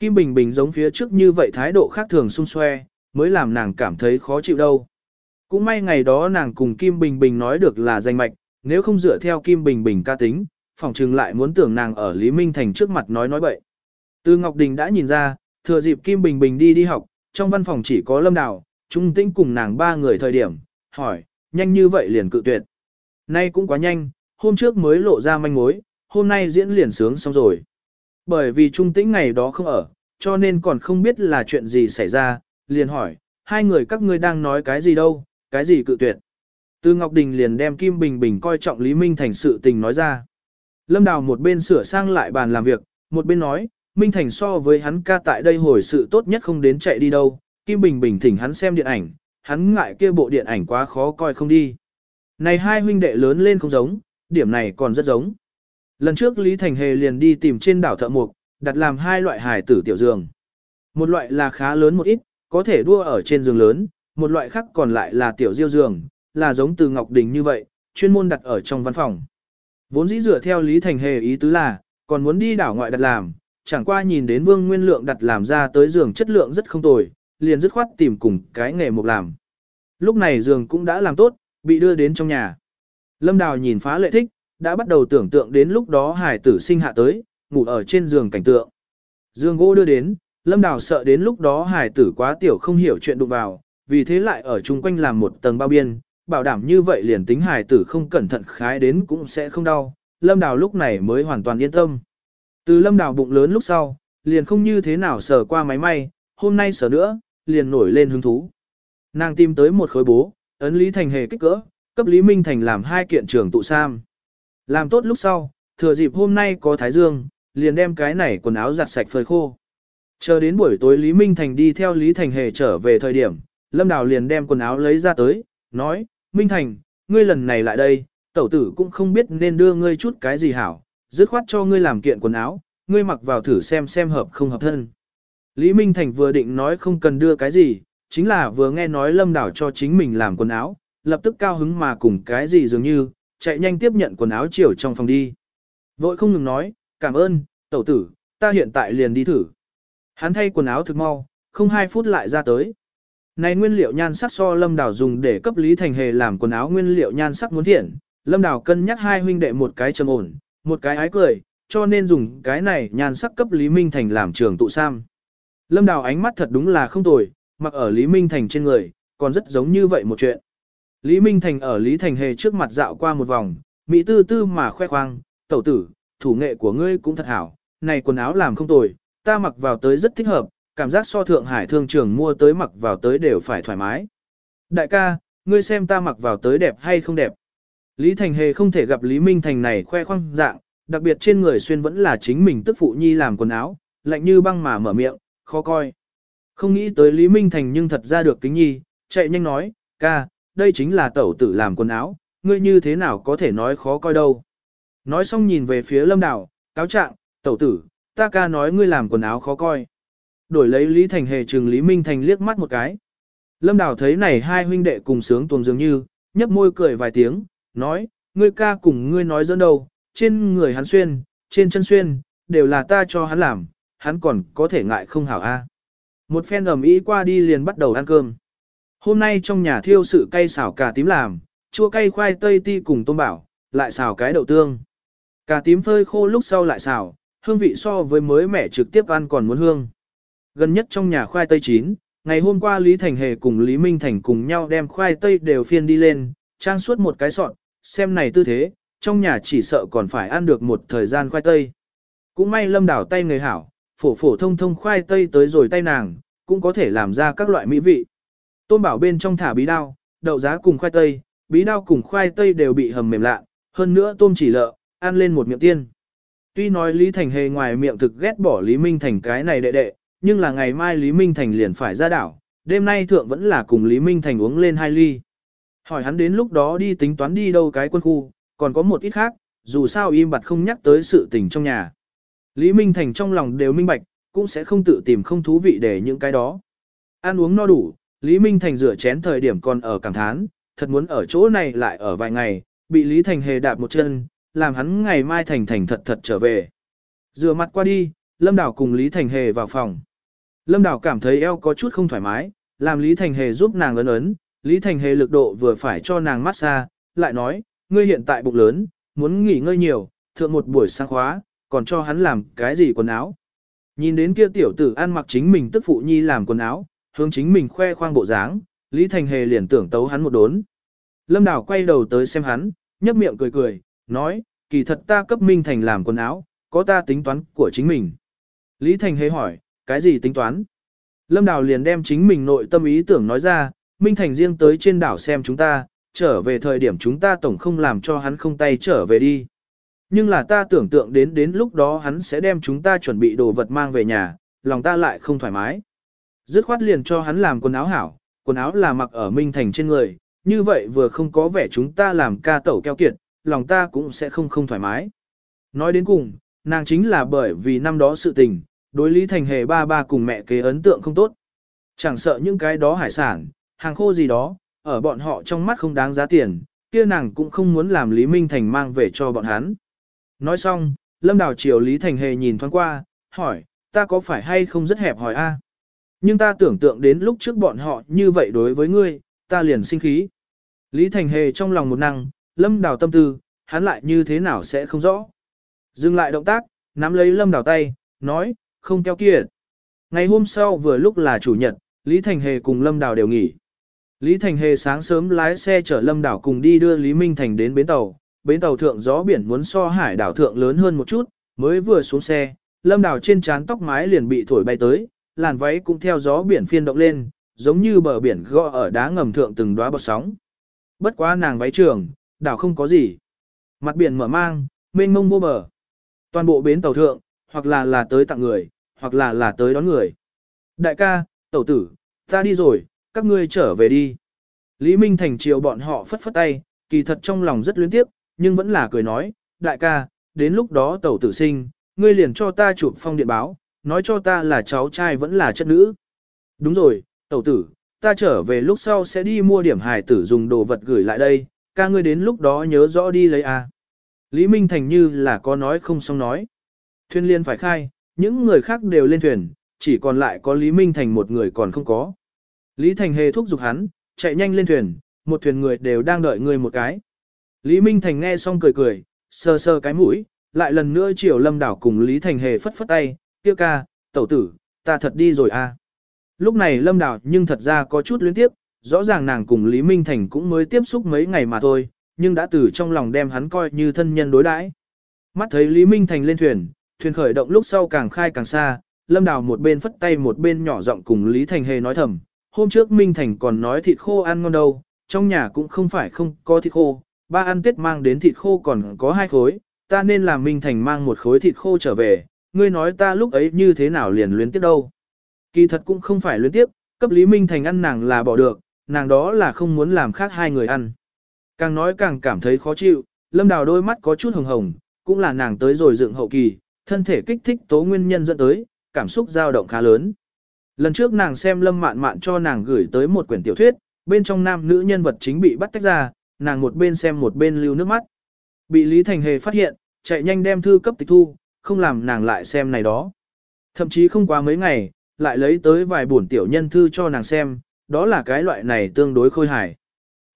Kim Bình Bình giống phía trước như vậy thái độ khác thường xung xoe, mới làm nàng cảm thấy khó chịu đâu. Cũng may ngày đó nàng cùng Kim Bình Bình nói được là danh mạch, nếu không dựa theo Kim Bình Bình ca tính, phòng trừng lại muốn tưởng nàng ở Lý Minh Thành trước mặt nói nói bậy. Từ Ngọc Đình đã nhìn ra, thừa dịp Kim Bình Bình đi đi học, trong văn phòng chỉ có Lâm Đào, Trung Tĩnh cùng nàng ba người thời điểm, hỏi, nhanh như vậy liền cự tuyệt. Nay cũng quá nhanh, hôm trước mới lộ ra manh mối, hôm nay diễn liền sướng xong rồi. Bởi vì Trung Tĩnh ngày đó không ở, cho nên còn không biết là chuyện gì xảy ra, liền hỏi, hai người các ngươi đang nói cái gì đâu, cái gì cự tuyệt. Từ Ngọc Đình liền đem Kim Bình Bình coi trọng Lý Minh Thành sự tình nói ra. Lâm Đào một bên sửa sang lại bàn làm việc, một bên nói, Minh Thành so với hắn ca tại đây hồi sự tốt nhất không đến chạy đi đâu, Kim Bình Bình thỉnh hắn xem điện ảnh, hắn ngại kia bộ điện ảnh quá khó coi không đi. Này hai huynh đệ lớn lên không giống, điểm này còn rất giống. Lần trước Lý Thành Hề liền đi tìm trên đảo thợ mục, đặt làm hai loại hải tử tiểu giường. Một loại là khá lớn một ít, có thể đua ở trên giường lớn, một loại khác còn lại là tiểu diêu giường, là giống từ Ngọc Đình như vậy, chuyên môn đặt ở trong văn phòng. Vốn dĩ dựa theo Lý Thành Hề ý tứ là, còn muốn đi đảo ngoại đặt làm, chẳng qua nhìn đến Vương Nguyên Lượng đặt làm ra tới giường chất lượng rất không tồi, liền dứt khoát tìm cùng cái nghề Mục làm. Lúc này giường cũng đã làm tốt, bị đưa đến trong nhà. Lâm Đào nhìn phá lệ thích, đã bắt đầu tưởng tượng đến lúc đó hải tử sinh hạ tới, ngủ ở trên giường cảnh tượng. Dương gỗ đưa đến, Lâm Đào sợ đến lúc đó hải tử quá tiểu không hiểu chuyện đụng vào, vì thế lại ở chung quanh làm một tầng bao biên, bảo đảm như vậy liền tính hải tử không cẩn thận khái đến cũng sẽ không đau. Lâm Đào lúc này mới hoàn toàn yên tâm. Từ Lâm Đào bụng lớn lúc sau, liền không như thế nào sờ qua máy may, hôm nay sờ nữa, liền nổi lên hứng thú. Nàng tìm tới một khối bố, ấn Lý Thành hề kích cỡ, cấp Lý Minh Thành làm hai kiện trường tụ sam. Làm tốt lúc sau, thừa dịp hôm nay có thái dương, liền đem cái này quần áo giặt sạch phơi khô. Chờ đến buổi tối Lý Minh Thành đi theo Lý Thành hề trở về thời điểm, Lâm Đào liền đem quần áo lấy ra tới, nói, Minh Thành, ngươi lần này lại đây, tẩu tử cũng không biết nên đưa ngươi chút cái gì hảo, dứt khoát cho ngươi làm kiện quần áo, ngươi mặc vào thử xem xem hợp không hợp thân. Lý Minh Thành vừa định nói không cần đưa cái gì, chính là vừa nghe nói Lâm Đào cho chính mình làm quần áo, lập tức cao hứng mà cùng cái gì dường như, chạy nhanh tiếp nhận quần áo chiều trong phòng đi. Vội không ngừng nói, cảm ơn, tẩu tử, ta hiện tại liền đi thử. Hắn thay quần áo thực mau, không hai phút lại ra tới. Này nguyên liệu nhan sắc so Lâm Đảo dùng để cấp Lý Thành Hề làm quần áo nguyên liệu nhan sắc muốn thiện, Lâm Đảo cân nhắc hai huynh đệ một cái trầm ổn, một cái ái cười, cho nên dùng cái này nhan sắc cấp Lý Minh Thành làm trường tụ sam. Lâm Đào ánh mắt thật đúng là không tồi, mặc ở Lý Minh Thành trên người, còn rất giống như vậy một chuyện. Lý Minh Thành ở Lý Thành Hề trước mặt dạo qua một vòng, mỹ tư tư mà khoe khoang, tẩu tử, thủ nghệ của ngươi cũng thật hảo, này quần áo làm không tồi, ta mặc vào tới rất thích hợp, cảm giác so thượng hải thương trường mua tới mặc vào tới đều phải thoải mái. Đại ca, ngươi xem ta mặc vào tới đẹp hay không đẹp. Lý Thành Hề không thể gặp Lý Minh Thành này khoe khoang dạng, đặc biệt trên người xuyên vẫn là chính mình tức phụ nhi làm quần áo, lạnh như băng mà mở miệng, khó coi. Không nghĩ tới Lý Minh Thành nhưng thật ra được kính nhi, chạy nhanh nói, ca, đây chính là tẩu tử làm quần áo, ngươi như thế nào có thể nói khó coi đâu. Nói xong nhìn về phía lâm đảo, cáo trạng, tẩu tử, ta ca nói ngươi làm quần áo khó coi. Đổi lấy Lý Thành hề trừng Lý Minh Thành liếc mắt một cái. Lâm đảo thấy này hai huynh đệ cùng sướng tuồng dường như, nhấp môi cười vài tiếng, nói, ngươi ca cùng ngươi nói dẫn đâu, trên người hắn xuyên, trên chân xuyên, đều là ta cho hắn làm, hắn còn có thể ngại không hảo a. Một phen ầm ý qua đi liền bắt đầu ăn cơm. Hôm nay trong nhà thiêu sự cay xào cà tím làm, chua cay khoai tây ti cùng tôm bảo, lại xào cái đậu tương. Cà tím phơi khô lúc sau lại xào, hương vị so với mới mẻ trực tiếp ăn còn muốn hương. Gần nhất trong nhà khoai tây chín, ngày hôm qua Lý Thành Hề cùng Lý Minh Thành cùng nhau đem khoai tây đều phiên đi lên, trang suốt một cái sọn, xem này tư thế, trong nhà chỉ sợ còn phải ăn được một thời gian khoai tây. Cũng may lâm đảo tay người hảo, phổ phổ thông thông khoai tây tới rồi tay nàng, cũng có thể làm ra các loại mỹ vị. Tôm bảo bên trong thả bí đao, đậu giá cùng khoai tây, bí đao cùng khoai tây đều bị hầm mềm lạ, hơn nữa tôm chỉ lợ, ăn lên một miệng tiên. Tuy nói Lý Thành hề ngoài miệng thực ghét bỏ Lý Minh Thành cái này đệ đệ, nhưng là ngày mai Lý Minh Thành liền phải ra đảo, đêm nay thượng vẫn là cùng Lý Minh Thành uống lên hai ly. Hỏi hắn đến lúc đó đi tính toán đi đâu cái quân khu, còn có một ít khác, dù sao im bặt không nhắc tới sự tình trong nhà. Lý Minh Thành trong lòng đều minh bạch, cũng sẽ không tự tìm không thú vị để những cái đó. Ăn uống no đủ, Lý Minh Thành rửa chén thời điểm còn ở cảm thán, thật muốn ở chỗ này lại ở vài ngày, bị Lý Thành hề đạp một chân, làm hắn ngày mai thành thành thật thật trở về. Rửa mặt qua đi, Lâm Đảo cùng Lý Thành hề vào phòng. Lâm Đảo cảm thấy eo có chút không thoải mái, làm Lý Thành hề giúp nàng ấn ấn, Lý Thành hề lực độ vừa phải cho nàng massage, lại nói, ngươi hiện tại bụng lớn, muốn nghỉ ngơi nhiều, thượng một buổi sáng khóa, còn cho hắn làm cái gì quần áo. Nhìn đến kia tiểu tử ăn mặc chính mình tức phụ nhi làm quần áo, hướng chính mình khoe khoang bộ dáng, Lý Thành Hề liền tưởng tấu hắn một đốn. Lâm Đào quay đầu tới xem hắn, nhấp miệng cười cười, nói, kỳ thật ta cấp Minh Thành làm quần áo, có ta tính toán của chính mình. Lý Thành Hề hỏi, cái gì tính toán? Lâm Đào liền đem chính mình nội tâm ý tưởng nói ra, Minh Thành riêng tới trên đảo xem chúng ta, trở về thời điểm chúng ta tổng không làm cho hắn không tay trở về đi. Nhưng là ta tưởng tượng đến đến lúc đó hắn sẽ đem chúng ta chuẩn bị đồ vật mang về nhà, lòng ta lại không thoải mái. Dứt khoát liền cho hắn làm quần áo hảo, quần áo là mặc ở Minh Thành trên người, như vậy vừa không có vẻ chúng ta làm ca tẩu keo kiệt, lòng ta cũng sẽ không không thoải mái. Nói đến cùng, nàng chính là bởi vì năm đó sự tình, đối Lý Thành Hề ba ba cùng mẹ kế ấn tượng không tốt. Chẳng sợ những cái đó hải sản, hàng khô gì đó, ở bọn họ trong mắt không đáng giá tiền, kia nàng cũng không muốn làm Lý Minh Thành mang về cho bọn hắn. Nói xong, Lâm Đào chiều Lý Thành Hề nhìn thoáng qua, hỏi, ta có phải hay không rất hẹp hỏi a? Nhưng ta tưởng tượng đến lúc trước bọn họ như vậy đối với ngươi, ta liền sinh khí. Lý Thành Hề trong lòng một năng, Lâm Đào tâm tư, hắn lại như thế nào sẽ không rõ. Dừng lại động tác, nắm lấy Lâm Đào tay, nói, không keo kia. Ngày hôm sau vừa lúc là chủ nhật, Lý Thành Hề cùng Lâm Đào đều nghỉ. Lý Thành Hề sáng sớm lái xe chở Lâm Đảo cùng đi đưa Lý Minh Thành đến bến tàu. Bến tàu thượng gió biển muốn so hải đảo thượng lớn hơn một chút, mới vừa xuống xe, Lâm Đảo trên trán tóc mái liền bị thổi bay tới, làn váy cũng theo gió biển phiên động lên, giống như bờ biển gõ ở đá ngầm thượng từng đóa bọt sóng. Bất quá nàng váy trường, đảo không có gì. Mặt biển mở mang, mênh mông vô bờ. Toàn bộ bến tàu thượng, hoặc là là tới tặng người, hoặc là là tới đón người. Đại ca, tẩu tử, ta đi rồi, các ngươi trở về đi. Lý Minh Thành chiều bọn họ phất phất tay, kỳ thật trong lòng rất luyến tiếc, nhưng vẫn là cười nói, đại ca, đến lúc đó tẩu tử sinh, ngươi liền cho ta chụp phong điện báo, nói cho ta là cháu trai vẫn là chất nữ. Đúng rồi, tẩu tử, ta trở về lúc sau sẽ đi mua điểm hài tử dùng đồ vật gửi lại đây, ca ngươi đến lúc đó nhớ rõ đi lấy a. Lý Minh Thành như là có nói không xong nói. Thuyền liên phải khai, những người khác đều lên thuyền, chỉ còn lại có Lý Minh Thành một người còn không có. Lý Thành Hề thúc giục hắn, chạy nhanh lên thuyền, một thuyền người đều đang đợi người một cái. Lý Minh Thành nghe xong cười cười, sờ sờ cái mũi, lại lần nữa chiều lâm đảo cùng Lý Thành Hề phất phất tay, tiêu ca, tẩu tử, ta thật đi rồi à. Lúc này lâm đảo nhưng thật ra có chút luyến tiếp, rõ ràng nàng cùng Lý Minh Thành cũng mới tiếp xúc mấy ngày mà thôi, nhưng đã từ trong lòng đem hắn coi như thân nhân đối đãi. Mắt thấy Lý Minh Thành lên thuyền, thuyền khởi động lúc sau càng khai càng xa, lâm đảo một bên phất tay một bên nhỏ giọng cùng Lý Thành Hề nói thầm, hôm trước Minh Thành còn nói thịt khô ăn ngon đâu, trong nhà cũng không phải không có thịt khô, ba ăn tết mang đến thịt khô còn có hai khối, ta nên làm Minh Thành mang một khối thịt khô trở về, ngươi nói ta lúc ấy như thế nào liền luyến tiếp đâu. Kỳ thật cũng không phải luyến tiếp, cấp Lý Minh Thành ăn nàng là bỏ được, nàng đó là không muốn làm khác hai người ăn. Càng nói càng cảm thấy khó chịu, lâm đào đôi mắt có chút hồng hồng, cũng là nàng tới rồi dựng hậu kỳ, thân thể kích thích tố nguyên nhân dẫn tới, cảm xúc dao động khá lớn. Lần trước nàng xem lâm mạn mạn cho nàng gửi tới một quyển tiểu thuyết, bên trong nam nữ nhân vật chính bị bắt tách ra, nàng một bên xem một bên lưu nước mắt. Bị Lý Thành Hề phát hiện, chạy nhanh đem thư cấp tịch thu, không làm nàng lại xem này đó. Thậm chí không quá mấy ngày, lại lấy tới vài buồn tiểu nhân thư cho nàng xem, đó là cái loại này tương đối khôi hài.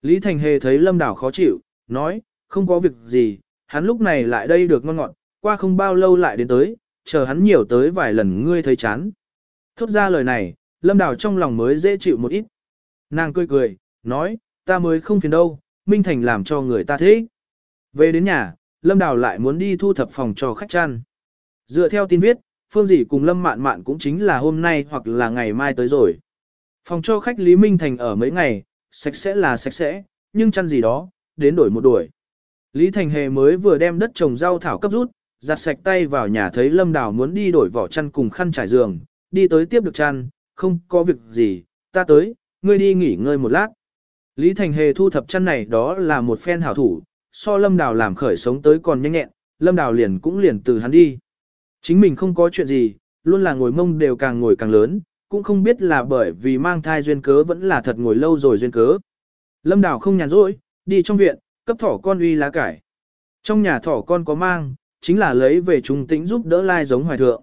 Lý Thành Hề thấy Lâm Đảo khó chịu, nói, không có việc gì, hắn lúc này lại đây được ngon ngọt, qua không bao lâu lại đến tới, chờ hắn nhiều tới vài lần ngươi thấy chán. Thốt ra lời này, Lâm Đảo trong lòng mới dễ chịu một ít. Nàng cười cười, nói, ta mới không phiền đâu, Minh Thành làm cho người ta thế. Về đến nhà, Lâm Đào lại muốn đi thu thập phòng cho khách chăn. Dựa theo tin viết, Phương Dĩ cùng Lâm Mạn Mạn cũng chính là hôm nay hoặc là ngày mai tới rồi. Phòng cho khách Lý Minh Thành ở mấy ngày, sạch sẽ là sạch sẽ, nhưng chăn gì đó, đến đổi một đuổi. Lý Thành Hề mới vừa đem đất trồng rau thảo cấp rút, giặt sạch tay vào nhà thấy Lâm Đào muốn đi đổi vỏ chăn cùng khăn trải giường, đi tới tiếp được chăn, không có việc gì, ta tới, ngươi đi nghỉ ngơi một lát. Lý Thành Hề thu thập chăn này đó là một phen hảo thủ, so Lâm Đào làm khởi sống tới còn nhanh nhẹn, Lâm Đào liền cũng liền từ hắn đi. Chính mình không có chuyện gì, luôn là ngồi mông đều càng ngồi càng lớn, cũng không biết là bởi vì mang thai duyên cớ vẫn là thật ngồi lâu rồi duyên cớ. Lâm Đào không nhàn rỗi, đi trong viện, cấp thỏ con uy lá cải. Trong nhà thỏ con có mang, chính là lấy về trung tĩnh giúp đỡ lai giống hoài thượng.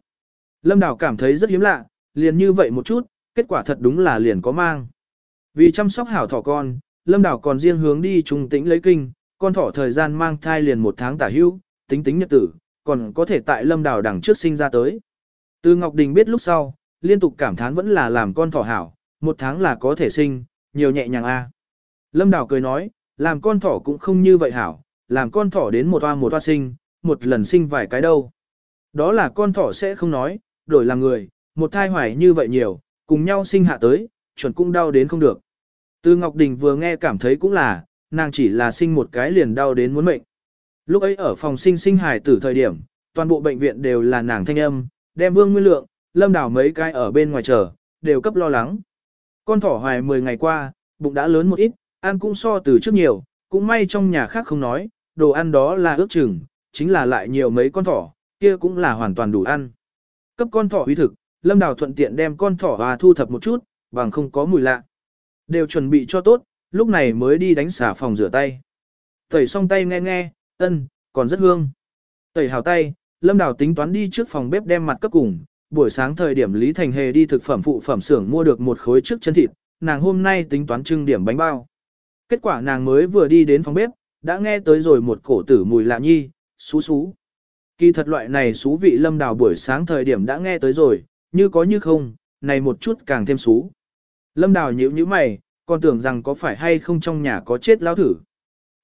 Lâm Đào cảm thấy rất hiếm lạ, liền như vậy một chút, kết quả thật đúng là liền có mang. Vì chăm sóc hảo thỏ con, Lâm Đào còn riêng hướng đi trung tĩnh lấy kinh, con thỏ thời gian mang thai liền một tháng tả hữu, tính tính nhật tử, còn có thể tại Lâm Đào đằng trước sinh ra tới. Từ Ngọc Đình biết lúc sau, liên tục cảm thán vẫn là làm con thỏ hảo, một tháng là có thể sinh, nhiều nhẹ nhàng a. Lâm Đào cười nói, làm con thỏ cũng không như vậy hảo, làm con thỏ đến một hoa một hoa sinh, một lần sinh vài cái đâu. Đó là con thỏ sẽ không nói, đổi làm người, một thai hoài như vậy nhiều, cùng nhau sinh hạ tới, chuẩn cũng đau đến không được. Từ Ngọc Đình vừa nghe cảm thấy cũng là, nàng chỉ là sinh một cái liền đau đến muốn mệnh. Lúc ấy ở phòng sinh sinh hài tử thời điểm, toàn bộ bệnh viện đều là nàng thanh âm, đem vương nguyên lượng, lâm đảo mấy cái ở bên ngoài chờ, đều cấp lo lắng. Con thỏ hoài 10 ngày qua, bụng đã lớn một ít, ăn cũng so từ trước nhiều, cũng may trong nhà khác không nói, đồ ăn đó là ước chừng, chính là lại nhiều mấy con thỏ, kia cũng là hoàn toàn đủ ăn. Cấp con thỏ uy thực, lâm đảo thuận tiện đem con thỏ và thu thập một chút, bằng không có mùi lạ. Đều chuẩn bị cho tốt, lúc này mới đi đánh xả phòng rửa tay. Tẩy xong tay nghe nghe, ân, còn rất hương. Tẩy hào tay, Lâm Đào tính toán đi trước phòng bếp đem mặt cấp cùng, buổi sáng thời điểm Lý Thành Hề đi thực phẩm phụ phẩm xưởng mua được một khối trước chân thịt, nàng hôm nay tính toán trưng điểm bánh bao. Kết quả nàng mới vừa đi đến phòng bếp, đã nghe tới rồi một cổ tử mùi lạ nhi, xú xú. Kỳ thật loại này xú vị Lâm Đào buổi sáng thời điểm đã nghe tới rồi, như có như không, này một chút càng thêm xú. Lâm Đào nhíu nhíu mày, còn tưởng rằng có phải hay không trong nhà có chết lao thử.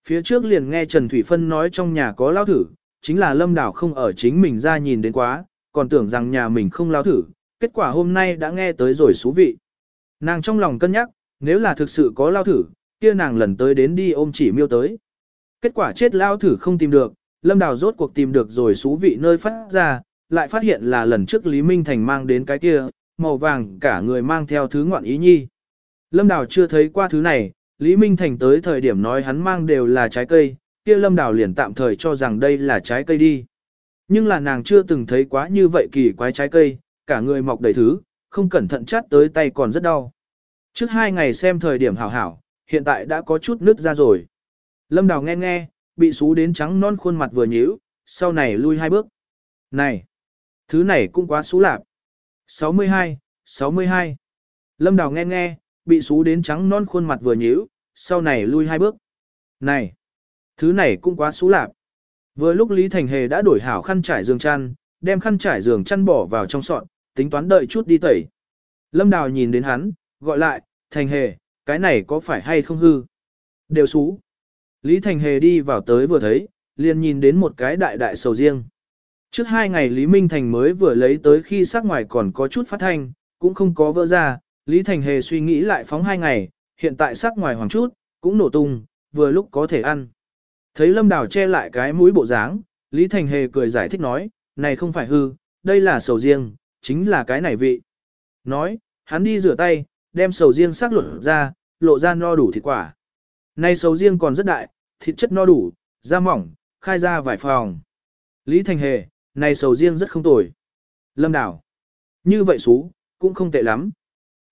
Phía trước liền nghe Trần Thủy Phân nói trong nhà có lao thử, chính là Lâm Đảo không ở chính mình ra nhìn đến quá, còn tưởng rằng nhà mình không lao thử, kết quả hôm nay đã nghe tới rồi xú vị. Nàng trong lòng cân nhắc, nếu là thực sự có lao thử, kia nàng lần tới đến đi ôm chỉ miêu tới. Kết quả chết lao thử không tìm được, Lâm Đào rốt cuộc tìm được rồi xú vị nơi phát ra, lại phát hiện là lần trước Lý Minh Thành mang đến cái kia, màu vàng cả người mang theo thứ ngoạn ý nhi. Lâm Đào chưa thấy qua thứ này, Lý Minh Thành tới thời điểm nói hắn mang đều là trái cây, kia Lâm Đào liền tạm thời cho rằng đây là trái cây đi. Nhưng là nàng chưa từng thấy quá như vậy kỳ quái trái cây, cả người mọc đầy thứ, không cẩn thận chát tới tay còn rất đau. Trước hai ngày xem thời điểm hảo hảo, hiện tại đã có chút nứt ra rồi. Lâm Đào nghe nghe, bị xú đến trắng non khuôn mặt vừa nhíu, sau này lui hai bước. Này, thứ này cũng quá xú lạp. 62, 62. Lâm Đào nghe nghe, bị xú đến trắng non khuôn mặt vừa nhíu, sau này lui hai bước. Này, thứ này cũng quá xú lạp. Vừa lúc Lý Thành Hề đã đổi hảo khăn trải giường chăn, đem khăn trải giường chăn bỏ vào trong sọt, tính toán đợi chút đi tẩy. Lâm Đào nhìn đến hắn, gọi lại, Thành Hề, cái này có phải hay không hư? Đều xú. Lý Thành Hề đi vào tới vừa thấy, liền nhìn đến một cái đại đại sầu riêng. Trước hai ngày Lý Minh Thành mới vừa lấy tới khi sắc ngoài còn có chút phát thanh, cũng không có vỡ ra, Lý Thành Hề suy nghĩ lại phóng hai ngày, hiện tại sắc ngoài hoàng chút, cũng nổ tung, vừa lúc có thể ăn. Thấy Lâm Đào che lại cái mũi bộ dáng, Lý Thành Hề cười giải thích nói, này không phải hư, đây là sầu riêng, chính là cái này vị. Nói, hắn đi rửa tay, đem sầu riêng sắc lộ ra, lộ ra no đủ thịt quả. Này sầu riêng còn rất đại, thịt chất no đủ, da mỏng, khai ra vài phòng. Lý Thành Hề, này sầu riêng rất không tồi. Lâm Đào, như vậy xú, cũng không tệ lắm.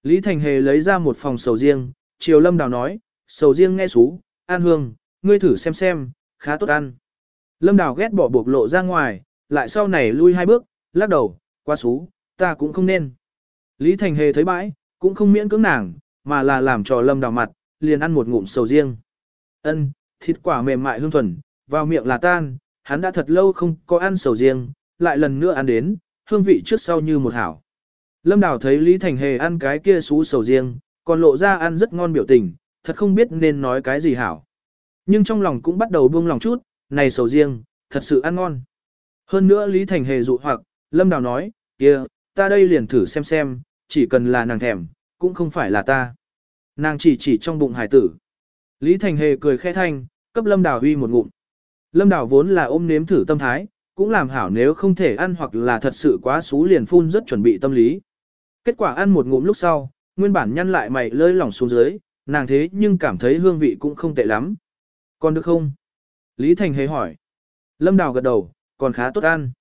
Lý Thành Hề lấy ra một phòng sầu riêng, Triều Lâm Đào nói, sầu riêng nghe xú, an hương, ngươi thử xem xem, khá tốt ăn. Lâm Đào ghét bỏ buộc lộ ra ngoài, lại sau này lui hai bước, lắc đầu, quá xú, ta cũng không nên. Lý Thành Hề thấy bãi, cũng không miễn cưỡng nàng, mà là làm trò Lâm Đào mặt, liền ăn một ngụm sầu riêng. Ân, thịt quả mềm mại hương thuần, vào miệng là tan, hắn đã thật lâu không có ăn sầu riêng, lại lần nữa ăn đến, hương vị trước sau như một hảo. Lâm Đào thấy Lý Thành Hề ăn cái kia xú sầu riêng, còn lộ ra ăn rất ngon biểu tình, thật không biết nên nói cái gì hảo. Nhưng trong lòng cũng bắt đầu buông lòng chút, này sầu riêng, thật sự ăn ngon. Hơn nữa Lý Thành Hề dụ hoặc, Lâm Đào nói, kia, ta đây liền thử xem xem, chỉ cần là nàng thèm, cũng không phải là ta. Nàng chỉ chỉ trong bụng hải tử. Lý Thành Hề cười khẽ thanh, cấp Lâm Đào huy một ngụm. Lâm Đào vốn là ôm nếm thử tâm thái, cũng làm hảo nếu không thể ăn hoặc là thật sự quá xú liền phun rất chuẩn bị tâm lý. Kết quả ăn một ngụm lúc sau, nguyên bản nhăn lại mày lơi lỏng xuống dưới, nàng thế nhưng cảm thấy hương vị cũng không tệ lắm. Còn được không? Lý Thành hề hỏi. Lâm Đào gật đầu, còn khá tốt ăn.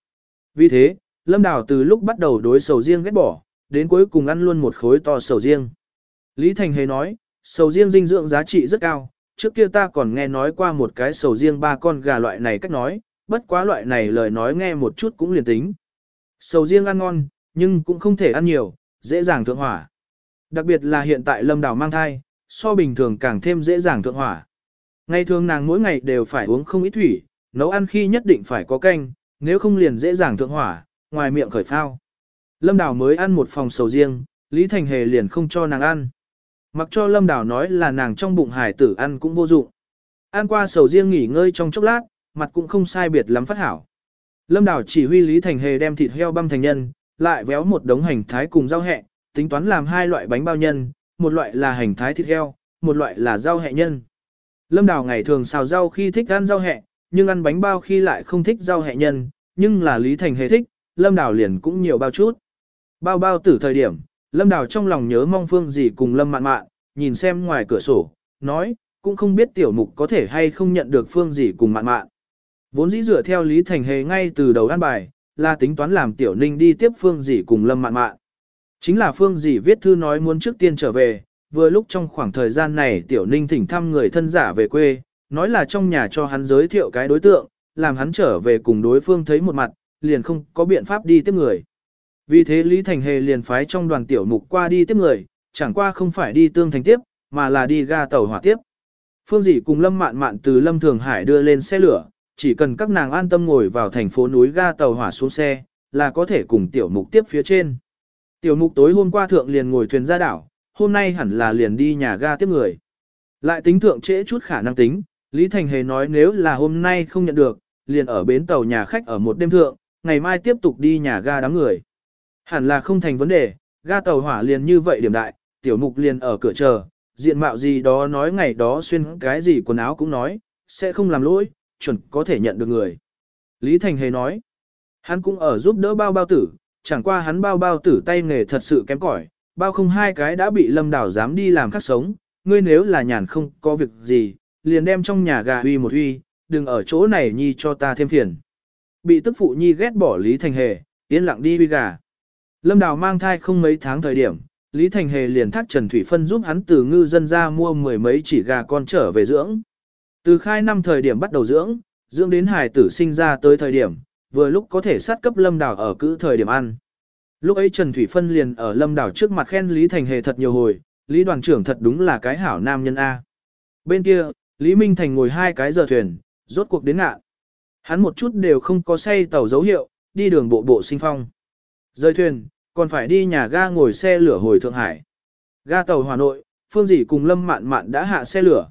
Vì thế, Lâm Đào từ lúc bắt đầu đối sầu riêng ghét bỏ, đến cuối cùng ăn luôn một khối to sầu riêng. Lý Thành hề nói, sầu riêng dinh dưỡng giá trị rất cao, trước kia ta còn nghe nói qua một cái sầu riêng ba con gà loại này cách nói, bất quá loại này lời nói nghe một chút cũng liền tính. Sầu riêng ăn ngon, nhưng cũng không thể ăn nhiều, dễ dàng thượng hỏa. Đặc biệt là hiện tại lâm đào mang thai, so bình thường càng thêm dễ dàng thượng hỏa. Ngày thường nàng mỗi ngày đều phải uống không ít thủy, nấu ăn khi nhất định phải có canh, nếu không liền dễ dàng thượng hỏa, ngoài miệng khởi phao. Lâm Đào mới ăn một phòng sầu riêng, Lý Thành Hề liền không cho nàng ăn. Mặc cho Lâm Đào nói là nàng trong bụng hải tử ăn cũng vô dụng. Ăn qua sầu riêng nghỉ ngơi trong chốc lát, mặt cũng không sai biệt lắm phát hảo. Lâm Đào chỉ huy Lý Thành Hề đem thịt heo băm thành nhân, lại véo một đống hành thái cùng rau hẹ, tính toán làm hai loại bánh bao nhân, một loại là hành thái thịt heo, một loại là rau hẹ nhân. Lâm Đào ngày thường xào rau khi thích ăn rau hẹ, nhưng ăn bánh bao khi lại không thích rau hẹ nhân, nhưng là Lý Thành Hề thích, Lâm Đào liền cũng nhiều bao chút. Bao bao tử thời điểm, Lâm Đào trong lòng nhớ mong phương gì cùng Lâm mạn mạn, nhìn xem ngoài cửa sổ, nói, cũng không biết tiểu mục có thể hay không nhận được phương gì cùng mạn mạn. Vốn dĩ dựa theo Lý Thành Hề ngay từ đầu ăn bài, là tính toán làm tiểu ninh đi tiếp phương dì cùng Lâm mạn mạn. Chính là phương dì viết thư nói muốn trước tiên trở về, vừa lúc trong khoảng thời gian này tiểu ninh thỉnh thăm người thân giả về quê, nói là trong nhà cho hắn giới thiệu cái đối tượng, làm hắn trở về cùng đối phương thấy một mặt, liền không có biện pháp đi tiếp người. Vì thế Lý Thành Hề liền phái trong đoàn tiểu mục qua đi tiếp người, chẳng qua không phải đi tương thành tiếp, mà là đi ga tàu hỏa tiếp. Phương Dĩ cùng Lâm Mạn Mạn từ Lâm Thường Hải đưa lên xe lửa, chỉ cần các nàng an tâm ngồi vào thành phố núi ga tàu hỏa xuống xe, là có thể cùng tiểu mục tiếp phía trên. Tiểu mục tối hôm qua thượng liền ngồi thuyền ra đảo, hôm nay hẳn là liền đi nhà ga tiếp người. Lại tính thượng trễ chút khả năng tính, Lý Thành Hề nói nếu là hôm nay không nhận được, liền ở bến tàu nhà khách ở một đêm thượng, ngày mai tiếp tục đi nhà ga đám người. Hẳn là không thành vấn đề, ga tàu hỏa liền như vậy điểm đại, tiểu mục liền ở cửa chờ, diện mạo gì đó nói ngày đó xuyên cái gì quần áo cũng nói, sẽ không làm lỗi, chuẩn có thể nhận được người. Lý Thành Hề nói, hắn cũng ở giúp đỡ bao bao tử, chẳng qua hắn bao bao tử tay nghề thật sự kém cỏi, bao không hai cái đã bị lâm đảo dám đi làm khắc sống, ngươi nếu là nhàn không có việc gì, liền đem trong nhà gà huy một huy, đừng ở chỗ này nhi cho ta thêm phiền. Bị tức phụ nhi ghét bỏ Lý Thành Hề, yên lặng đi huy gà. Lâm Đào mang thai không mấy tháng thời điểm, Lý Thành Hề liền thác Trần Thủy Phân giúp hắn từ ngư dân ra mua mười mấy chỉ gà con trở về dưỡng. Từ khai năm thời điểm bắt đầu dưỡng, dưỡng đến hài tử sinh ra tới thời điểm, vừa lúc có thể sát cấp Lâm đảo ở cữ thời điểm ăn. Lúc ấy Trần Thủy Phân liền ở Lâm đảo trước mặt khen Lý Thành Hề thật nhiều hồi, Lý đoàn trưởng thật đúng là cái hảo nam nhân A. Bên kia, Lý Minh Thành ngồi hai cái giờ thuyền, rốt cuộc đến ngạ. Hắn một chút đều không có say tàu dấu hiệu, đi đường bộ bộ sinh phong. Rời thuyền, còn phải đi nhà ga ngồi xe lửa hồi Thượng Hải. Ga tàu Hà Nội, Phương Dĩ cùng Lâm Mạn Mạn đã hạ xe lửa.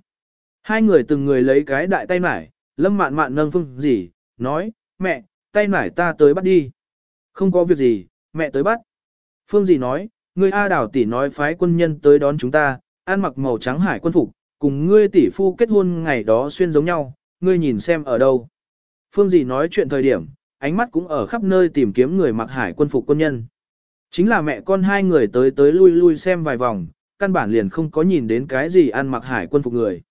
Hai người từng người lấy cái đại tay mải, Lâm Mạn Mạn nâng Phương gì, nói, mẹ, tay mải ta tới bắt đi. Không có việc gì, mẹ tới bắt. Phương gì nói, ngươi A đảo tỷ nói phái quân nhân tới đón chúng ta, ăn mặc màu trắng hải quân phục, cùng ngươi tỷ phu kết hôn ngày đó xuyên giống nhau, ngươi nhìn xem ở đâu. Phương gì nói chuyện thời điểm, ánh mắt cũng ở khắp nơi tìm kiếm người mặc hải quân phục quân nhân. Chính là mẹ con hai người tới tới lui lui xem vài vòng, căn bản liền không có nhìn đến cái gì ăn mặc hải quân phục người.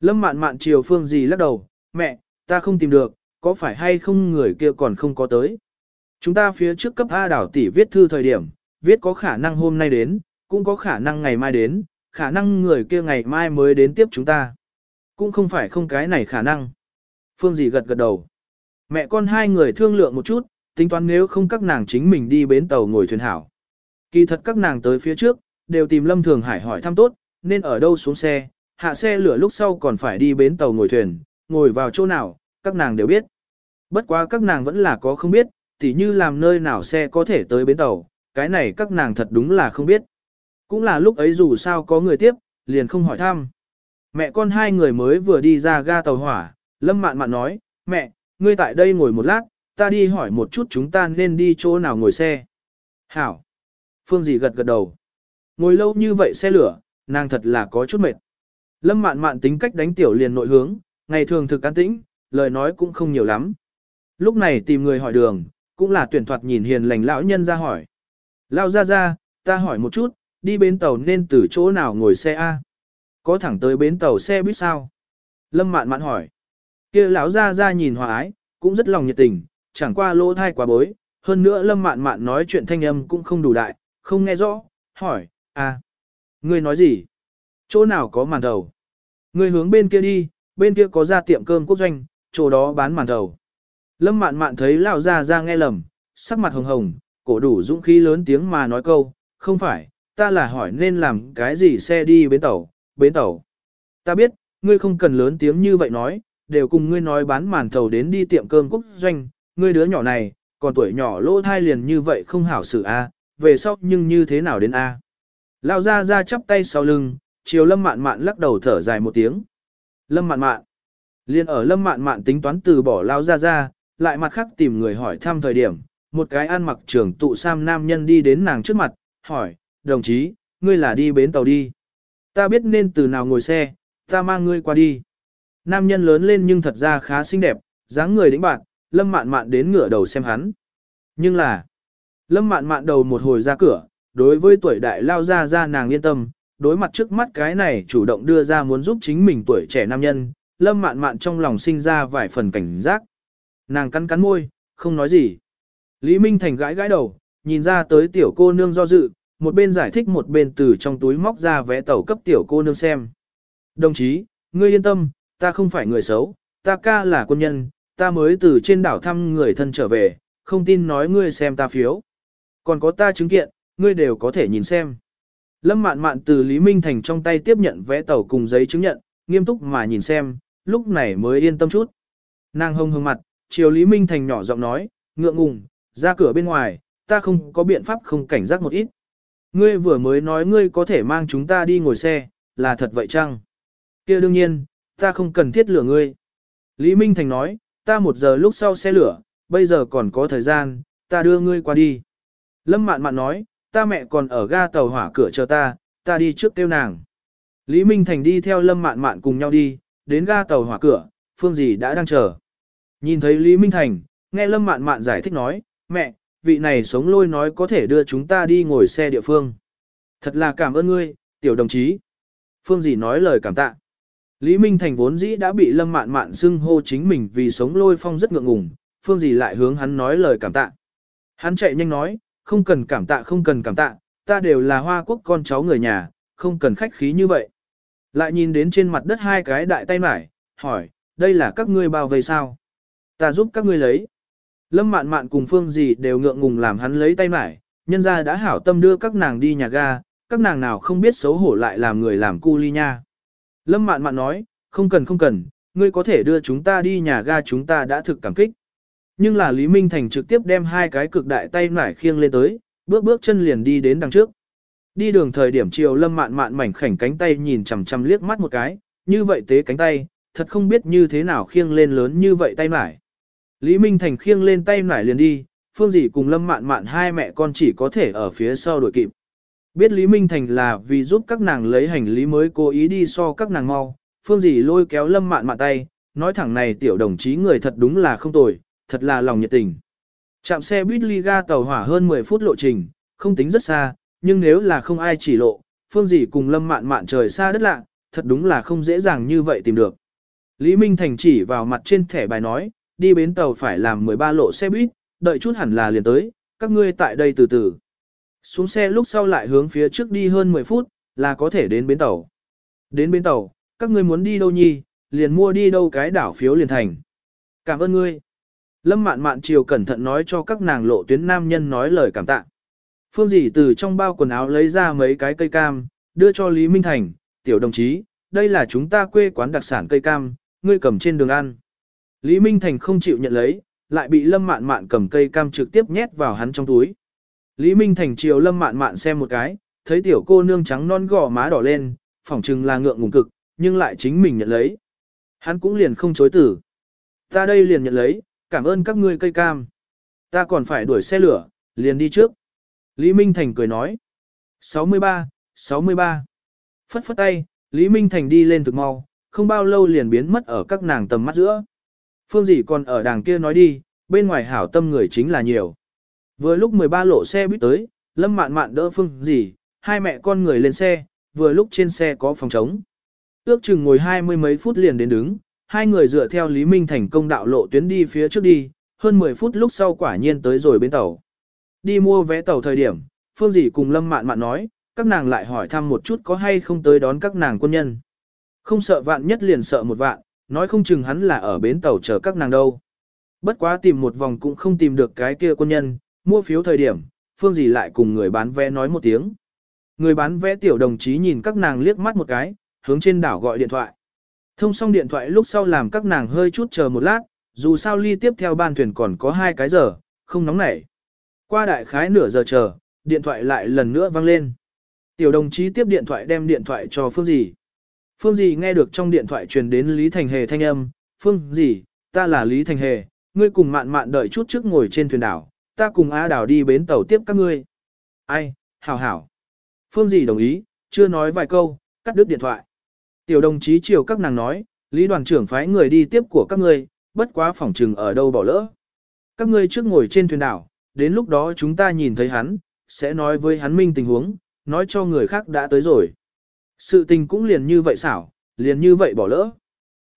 Lâm mạn mạn chiều phương gì lắc đầu, mẹ, ta không tìm được, có phải hay không người kia còn không có tới. Chúng ta phía trước cấp A đảo tỷ viết thư thời điểm, viết có khả năng hôm nay đến, cũng có khả năng ngày mai đến, khả năng người kia ngày mai mới đến tiếp chúng ta. Cũng không phải không cái này khả năng. Phương gì gật gật đầu. Mẹ con hai người thương lượng một chút, tính toán nếu không các nàng chính mình đi bến tàu ngồi thuyền hảo. Kỳ thật các nàng tới phía trước, đều tìm Lâm Thường Hải hỏi thăm tốt, nên ở đâu xuống xe, hạ xe lửa lúc sau còn phải đi bến tàu ngồi thuyền, ngồi vào chỗ nào, các nàng đều biết. Bất quá các nàng vẫn là có không biết, tỉ như làm nơi nào xe có thể tới bến tàu, cái này các nàng thật đúng là không biết. Cũng là lúc ấy dù sao có người tiếp, liền không hỏi thăm. Mẹ con hai người mới vừa đi ra ga tàu hỏa, Lâm Mạn Mạn nói, mẹ, ngươi tại đây ngồi một lát, ta đi hỏi một chút chúng ta nên đi chỗ nào ngồi xe. Hảo. Phương dì gật gật đầu. Ngồi lâu như vậy xe lửa, nàng thật là có chút mệt. Lâm mạn mạn tính cách đánh tiểu liền nội hướng, ngày thường thực an tĩnh, lời nói cũng không nhiều lắm. Lúc này tìm người hỏi đường, cũng là tuyển thoạt nhìn hiền lành lão nhân ra hỏi. Lão ra ra, ta hỏi một chút, đi bến tàu nên từ chỗ nào ngồi xe A. Có thẳng tới bến tàu xe buýt sao? Lâm mạn mạn hỏi. kia lão ra ra nhìn hòa ái, cũng rất lòng nhiệt tình, chẳng qua lỗ thai quá bối. Hơn nữa lâm mạn mạn nói chuyện thanh âm cũng không đủ đại, không nghe rõ, hỏi, à, ngươi nói gì? Chỗ nào có màn thầu? Ngươi hướng bên kia đi, bên kia có ra tiệm cơm quốc doanh, chỗ đó bán màn thầu. Lâm mạn mạn thấy lão ra ra nghe lầm, sắc mặt hồng hồng, cổ đủ dũng khí lớn tiếng mà nói câu, không phải, ta là hỏi nên làm cái gì xe đi bến tàu, bến tàu. Ta biết, ngươi không cần lớn tiếng như vậy nói, đều cùng ngươi nói bán màn thầu đến đi tiệm cơm quốc doanh, ngươi đứa nhỏ này, còn tuổi nhỏ lỗ thai liền như vậy không hảo xử a, về sau nhưng như thế nào đến a? Lão ra ra chắp tay sau lưng, chiều lâm mạn mạn lắc đầu thở dài một tiếng. Lâm mạn mạn. Liên ở lâm mạn mạn tính toán từ bỏ lao ra ra, lại mặt khác tìm người hỏi thăm thời điểm, một cái ăn mặc trưởng tụ sam nam nhân đi đến nàng trước mặt, hỏi, đồng chí, ngươi là đi bến tàu đi. Ta biết nên từ nào ngồi xe, ta mang ngươi qua đi. Nam nhân lớn lên nhưng thật ra khá xinh đẹp, dáng người đĩnh bạn, lâm mạn mạn đến ngửa đầu xem hắn. Nhưng là, lâm mạn mạn đầu một hồi ra cửa, đối với tuổi đại lao ra ra nàng yên tâm, đối mặt trước mắt cái này chủ động đưa ra muốn giúp chính mình tuổi trẻ nam nhân, lâm mạn mạn trong lòng sinh ra vài phần cảnh giác. Nàng cắn cắn môi, không nói gì. Lý Minh Thành gãi gãi đầu, nhìn ra tới tiểu cô nương do dự, một bên giải thích một bên từ trong túi móc ra vé tàu cấp tiểu cô nương xem. Đồng chí, ngươi yên tâm, ta không phải người xấu, ta ca là quân nhân, ta mới từ trên đảo thăm người thân trở về, không tin nói ngươi xem ta phiếu. Còn có ta chứng kiện, ngươi đều có thể nhìn xem. Lâm mạn mạn từ Lý Minh Thành trong tay tiếp nhận vé tàu cùng giấy chứng nhận, nghiêm túc mà nhìn xem, lúc này mới yên tâm chút. Nàng hông hông mặt, chiều Lý Minh Thành nhỏ giọng nói, ngượng ngùng, ra cửa bên ngoài, ta không có biện pháp không cảnh giác một ít. Ngươi vừa mới nói ngươi có thể mang chúng ta đi ngồi xe, là thật vậy chăng? kia đương nhiên, ta không cần thiết lửa ngươi. Lý Minh Thành nói, ta một giờ lúc sau xe lửa, bây giờ còn có thời gian, ta đưa ngươi qua đi. Lâm Mạn Mạn nói, ta mẹ còn ở ga tàu hỏa cửa chờ ta, ta đi trước kêu nàng. Lý Minh Thành đi theo Lâm Mạn Mạn cùng nhau đi, đến ga tàu hỏa cửa, Phương Dì đã đang chờ. Nhìn thấy Lý Minh Thành, nghe Lâm Mạn Mạn giải thích nói, mẹ, vị này sống lôi nói có thể đưa chúng ta đi ngồi xe địa phương. Thật là cảm ơn ngươi, tiểu đồng chí. Phương Dì nói lời cảm tạ. Lý Minh Thành vốn dĩ đã bị Lâm Mạn Mạn xưng hô chính mình vì sống lôi phong rất ngượng ngùng, Phương Dì lại hướng hắn nói lời cảm tạ. Hắn chạy nhanh nói, không cần cảm tạ không cần cảm tạ, ta đều là hoa quốc con cháu người nhà, không cần khách khí như vậy. Lại nhìn đến trên mặt đất hai cái đại tay mải, hỏi, đây là các ngươi bao vây sao? Ta giúp các ngươi lấy. Lâm mạn mạn cùng phương gì đều ngượng ngùng làm hắn lấy tay mải, nhân ra đã hảo tâm đưa các nàng đi nhà ga, các nàng nào không biết xấu hổ lại làm người làm cu ly nha. Lâm mạn mạn nói, không cần không cần, ngươi có thể đưa chúng ta đi nhà ga chúng ta đã thực cảm kích. Nhưng là Lý Minh Thành trực tiếp đem hai cái cực đại tay nải khiêng lên tới, bước bước chân liền đi đến đằng trước. Đi đường thời điểm chiều lâm mạn mạn mảnh khảnh cánh tay nhìn chằm chằm liếc mắt một cái, như vậy tế cánh tay, thật không biết như thế nào khiêng lên lớn như vậy tay nải. Lý Minh Thành khiêng lên tay nải liền đi, Phương Dĩ cùng lâm mạn mạn hai mẹ con chỉ có thể ở phía sau đuổi kịp. Biết Lý Minh Thành là vì giúp các nàng lấy hành lý mới cố ý đi so các nàng mau, Phương Dĩ lôi kéo lâm mạn mạn tay, nói thẳng này tiểu đồng chí người thật đúng là không tồi, thật là lòng nhiệt tình. Chạm xe buýt ly ga tàu hỏa hơn 10 phút lộ trình, không tính rất xa, nhưng nếu là không ai chỉ lộ, phương gì cùng lâm mạn mạn trời xa đất lạ, thật đúng là không dễ dàng như vậy tìm được. Lý Minh Thành chỉ vào mặt trên thẻ bài nói, đi bến tàu phải làm 13 lộ xe buýt, đợi chút hẳn là liền tới, các ngươi tại đây từ từ. Xuống xe lúc sau lại hướng phía trước đi hơn 10 phút, là có thể đến bến tàu. Đến bến tàu, các ngươi muốn đi đâu nhi, liền mua đi đâu cái đảo phiếu liền thành. Cảm ơn ngươi. Lâm mạn mạn chiều cẩn thận nói cho các nàng lộ tuyến nam nhân nói lời cảm tạ. Phương dì từ trong bao quần áo lấy ra mấy cái cây cam, đưa cho Lý Minh Thành, tiểu đồng chí, đây là chúng ta quê quán đặc sản cây cam, ngươi cầm trên đường ăn. Lý Minh Thành không chịu nhận lấy, lại bị Lâm Mạn Mạn cầm cây cam trực tiếp nhét vào hắn trong túi. Lý Minh Thành chiều Lâm Mạn Mạn xem một cái, thấy tiểu cô nương trắng non gò má đỏ lên, phỏng chừng là ngượng ngùng cực, nhưng lại chính mình nhận lấy. Hắn cũng liền không chối tử. Ta đây liền nhận lấy, cảm ơn các ngươi cây cam. Ta còn phải đuổi xe lửa, liền đi trước. Lý Minh Thành cười nói. 63, 63. Phất phất tay, Lý Minh Thành đi lên thực mau, không bao lâu liền biến mất ở các nàng tầm mắt giữa. Phương dĩ còn ở đàng kia nói đi, bên ngoài hảo tâm người chính là nhiều. Vừa lúc 13 lộ xe buýt tới, Lâm Mạn Mạn đỡ Phương dĩ, hai mẹ con người lên xe, vừa lúc trên xe có phòng trống. Ước chừng ngồi hai mươi mấy phút liền đến đứng, hai người dựa theo Lý Minh thành công đạo lộ tuyến đi phía trước đi, hơn 10 phút lúc sau quả nhiên tới rồi bến tàu. Đi mua vé tàu thời điểm, Phương Dĩ cùng Lâm Mạn Mạn nói, các nàng lại hỏi thăm một chút có hay không tới đón các nàng quân nhân. Không sợ vạn nhất liền sợ một vạn, nói không chừng hắn là ở bến tàu chờ các nàng đâu. Bất quá tìm một vòng cũng không tìm được cái kia quân nhân, mua phiếu thời điểm, Phương Dĩ lại cùng người bán vé nói một tiếng. Người bán vé tiểu đồng chí nhìn các nàng liếc mắt một cái, hướng trên đảo gọi điện thoại. Thông xong điện thoại lúc sau làm các nàng hơi chút chờ một lát, dù sao ly tiếp theo ban thuyền còn có hai cái giờ, không nóng nảy. Qua đại khái nửa giờ chờ, điện thoại lại lần nữa vang lên. Tiểu đồng chí tiếp điện thoại đem điện thoại cho Phương Dì. Phương Dì nghe được trong điện thoại truyền đến Lý Thành Hề thanh âm, Phương Dì, ta là Lý Thành Hề, ngươi cùng mạn mạn đợi chút trước ngồi trên thuyền đảo, ta cùng Á đảo đi bến tàu tiếp các ngươi. Ai, hảo hảo. Phương Dì đồng ý, chưa nói vài câu, cắt đứt điện thoại. Tiểu đồng chí chiều các nàng nói, Lý đoàn trưởng phái người đi tiếp của các ngươi, bất quá phòng trừng ở đâu bỏ lỡ. Các ngươi trước ngồi trên thuyền đảo, đến lúc đó chúng ta nhìn thấy hắn, sẽ nói với hắn minh tình huống, nói cho người khác đã tới rồi. Sự tình cũng liền như vậy xảo, liền như vậy bỏ lỡ.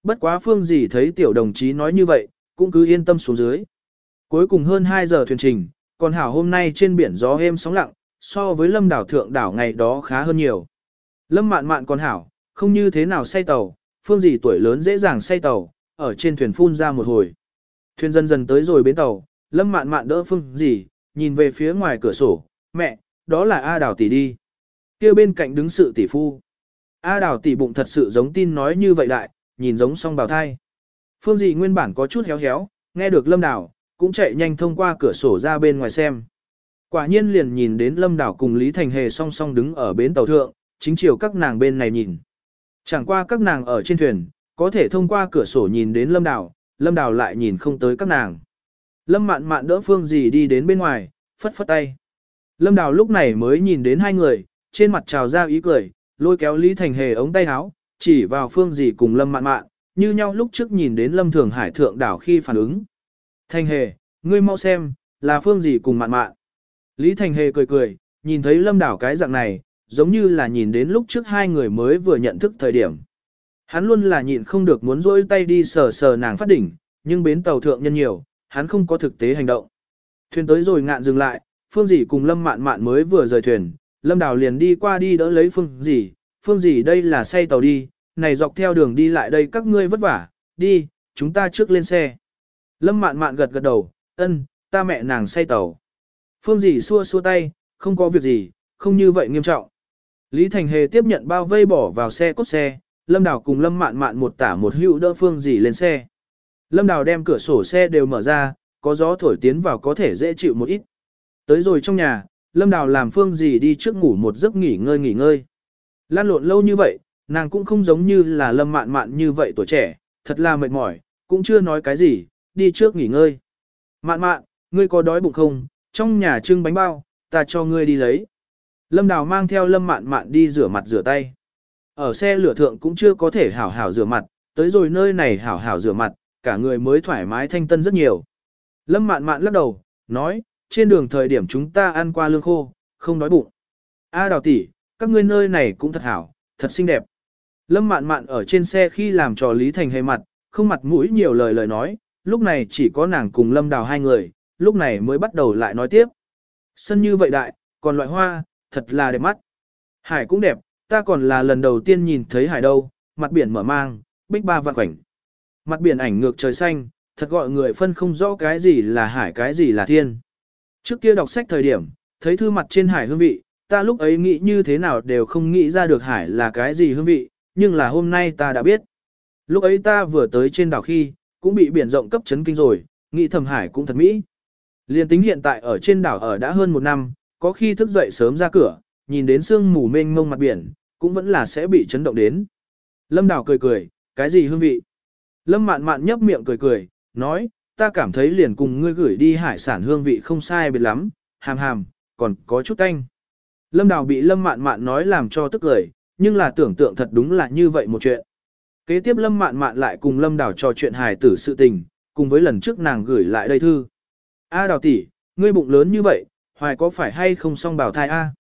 Bất quá phương gì thấy tiểu đồng chí nói như vậy, cũng cứ yên tâm xuống dưới. Cuối cùng hơn 2 giờ thuyền trình, còn hảo hôm nay trên biển gió êm sóng lặng, so với lâm đảo thượng đảo ngày đó khá hơn nhiều. Lâm mạn mạn còn hảo, không như thế nào say tàu, phương gì tuổi lớn dễ dàng say tàu, ở trên thuyền phun ra một hồi. Thuyền dần dần tới rồi bến tàu, lâm mạn mạn đỡ phương gì, nhìn về phía ngoài cửa sổ, mẹ, đó là A Đào tỷ đi. kia bên cạnh đứng sự tỷ phu. A Đào tỷ bụng thật sự giống tin nói như vậy đại, nhìn giống song bào thai. Phương dị nguyên bản có chút héo héo, nghe được lâm đào, cũng chạy nhanh thông qua cửa sổ ra bên ngoài xem. Quả nhiên liền nhìn đến lâm đảo cùng Lý Thành Hề song song đứng ở bến tàu thượng, chính chiều các nàng bên này nhìn. Chẳng qua các nàng ở trên thuyền, có thể thông qua cửa sổ nhìn đến lâm đào, lâm đào lại nhìn không tới các nàng. Lâm mạn mạn đỡ phương gì đi đến bên ngoài, phất phất tay. Lâm đào lúc này mới nhìn đến hai người, trên mặt trào ra ý cười, lôi kéo Lý Thành Hề ống tay áo, chỉ vào phương gì cùng lâm mạn mạn, như nhau lúc trước nhìn đến lâm thường hải thượng đảo khi phản ứng. Thành Hề, ngươi mau xem, là phương gì cùng mạn mạn. Lý Thành Hề cười cười, nhìn thấy lâm đảo cái dạng này, giống như là nhìn đến lúc trước hai người mới vừa nhận thức thời điểm. Hắn luôn là nhịn không được muốn rỗi tay đi sờ sờ nàng phát đỉnh, nhưng bến tàu thượng nhân nhiều, hắn không có thực tế hành động. Thuyền tới rồi ngạn dừng lại, Phương Dĩ cùng Lâm Mạn Mạn mới vừa rời thuyền, Lâm Đào liền đi qua đi đỡ lấy Phương Dĩ, Phương Dĩ đây là say tàu đi, này dọc theo đường đi lại đây các ngươi vất vả, đi, chúng ta trước lên xe. Lâm Mạn Mạn gật gật đầu, ân, ta mẹ nàng say tàu. Phương Dĩ xua xua tay, không có việc gì, không như vậy nghiêm trọng. Lý Thành Hề tiếp nhận bao vây bỏ vào xe cốt xe, Lâm Đào cùng Lâm Mạn Mạn một tả một hữu đỡ Phương Dì lên xe. Lâm Đào đem cửa sổ xe đều mở ra, có gió thổi tiến vào có thể dễ chịu một ít. Tới rồi trong nhà, Lâm Đào làm Phương Dì đi trước ngủ một giấc nghỉ ngơi nghỉ ngơi. Lan lộn lâu như vậy, nàng cũng không giống như là Lâm Mạn Mạn như vậy tuổi trẻ, thật là mệt mỏi, cũng chưa nói cái gì, đi trước nghỉ ngơi. Mạn Mạn, ngươi có đói bụng không? Trong nhà trưng bánh bao, ta cho ngươi đi lấy. Lâm Đào mang theo Lâm Mạn Mạn đi rửa mặt rửa tay. Ở xe lửa thượng cũng chưa có thể hảo hảo rửa mặt, tới rồi nơi này hảo hảo rửa mặt, cả người mới thoải mái thanh tân rất nhiều. Lâm Mạn Mạn lắc đầu, nói, trên đường thời điểm chúng ta ăn qua lương khô, không đói bụng. A Đào tỷ, các ngươi nơi này cũng thật hảo, thật xinh đẹp. Lâm Mạn Mạn ở trên xe khi làm trò Lý Thành hề mặt, không mặt mũi nhiều lời lời nói, lúc này chỉ có nàng cùng Lâm Đào hai người, lúc này mới bắt đầu lại nói tiếp. Sân như vậy đại, còn loại hoa, thật là đẹp mắt. Hải cũng đẹp, ta còn là lần đầu tiên nhìn thấy hải đâu, mặt biển mở mang, bích ba vạn khoảnh. Mặt biển ảnh ngược trời xanh, thật gọi người phân không rõ cái gì là hải cái gì là thiên. Trước kia đọc sách thời điểm, thấy thư mặt trên hải hương vị, ta lúc ấy nghĩ như thế nào đều không nghĩ ra được hải là cái gì hương vị, nhưng là hôm nay ta đã biết. Lúc ấy ta vừa tới trên đảo khi, cũng bị biển rộng cấp chấn kinh rồi, nghĩ thầm hải cũng thật mỹ. Liên tính hiện tại ở trên đảo ở đã hơn một năm, có khi thức dậy sớm ra cửa, nhìn đến sương mù mênh mông mặt biển, cũng vẫn là sẽ bị chấn động đến. Lâm Đào cười cười, cái gì hương vị? Lâm Mạn Mạn nhấp miệng cười cười, nói, ta cảm thấy liền cùng ngươi gửi đi hải sản hương vị không sai biệt lắm, hàm hàm, còn có chút tanh. Lâm Đào bị Lâm Mạn Mạn nói làm cho tức cười, nhưng là tưởng tượng thật đúng là như vậy một chuyện. Kế tiếp Lâm Mạn Mạn lại cùng Lâm Đào trò chuyện hài tử sự tình, cùng với lần trước nàng gửi lại đây thư. A Đào tỷ, ngươi bụng lớn như vậy, hoài có phải hay không song bảo thai A?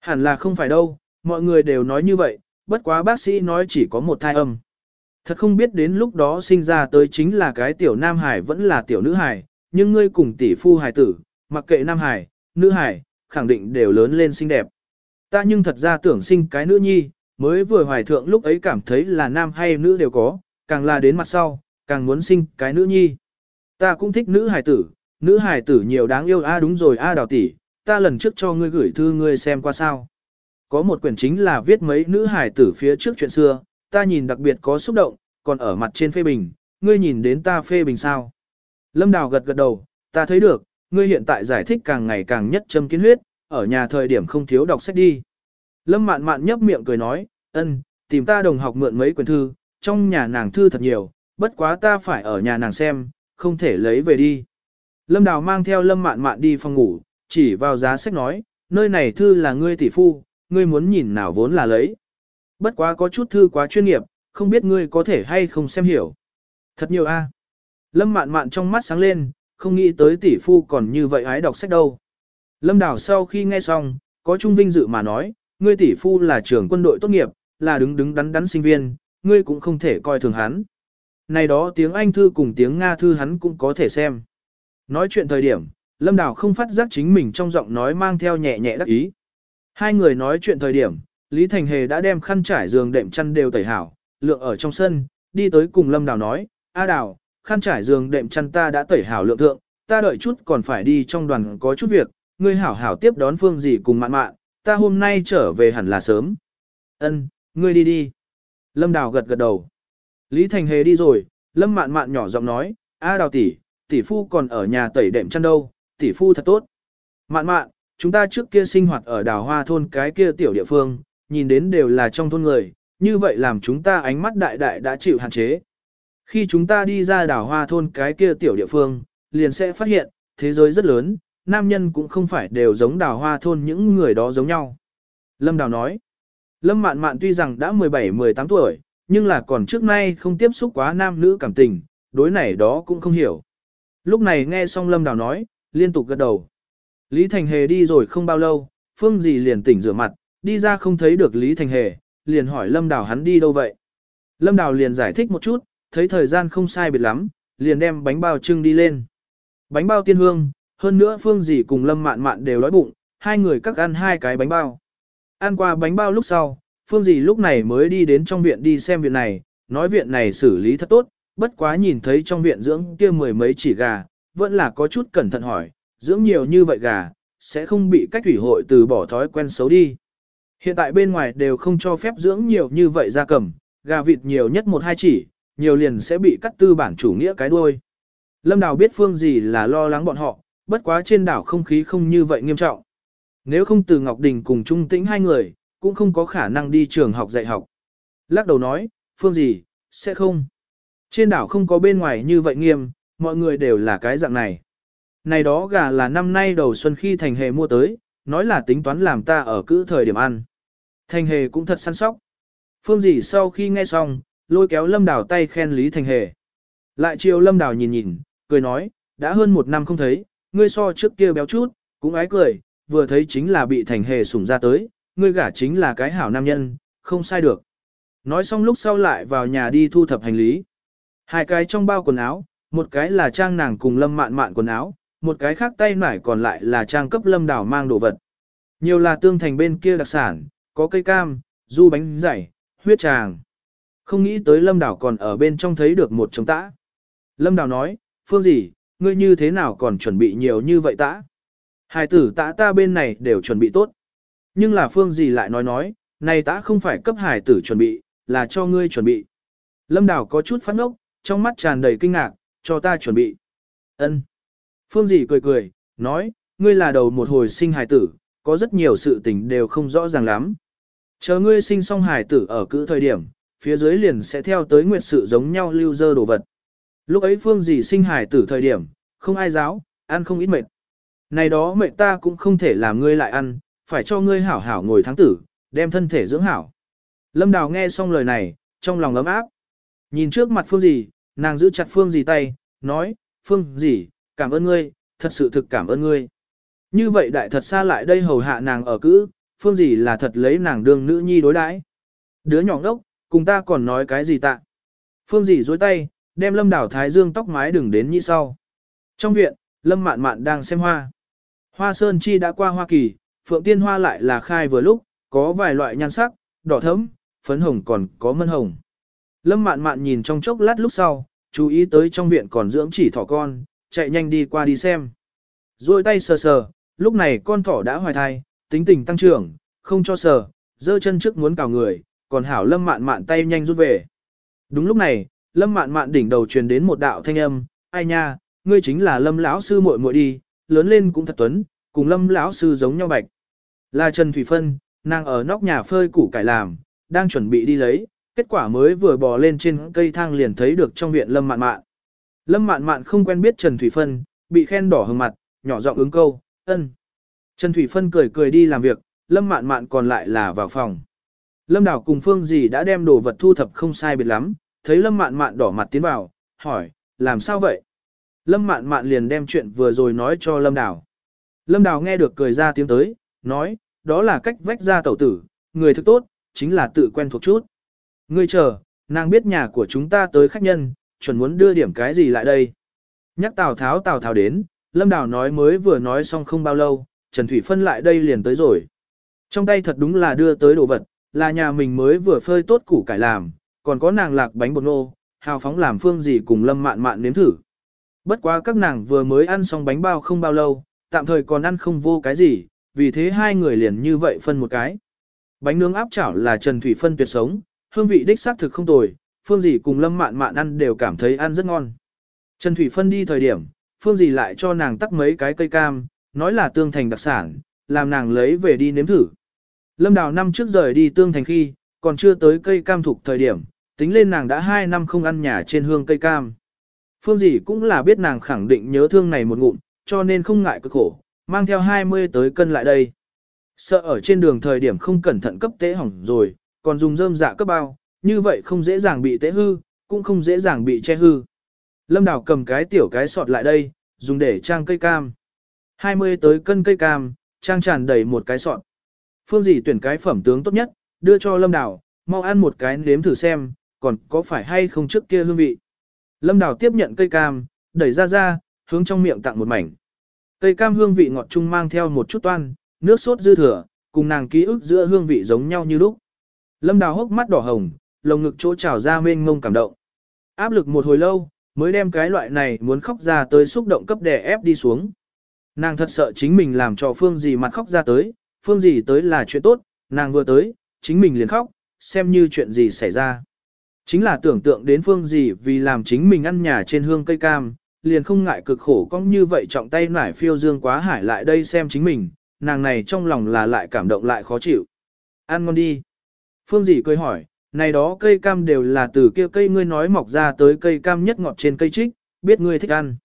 Hẳn là không phải đâu, mọi người đều nói như vậy, bất quá bác sĩ nói chỉ có một thai âm. Thật không biết đến lúc đó sinh ra tới chính là cái tiểu nam hải vẫn là tiểu nữ hải, nhưng ngươi cùng tỷ phu hải tử, mặc kệ nam hải, nữ hải, khẳng định đều lớn lên xinh đẹp. Ta nhưng thật ra tưởng sinh cái nữ nhi, mới vừa hoài thượng lúc ấy cảm thấy là nam hay nữ đều có, càng là đến mặt sau, càng muốn sinh cái nữ nhi. Ta cũng thích nữ hải tử, nữ hải tử nhiều đáng yêu a đúng rồi a đào tỷ, ta lần trước cho ngươi gửi thư ngươi xem qua sao. Có một quyển chính là viết mấy nữ hải tử phía trước chuyện xưa, ta nhìn đặc biệt có xúc động, còn ở mặt trên phê bình, ngươi nhìn đến ta phê bình sao. Lâm Đào gật gật đầu, ta thấy được, ngươi hiện tại giải thích càng ngày càng nhất châm kiến huyết, ở nhà thời điểm không thiếu đọc sách đi. Lâm mạn mạn nhấp miệng cười nói, ân, tìm ta đồng học mượn mấy quyển thư, trong nhà nàng thư thật nhiều, bất quá ta phải ở nhà nàng xem, không thể lấy về đi. Lâm Đào mang theo Lâm mạn mạn đi phòng ngủ, chỉ vào giá sách nói, nơi này thư là ngươi tỷ phu, ngươi muốn nhìn nào vốn là lấy. Bất quá có chút thư quá chuyên nghiệp, không biết ngươi có thể hay không xem hiểu. Thật nhiều a. Lâm mạn mạn trong mắt sáng lên, không nghĩ tới tỷ phu còn như vậy hái đọc sách đâu. Lâm Đào sau khi nghe xong, có trung vinh dự mà nói, ngươi tỷ phu là trưởng quân đội tốt nghiệp, là đứng đứng đắn đắn sinh viên, ngươi cũng không thể coi thường hắn. Này đó tiếng Anh thư cùng tiếng Nga thư hắn cũng có thể xem. Nói chuyện thời điểm, Lâm Đào không phát giác chính mình trong giọng nói mang theo nhẹ nhẹ đắc ý. Hai người nói chuyện thời điểm, Lý Thành Hề đã đem khăn trải giường đệm chăn đều tẩy hảo, lượng ở trong sân, đi tới cùng Lâm Đào nói, A Đào, khăn trải giường đệm chăn ta đã tẩy hảo lượng thượng, ta đợi chút còn phải đi trong đoàn có chút việc, ngươi hảo hảo tiếp đón phương gì cùng mạn mạn, ta hôm nay trở về hẳn là sớm. Ân, ngươi đi đi. Lâm Đào gật gật đầu. Lý Thành Hề đi rồi, Lâm mạn mạn nhỏ giọng nói, A Đào tỷ, tỷ phu còn ở nhà tẩy đệm chăn đâu, tỷ phu thật tốt. Mạn mạn, chúng ta trước kia sinh hoạt ở đào hoa thôn cái kia tiểu địa phương, nhìn đến đều là trong thôn người, như vậy làm chúng ta ánh mắt đại đại đã chịu hạn chế. Khi chúng ta đi ra đảo hoa thôn cái kia tiểu địa phương, liền sẽ phát hiện, thế giới rất lớn, nam nhân cũng không phải đều giống đào hoa thôn những người đó giống nhau. Lâm Đào nói, Lâm Mạn Mạn tuy rằng đã 17-18 tuổi, nhưng là còn trước nay không tiếp xúc quá nam nữ cảm tình, đối này đó cũng không hiểu. Lúc này nghe xong Lâm Đào nói, liên tục gật đầu. Lý Thành Hề đi rồi không bao lâu, Phương Dì liền tỉnh rửa mặt, đi ra không thấy được Lý Thành Hề, liền hỏi Lâm Đào hắn đi đâu vậy. Lâm Đào liền giải thích một chút, thấy thời gian không sai biệt lắm, liền đem bánh bao trưng đi lên. Bánh bao tiên hương, hơn nữa Phương Dì cùng Lâm Mạn Mạn đều đói bụng, hai người cắt ăn hai cái bánh bao. Ăn qua bánh bao lúc sau, Phương Dì lúc này mới đi đến trong viện đi xem viện này, nói viện này xử lý thật tốt, bất quá nhìn thấy trong viện dưỡng kia mười mấy chỉ gà, vẫn là có chút cẩn thận hỏi, dưỡng nhiều như vậy gà, sẽ không bị cách thủy hội từ bỏ thói quen xấu đi. Hiện tại bên ngoài đều không cho phép dưỡng nhiều như vậy ra cầm, gà vịt nhiều nhất một hai chỉ, nhiều liền sẽ bị cắt tư bản chủ nghĩa cái đuôi. Lâm Đào biết phương gì là lo lắng bọn họ, bất quá trên đảo không khí không như vậy nghiêm trọng. Nếu không từ Ngọc Đình cùng Trung Tĩnh hai người, cũng không có khả năng đi trường học dạy học. Lắc đầu nói, phương gì, sẽ không. Trên đảo không có bên ngoài như vậy nghiêm, mọi người đều là cái dạng này. Này đó gà là năm nay đầu xuân khi thành hề mua tới, nói là tính toán làm ta ở cứ thời điểm ăn. Thành hề cũng thật săn sóc. Phương dì sau khi nghe xong, lôi kéo lâm đào tay khen Lý Thành hề. Lại chiều lâm đào nhìn nhìn, cười nói, đã hơn một năm không thấy, ngươi so trước kia béo chút, cũng ái cười, vừa thấy chính là bị thành hề sủng ra tới, ngươi gả chính là cái hảo nam nhân, không sai được. Nói xong lúc sau lại vào nhà đi thu thập hành lý. Hai cái trong bao quần áo, một cái là trang nàng cùng lâm mạn mạn quần áo, một cái khác tay nải còn lại là trang cấp lâm đảo mang đồ vật. Nhiều là tương thành bên kia đặc sản, có cây cam, du bánh dày, huyết tràng. Không nghĩ tới lâm đảo còn ở bên trong thấy được một trống tã. Lâm đảo nói, phương gì, ngươi như thế nào còn chuẩn bị nhiều như vậy tã? Hải tử tã ta bên này đều chuẩn bị tốt. Nhưng là phương gì lại nói nói, này tã không phải cấp hải tử chuẩn bị, là cho ngươi chuẩn bị. Lâm đảo có chút phát ngốc, trong mắt tràn đầy kinh ngạc, cho ta chuẩn bị. Ân. Phương dì cười cười, nói, ngươi là đầu một hồi sinh hài tử, có rất nhiều sự tình đều không rõ ràng lắm. Chờ ngươi sinh xong hài tử ở cữ thời điểm, phía dưới liền sẽ theo tới nguyệt sự giống nhau lưu dơ đồ vật. Lúc ấy Phương dì sinh hài tử thời điểm, không ai giáo, ăn không ít mệt. Này đó mệt ta cũng không thể làm ngươi lại ăn, phải cho ngươi hảo hảo ngồi tháng tử, đem thân thể dưỡng hảo. Lâm Đào nghe xong lời này, trong lòng ấm áp. Nhìn trước mặt Phương dì, nàng giữ chặt Phương dì tay, nói, Phương dì, cảm ơn ngươi, thật sự thực cảm ơn ngươi. Như vậy đại thật xa lại đây hầu hạ nàng ở cữ, phương dì là thật lấy nàng đương nữ nhi đối đãi. Đứa nhỏ ngốc, cùng ta còn nói cái gì tạ. Phương dì dối tay, đem lâm đảo thái dương tóc mái đừng đến như sau. Trong viện, lâm mạn mạn đang xem hoa. Hoa sơn chi đã qua hoa kỳ, phượng tiên hoa lại là khai vừa lúc, có vài loại nhan sắc, đỏ thẫm, phấn hồng còn có mân hồng. Lâm mạn mạn nhìn trong chốc lát lúc sau, chú ý tới trong viện còn dưỡng chỉ thỏ con, chạy nhanh đi qua đi xem. Rồi tay sờ sờ, lúc này con thỏ đã hoài thai, tính tình tăng trưởng, không cho sờ, giơ chân trước muốn cào người, còn hảo lâm mạn mạn tay nhanh rút về. Đúng lúc này, lâm mạn mạn đỉnh đầu truyền đến một đạo thanh âm, ai nha, ngươi chính là lâm lão sư muội muội đi, lớn lên cũng thật tuấn, cùng lâm lão sư giống nhau bạch. Là Trần Thủy Phân, nàng ở nóc nhà phơi củ cải làm, đang chuẩn bị đi lấy, kết quả mới vừa bò lên trên cây thang liền thấy được trong viện lâm mạn mạn. Lâm mạn mạn không quen biết Trần Thủy Phân, bị khen đỏ hừng mặt, nhỏ giọng ứng câu, ân. Trần Thủy Phân cười cười đi làm việc, lâm mạn mạn còn lại là vào phòng. Lâm Đào cùng Phương dì đã đem đồ vật thu thập không sai biệt lắm, thấy Lâm Mạn Mạn đỏ mặt tiến vào, hỏi, làm sao vậy? Lâm Mạn Mạn liền đem chuyện vừa rồi nói cho Lâm Đào. Lâm Đào nghe được cười ra tiếng tới, nói, đó là cách vách ra tẩu tử, người thức tốt, chính là tự quen thuộc chút. Ngươi chờ, nàng biết nhà của chúng ta tới khách nhân, chuẩn muốn đưa điểm cái gì lại đây. Nhắc Tào Tháo Tào Tháo đến, Lâm Đào nói mới vừa nói xong không bao lâu, Trần Thủy Phân lại đây liền tới rồi. Trong tay thật đúng là đưa tới đồ vật, là nhà mình mới vừa phơi tốt củ cải làm, còn có nàng lạc bánh bột nô, hào phóng làm phương gì cùng lâm mạn mạn nếm thử. Bất quá các nàng vừa mới ăn xong bánh bao không bao lâu, tạm thời còn ăn không vô cái gì, vì thế hai người liền như vậy phân một cái. Bánh nướng áp chảo là Trần Thủy phân tuyệt sống, hương vị đích xác thực không tồi, phương Dĩ cùng lâm mạn mạn ăn đều cảm thấy ăn rất ngon. Trần Thủy phân đi thời điểm, phương Dĩ lại cho nàng tắc mấy cái cây cam, nói là tương thành đặc sản, làm nàng lấy về đi nếm thử. Lâm Đào năm trước rời đi tương thành khi, còn chưa tới cây cam thuộc thời điểm, tính lên nàng đã 2 năm không ăn nhà trên hương cây cam. Phương Dĩ cũng là biết nàng khẳng định nhớ thương này một ngụm, cho nên không ngại cực khổ, mang theo 20 tới cân lại đây. Sợ ở trên đường thời điểm không cẩn thận cấp tế hỏng rồi, còn dùng rơm dạ cấp bao, như vậy không dễ dàng bị tế hư, cũng không dễ dàng bị che hư. Lâm Đào cầm cái tiểu cái sọt lại đây, dùng để trang cây cam. 20 tới cân cây cam, trang tràn đầy một cái sọt. Phương dì tuyển cái phẩm tướng tốt nhất, đưa cho Lâm Đào, mau ăn một cái nếm thử xem, còn có phải hay không trước kia hương vị. Lâm Đào tiếp nhận cây cam, đẩy ra ra, hướng trong miệng tặng một mảnh. Cây cam hương vị ngọt chung mang theo một chút toan, nước sốt dư thừa, cùng nàng ký ức giữa hương vị giống nhau như lúc. Lâm Đào hốc mắt đỏ hồng, lồng ngực chỗ trào ra mênh ngông cảm động. Áp lực một hồi lâu, mới đem cái loại này muốn khóc ra tới xúc động cấp đè ép đi xuống. Nàng thật sợ chính mình làm cho Phương gì mặt khóc ra tới, Phương gì tới là chuyện tốt, nàng vừa tới, chính mình liền khóc, xem như chuyện gì xảy ra. Chính là tưởng tượng đến phương gì vì làm chính mình ăn nhà trên hương cây cam, liền không ngại cực khổ cong như vậy trọng tay nải phiêu dương quá hải lại đây xem chính mình, nàng này trong lòng là lại cảm động lại khó chịu. Ăn ngon đi. Phương Dị cười hỏi, này đó cây cam đều là từ kia cây ngươi nói mọc ra tới cây cam nhất ngọt trên cây trích, biết ngươi thích ăn.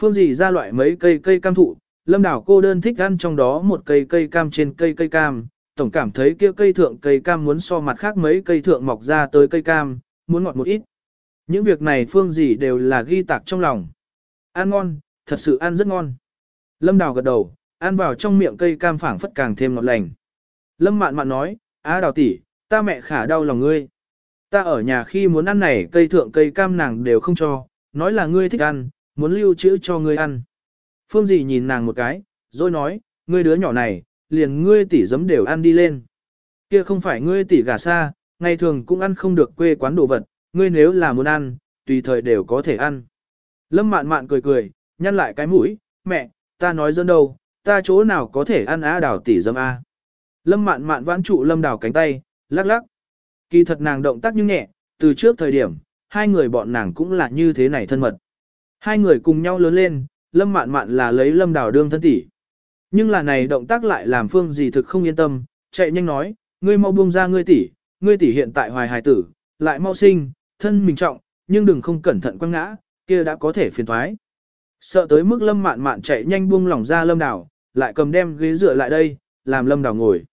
Phương Dị ra loại mấy cây cây cam thụ, lâm đảo cô đơn thích ăn trong đó một cây cây cam trên cây cây cam, tổng cảm thấy kia cây thượng cây cam muốn so mặt khác mấy cây thượng mọc ra tới cây cam, muốn ngọt một ít. Những việc này phương Dị đều là ghi tạc trong lòng. Ăn ngon, thật sự ăn rất ngon. Lâm Đào gật đầu, ăn vào trong miệng cây cam phảng phất càng thêm ngọt lành. Lâm Mạn Mạn nói, á Đào tỷ, ta mẹ khả đau lòng ngươi. Ta ở nhà khi muốn ăn này cây thượng cây cam nàng đều không cho, nói là ngươi thích ăn, muốn lưu trữ cho ngươi ăn. Phương dì nhìn nàng một cái, rồi nói, ngươi đứa nhỏ này, liền ngươi tỷ giấm đều ăn đi lên. Kia không phải ngươi tỷ gà xa, ngày thường cũng ăn không được quê quán đồ vật, ngươi nếu là muốn ăn, tùy thời đều có thể ăn. Lâm mạn mạn cười cười, nhăn lại cái mũi, mẹ, ta nói dân đâu, ta chỗ nào có thể ăn á đào tỷ dâm a. Lâm mạn mạn vãn trụ lâm đào cánh tay, lắc lắc. Kỳ thật nàng động tác như nhẹ, từ trước thời điểm, hai người bọn nàng cũng là như thế này thân mật. Hai người cùng nhau lớn lên, lâm mạn mạn là lấy lâm đào đương thân tỷ. Nhưng là này động tác lại làm phương gì thực không yên tâm, chạy nhanh nói, ngươi mau buông ra ngươi tỷ, ngươi tỷ hiện tại hoài hài tử, lại mau sinh, thân mình trọng, nhưng đừng không cẩn thận quăng ngã, kia đã có thể phiền thoái. Sợ tới mức lâm mạn mạn chạy nhanh buông lỏng ra lâm đảo, lại cầm đem ghế dựa lại đây, làm lâm đảo ngồi.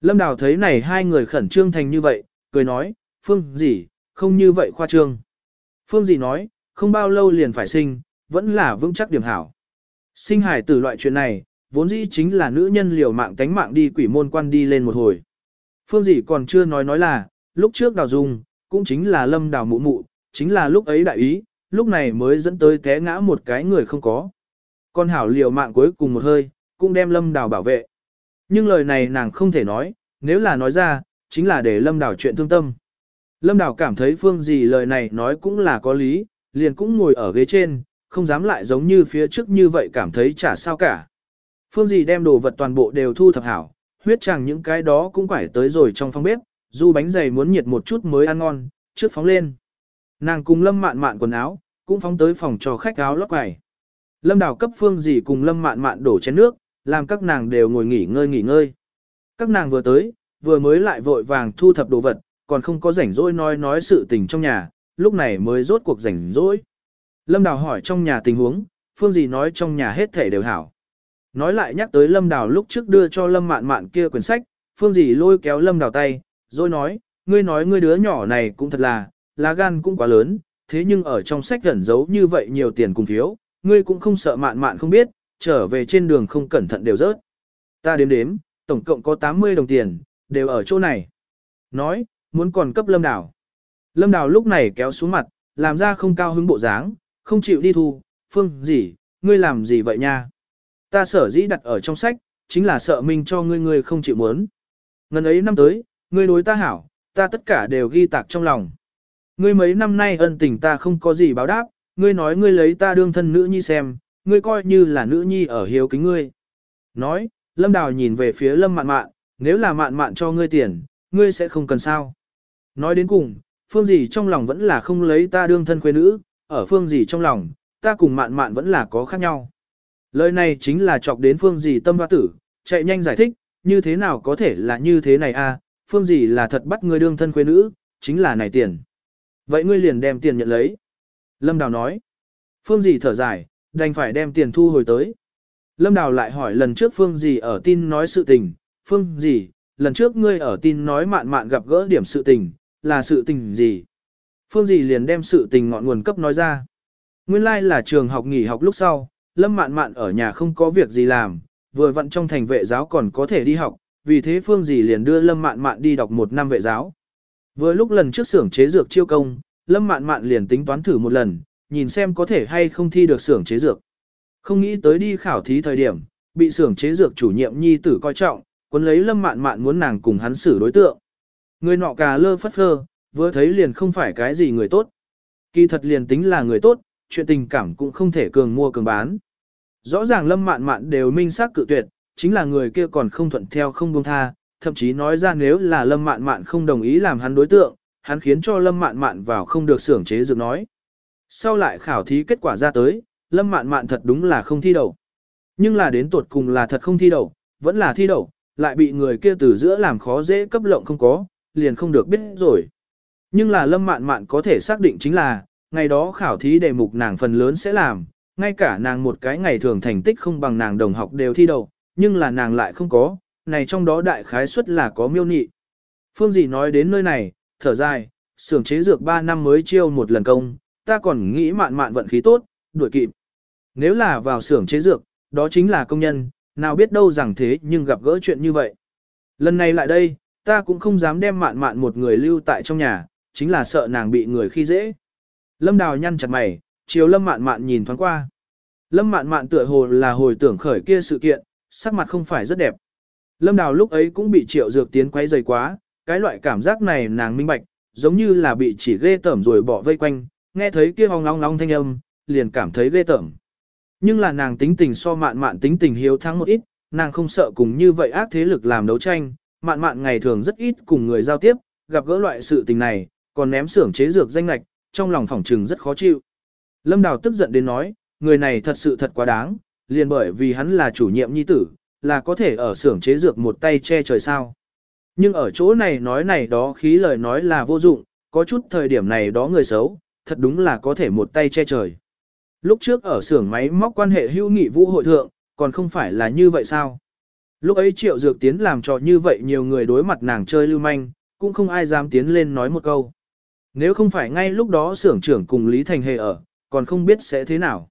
Lâm Đào thấy này hai người khẩn trương thành như vậy, cười nói, phương gì, không như vậy khoa trương. Phương gì nói, không bao lâu liền phải sinh, vẫn là vững chắc điểm hảo. Sinh hải tử loại chuyện này, vốn dĩ chính là nữ nhân liều mạng tánh mạng đi quỷ môn quan đi lên một hồi. Phương dĩ còn chưa nói nói là, lúc trước đào dung, cũng chính là lâm đào mụ mụ, chính là lúc ấy đại ý, lúc này mới dẫn tới té ngã một cái người không có. Con hảo liều mạng cuối cùng một hơi, cũng đem lâm đào bảo vệ. Nhưng lời này nàng không thể nói, nếu là nói ra, chính là để lâm đào chuyện thương tâm. Lâm đào cảm thấy phương dì lời này nói cũng là có lý, liền cũng ngồi ở ghế trên, không dám lại giống như phía trước như vậy cảm thấy chả sao cả. Phương dì đem đồ vật toàn bộ đều thu thập hảo, huyết chẳng những cái đó cũng phải tới rồi trong phòng bếp, dù bánh dày muốn nhiệt một chút mới ăn ngon, trước phóng lên. Nàng cùng lâm mạn mạn quần áo, cũng phóng tới phòng cho khách áo lót quầy. Lâm đào cấp phương dì cùng lâm mạn mạn đổ chén nước, làm các nàng đều ngồi nghỉ ngơi nghỉ ngơi. Các nàng vừa tới, vừa mới lại vội vàng thu thập đồ vật, còn không có rảnh rỗi nói nói sự tình trong nhà, lúc này mới rốt cuộc rảnh rỗi. Lâm Đào hỏi trong nhà tình huống, Phương gì nói trong nhà hết thể đều hảo. Nói lại nhắc tới Lâm Đào lúc trước đưa cho Lâm Mạn Mạn kia quyển sách, Phương gì lôi kéo Lâm Đào tay, rồi nói, ngươi nói ngươi đứa nhỏ này cũng thật là, lá gan cũng quá lớn, thế nhưng ở trong sách gần giấu như vậy nhiều tiền cùng phiếu, ngươi cũng không sợ Mạn Mạn không biết, trở về trên đường không cẩn thận đều rớt. Ta đếm đếm, tổng cộng có 80 đồng tiền, đều ở chỗ này. Nói, muốn còn cấp Lâm đảo Lâm đảo lúc này kéo xuống mặt, làm ra không cao hứng bộ dáng, không chịu đi thu, phương gì, ngươi làm gì vậy nha? Ta sở dĩ đặt ở trong sách, chính là sợ mình cho ngươi ngươi không chịu muốn. Ngần ấy năm tới, ngươi đối ta hảo, ta tất cả đều ghi tạc trong lòng. Ngươi mấy năm nay ân tình ta không có gì báo đáp, ngươi nói ngươi lấy ta đương thân nữ nhi xem, ngươi coi như là nữ nhi ở hiếu kính ngươi. Nói, Lâm Đào nhìn về phía Lâm Mạn Mạn, nếu là Mạn Mạn cho ngươi tiền, ngươi sẽ không cần sao. Nói đến cùng, phương gì trong lòng vẫn là không lấy ta đương thân quê nữ, ở phương gì trong lòng, ta cùng Mạn Mạn vẫn là có khác nhau. Lời này chính là chọc đến phương gì tâm hoa tử, chạy nhanh giải thích, như thế nào có thể là như thế này a? À? phương gì là thật bắt ngươi đương thân quê nữ, chính là này tiền. Vậy ngươi liền đem tiền nhận lấy. Lâm Đào nói. Phương gì thở dài, đành phải đem tiền thu hồi tới. Lâm Đào lại hỏi lần trước Phương gì ở tin nói sự tình, Phương gì, lần trước ngươi ở tin nói mạn mạn gặp gỡ điểm sự tình, là sự tình gì? Phương gì liền đem sự tình ngọn nguồn cấp nói ra. Nguyên lai like là trường học nghỉ học lúc sau, Lâm mạn mạn ở nhà không có việc gì làm, vừa vặn trong thành vệ giáo còn có thể đi học, vì thế Phương gì liền đưa Lâm mạn mạn đi đọc một năm vệ giáo. Vừa lúc lần trước xưởng chế dược chiêu công, Lâm mạn mạn liền tính toán thử một lần, nhìn xem có thể hay không thi được xưởng chế dược. Không nghĩ tới đi khảo thí thời điểm, bị xưởng chế dược chủ nhiệm nhi tử coi trọng, quân lấy lâm mạn mạn muốn nàng cùng hắn xử đối tượng. Người nọ cà lơ phất phơ, vừa thấy liền không phải cái gì người tốt. Kỳ thật liền tính là người tốt, chuyện tình cảm cũng không thể cường mua cường bán. Rõ ràng lâm mạn mạn đều minh xác cự tuyệt, chính là người kia còn không thuận theo không buông tha, thậm chí nói ra nếu là lâm mạn mạn không đồng ý làm hắn đối tượng, hắn khiến cho lâm mạn mạn vào không được xưởng chế dược nói. Sau lại khảo thí kết quả ra tới, lâm mạn mạn thật đúng là không thi đậu. Nhưng là đến tuột cùng là thật không thi đậu, vẫn là thi đậu, lại bị người kia từ giữa làm khó dễ cấp lộng không có, liền không được biết rồi. Nhưng là lâm mạn mạn có thể xác định chính là, ngày đó khảo thí đề mục nàng phần lớn sẽ làm, ngay cả nàng một cái ngày thường thành tích không bằng nàng đồng học đều thi đậu, nhưng là nàng lại không có, này trong đó đại khái suất là có miêu nị. Phương gì nói đến nơi này, thở dài, xưởng chế dược 3 năm mới chiêu một lần công, ta còn nghĩ mạn mạn vận khí tốt, đuổi kịp. Nếu là vào xưởng chế dược, đó chính là công nhân, nào biết đâu rằng thế nhưng gặp gỡ chuyện như vậy. Lần này lại đây, ta cũng không dám đem mạn mạn một người lưu tại trong nhà, chính là sợ nàng bị người khi dễ. Lâm Đào nhăn chặt mày, chiều Lâm mạn mạn nhìn thoáng qua. Lâm mạn mạn tựa hồ là hồi tưởng khởi kia sự kiện, sắc mặt không phải rất đẹp. Lâm Đào lúc ấy cũng bị triệu dược tiến quấy dày quá, cái loại cảm giác này nàng minh bạch, giống như là bị chỉ ghê tởm rồi bỏ vây quanh, nghe thấy kia hong long long thanh âm, liền cảm thấy ghê tởm. Nhưng là nàng tính tình so mạn mạn tính tình hiếu thắng một ít, nàng không sợ cùng như vậy ác thế lực làm đấu tranh, mạn mạn ngày thường rất ít cùng người giao tiếp, gặp gỡ loại sự tình này, còn ném xưởng chế dược danh lạch, trong lòng phỏng trừng rất khó chịu. Lâm Đào tức giận đến nói, người này thật sự thật quá đáng, liền bởi vì hắn là chủ nhiệm nhi tử, là có thể ở xưởng chế dược một tay che trời sao. Nhưng ở chỗ này nói này đó khí lời nói là vô dụng, có chút thời điểm này đó người xấu, thật đúng là có thể một tay che trời. Lúc trước ở xưởng máy móc quan hệ hữu nghị vũ hội thượng, còn không phải là như vậy sao? Lúc ấy triệu dược tiến làm trò như vậy nhiều người đối mặt nàng chơi lưu manh, cũng không ai dám tiến lên nói một câu. Nếu không phải ngay lúc đó xưởng trưởng cùng Lý Thành Hề ở, còn không biết sẽ thế nào.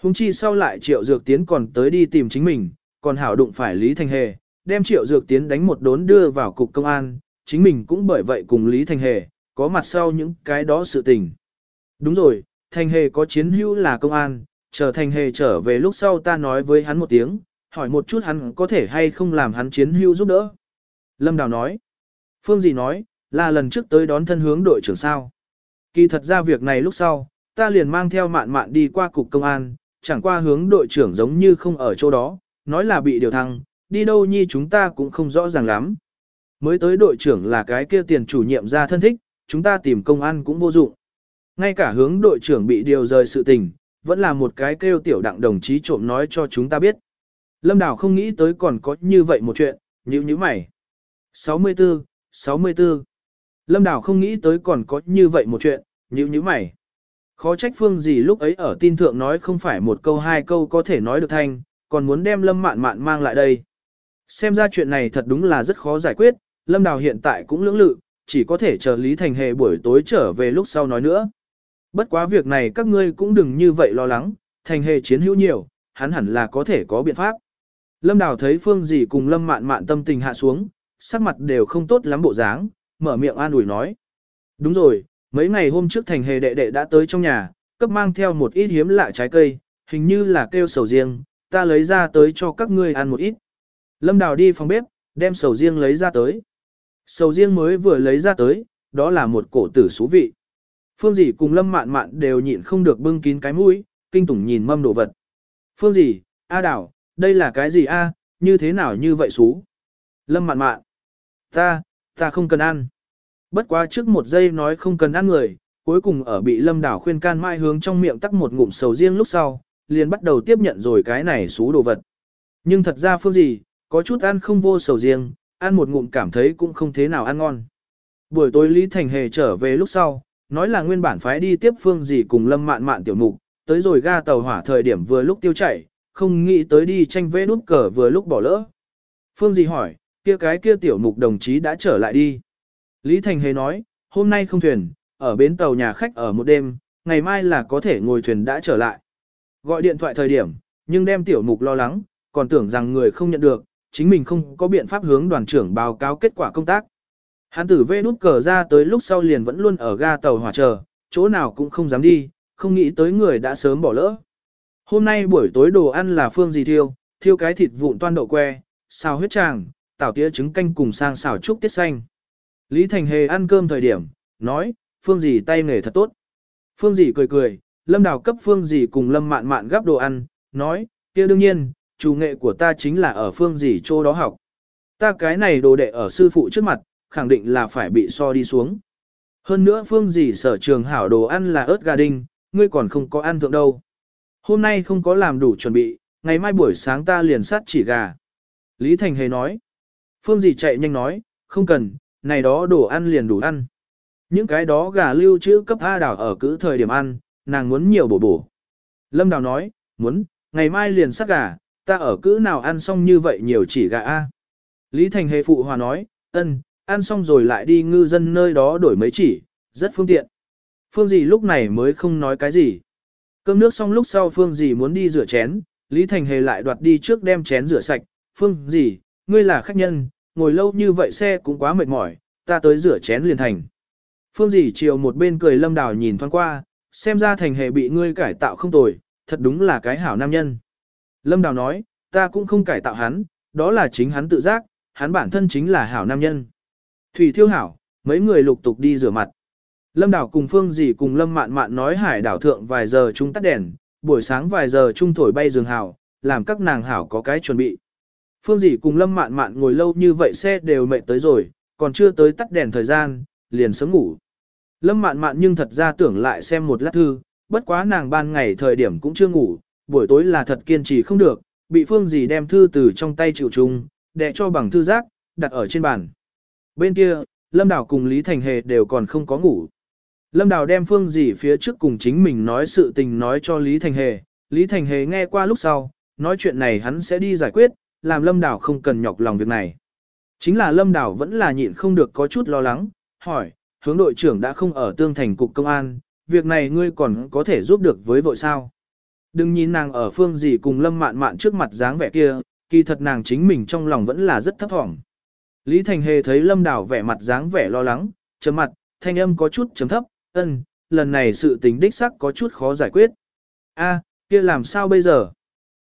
Hùng chi sau lại triệu dược tiến còn tới đi tìm chính mình, còn hảo đụng phải Lý Thành Hề, đem triệu dược tiến đánh một đốn đưa vào cục công an, chính mình cũng bởi vậy cùng Lý Thành Hề, có mặt sau những cái đó sự tình. Đúng rồi, Thành Hề có chiến hữu là công an, chờ Thành Hề trở về lúc sau ta nói với hắn một tiếng, hỏi một chút hắn có thể hay không làm hắn chiến hữu giúp đỡ. Lâm Đào nói, Phương gì nói, là lần trước tới đón thân hướng đội trưởng sao. Kỳ thật ra việc này lúc sau, ta liền mang theo mạn mạn đi qua cục công an, chẳng qua hướng đội trưởng giống như không ở chỗ đó, nói là bị điều thăng, đi đâu nhi chúng ta cũng không rõ ràng lắm. Mới tới đội trưởng là cái kia tiền chủ nhiệm ra thân thích, chúng ta tìm công an cũng vô dụng. Ngay cả hướng đội trưởng bị điều rời sự tình, vẫn là một cái kêu tiểu đặng đồng chí trộm nói cho chúng ta biết. Lâm Đào không nghĩ tới còn có như vậy một chuyện, nhữ như mày. 64, 64. Lâm Đào không nghĩ tới còn có như vậy một chuyện, nhữ như mày. Khó trách phương gì lúc ấy ở tin thượng nói không phải một câu hai câu có thể nói được thanh, còn muốn đem Lâm Mạn Mạn mang lại đây. Xem ra chuyện này thật đúng là rất khó giải quyết, Lâm Đào hiện tại cũng lưỡng lự, chỉ có thể chờ Lý Thành Hề buổi tối trở về lúc sau nói nữa. Bất quá việc này các ngươi cũng đừng như vậy lo lắng, Thành Hề chiến hữu nhiều, hắn hẳn là có thể có biện pháp. Lâm Đào thấy Phương Dì cùng Lâm Mạn Mạn tâm tình hạ xuống, sắc mặt đều không tốt lắm bộ dáng, mở miệng an ủi nói. Đúng rồi, mấy ngày hôm trước Thành Hề đệ đệ đã tới trong nhà, cấp mang theo một ít hiếm lạ trái cây, hình như là kêu sầu riêng, ta lấy ra tới cho các ngươi ăn một ít. Lâm Đào đi phòng bếp, đem sầu riêng lấy ra tới. Sầu riêng mới vừa lấy ra tới, đó là một cổ tử xú vị. Phương dĩ cùng Lâm Mạn Mạn đều nhịn không được bưng kín cái mũi, kinh tủng nhìn mâm đồ vật. Phương dĩ, A Đảo, đây là cái gì A, như thế nào như vậy xú? Lâm Mạn Mạn, ta, ta không cần ăn. Bất quá trước một giây nói không cần ăn người, cuối cùng ở bị Lâm Đảo khuyên can mai hướng trong miệng tắc một ngụm sầu riêng lúc sau, liền bắt đầu tiếp nhận rồi cái này xú đồ vật. Nhưng thật ra phương gì, có chút ăn không vô sầu riêng, ăn một ngụm cảm thấy cũng không thế nào ăn ngon. Buổi tối Lý Thành Hề trở về lúc sau, nói là nguyên bản phái đi tiếp phương gì cùng lâm mạn mạn tiểu mục, tới rồi ga tàu hỏa thời điểm vừa lúc tiêu chảy, không nghĩ tới đi tranh vẽ nút cờ vừa lúc bỏ lỡ. Phương gì hỏi, kia cái kia tiểu mục đồng chí đã trở lại đi. Lý Thành Hề nói, hôm nay không thuyền, ở bến tàu nhà khách ở một đêm, ngày mai là có thể ngồi thuyền đã trở lại. Gọi điện thoại thời điểm, nhưng đem tiểu mục lo lắng, còn tưởng rằng người không nhận được, chính mình không có biện pháp hướng đoàn trưởng báo cáo kết quả công tác. Hắn tử vê nút cờ ra tới lúc sau liền vẫn luôn ở ga tàu hỏa chờ, chỗ nào cũng không dám đi, không nghĩ tới người đã sớm bỏ lỡ. Hôm nay buổi tối đồ ăn là phương gì thiêu, thiêu cái thịt vụn toan đậu que, xào huyết tràng, tảo tía trứng canh cùng sang xào trúc tiết xanh. Lý Thành Hề ăn cơm thời điểm, nói, phương gì tay nghề thật tốt. Phương gì cười cười, lâm đào cấp phương gì cùng lâm mạn mạn gắp đồ ăn, nói, kia đương nhiên, chủ nghệ của ta chính là ở phương gì chỗ đó học. Ta cái này đồ đệ ở sư phụ trước mặt, khẳng định là phải bị so đi xuống. Hơn nữa phương gì sở trường hảo đồ ăn là ớt gà đinh, ngươi còn không có ăn thượng đâu. Hôm nay không có làm đủ chuẩn bị, ngày mai buổi sáng ta liền sát chỉ gà. Lý Thành Hề nói. Phương gì chạy nhanh nói, không cần, này đó đồ ăn liền đủ ăn. Những cái đó gà lưu trữ cấp A đảo ở cứ thời điểm ăn, nàng muốn nhiều bổ bổ. Lâm Đào nói, muốn, ngày mai liền sát gà, ta ở cứ nào ăn xong như vậy nhiều chỉ gà A. Lý Thành Hề phụ hòa nói, ân, ăn xong rồi lại đi ngư dân nơi đó đổi mấy chỉ, rất phương tiện. Phương dì lúc này mới không nói cái gì. Cơm nước xong lúc sau Phương dì muốn đi rửa chén, Lý Thành Hề lại đoạt đi trước đem chén rửa sạch. Phương dì, ngươi là khách nhân, ngồi lâu như vậy xe cũng quá mệt mỏi, ta tới rửa chén liền thành. Phương dì chiều một bên cười lâm đào nhìn thoáng qua, xem ra Thành Hề bị ngươi cải tạo không tồi, thật đúng là cái hảo nam nhân. Lâm Đào nói, ta cũng không cải tạo hắn, đó là chính hắn tự giác, hắn bản thân chính là hảo nam nhân. Thủy thiêu hảo, mấy người lục tục đi rửa mặt. Lâm đảo cùng Phương Dì cùng Lâm Mạn Mạn nói hải đảo thượng vài giờ chung tắt đèn, buổi sáng vài giờ chung thổi bay giường hảo, làm các nàng hảo có cái chuẩn bị. Phương Dì cùng Lâm Mạn Mạn ngồi lâu như vậy xe đều mệt tới rồi, còn chưa tới tắt đèn thời gian, liền sớm ngủ. Lâm Mạn Mạn nhưng thật ra tưởng lại xem một lát thư, bất quá nàng ban ngày thời điểm cũng chưa ngủ, buổi tối là thật kiên trì không được, bị Phương Dì đem thư từ trong tay chịu chung, đè cho bằng thư giác, đặt ở trên bàn. Bên kia, Lâm Đào cùng Lý Thành Hề đều còn không có ngủ. Lâm Đào đem Phương Dì phía trước cùng chính mình nói sự tình nói cho Lý Thành Hề, Lý Thành Hề nghe qua lúc sau, nói chuyện này hắn sẽ đi giải quyết, làm Lâm Đào không cần nhọc lòng việc này. Chính là Lâm Đào vẫn là nhịn không được có chút lo lắng, hỏi, hướng đội trưởng đã không ở tương thành cục công an, việc này ngươi còn có thể giúp được với vội sao. Đừng nhìn nàng ở phương gì cùng lâm mạn mạn trước mặt dáng vẻ kia, kỳ thật nàng chính mình trong lòng vẫn là rất thấp thỏm. Lý Thành Hề thấy Lâm Đào vẻ mặt dáng vẻ lo lắng, chấm mặt, thanh âm có chút chấm thấp, ân, lần này sự tình đích sắc có chút khó giải quyết. A, kia làm sao bây giờ?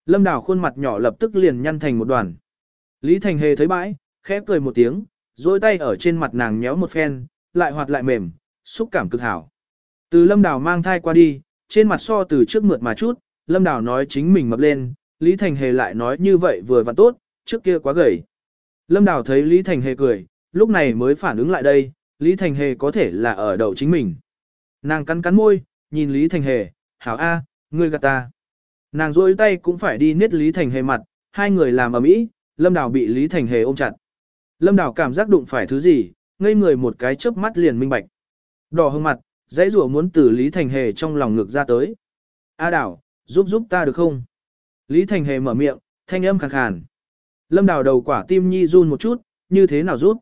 Lâm Đào khuôn mặt nhỏ lập tức liền nhăn thành một đoàn. Lý Thành Hề thấy bãi, khẽ cười một tiếng, duỗi tay ở trên mặt nàng nhéo một phen, lại hoạt lại mềm, xúc cảm cực hảo. Từ Lâm Đào mang thai qua đi, trên mặt so từ trước mượt mà chút, Lâm Đào nói chính mình mập lên, Lý Thành Hề lại nói như vậy vừa và tốt, trước kia quá gầy. Lâm Đào thấy Lý Thành Hề cười, lúc này mới phản ứng lại đây, Lý Thành Hề có thể là ở đầu chính mình. Nàng cắn cắn môi, nhìn Lý Thành Hề, hảo A, ngươi gạt ta. Nàng rôi tay cũng phải đi niết Lý Thành Hề mặt, hai người làm ở mỹ, Lâm Đào bị Lý Thành Hề ôm chặt. Lâm Đào cảm giác đụng phải thứ gì, ngây người một cái chớp mắt liền minh bạch. Đỏ hương mặt, dãy rủa muốn từ Lý Thành Hề trong lòng ngược ra tới. A Đào, giúp giúp ta được không? Lý Thành Hề mở miệng, thanh âm khàn khàn. Lâm Đào đầu quả tim nhi run một chút, như thế nào rút?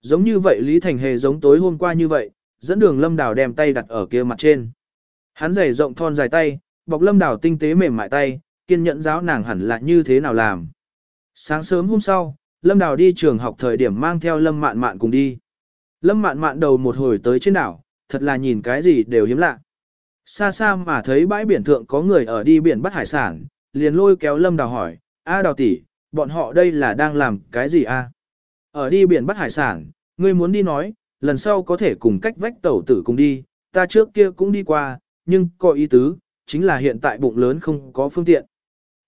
Giống như vậy Lý Thành Hề giống tối hôm qua như vậy, dẫn đường Lâm Đào đem tay đặt ở kia mặt trên. Hắn giày rộng thon dài tay, bọc Lâm Đào tinh tế mềm mại tay, kiên nhẫn giáo nàng hẳn là như thế nào làm. Sáng sớm hôm sau, Lâm Đào đi trường học thời điểm mang theo Lâm Mạn Mạn cùng đi. Lâm Mạn Mạn đầu một hồi tới trên đảo, thật là nhìn cái gì đều hiếm lạ. Xa xa mà thấy bãi biển thượng có người ở đi biển bắt hải sản, liền lôi kéo Lâm Đào hỏi, A Đào tỷ, bọn họ đây là đang làm cái gì a? Ở đi biển bắt hải sản, ngươi muốn đi nói, lần sau có thể cùng cách vách tẩu tử cùng đi, ta trước kia cũng đi qua, nhưng có ý tứ, chính là hiện tại bụng lớn không có phương tiện.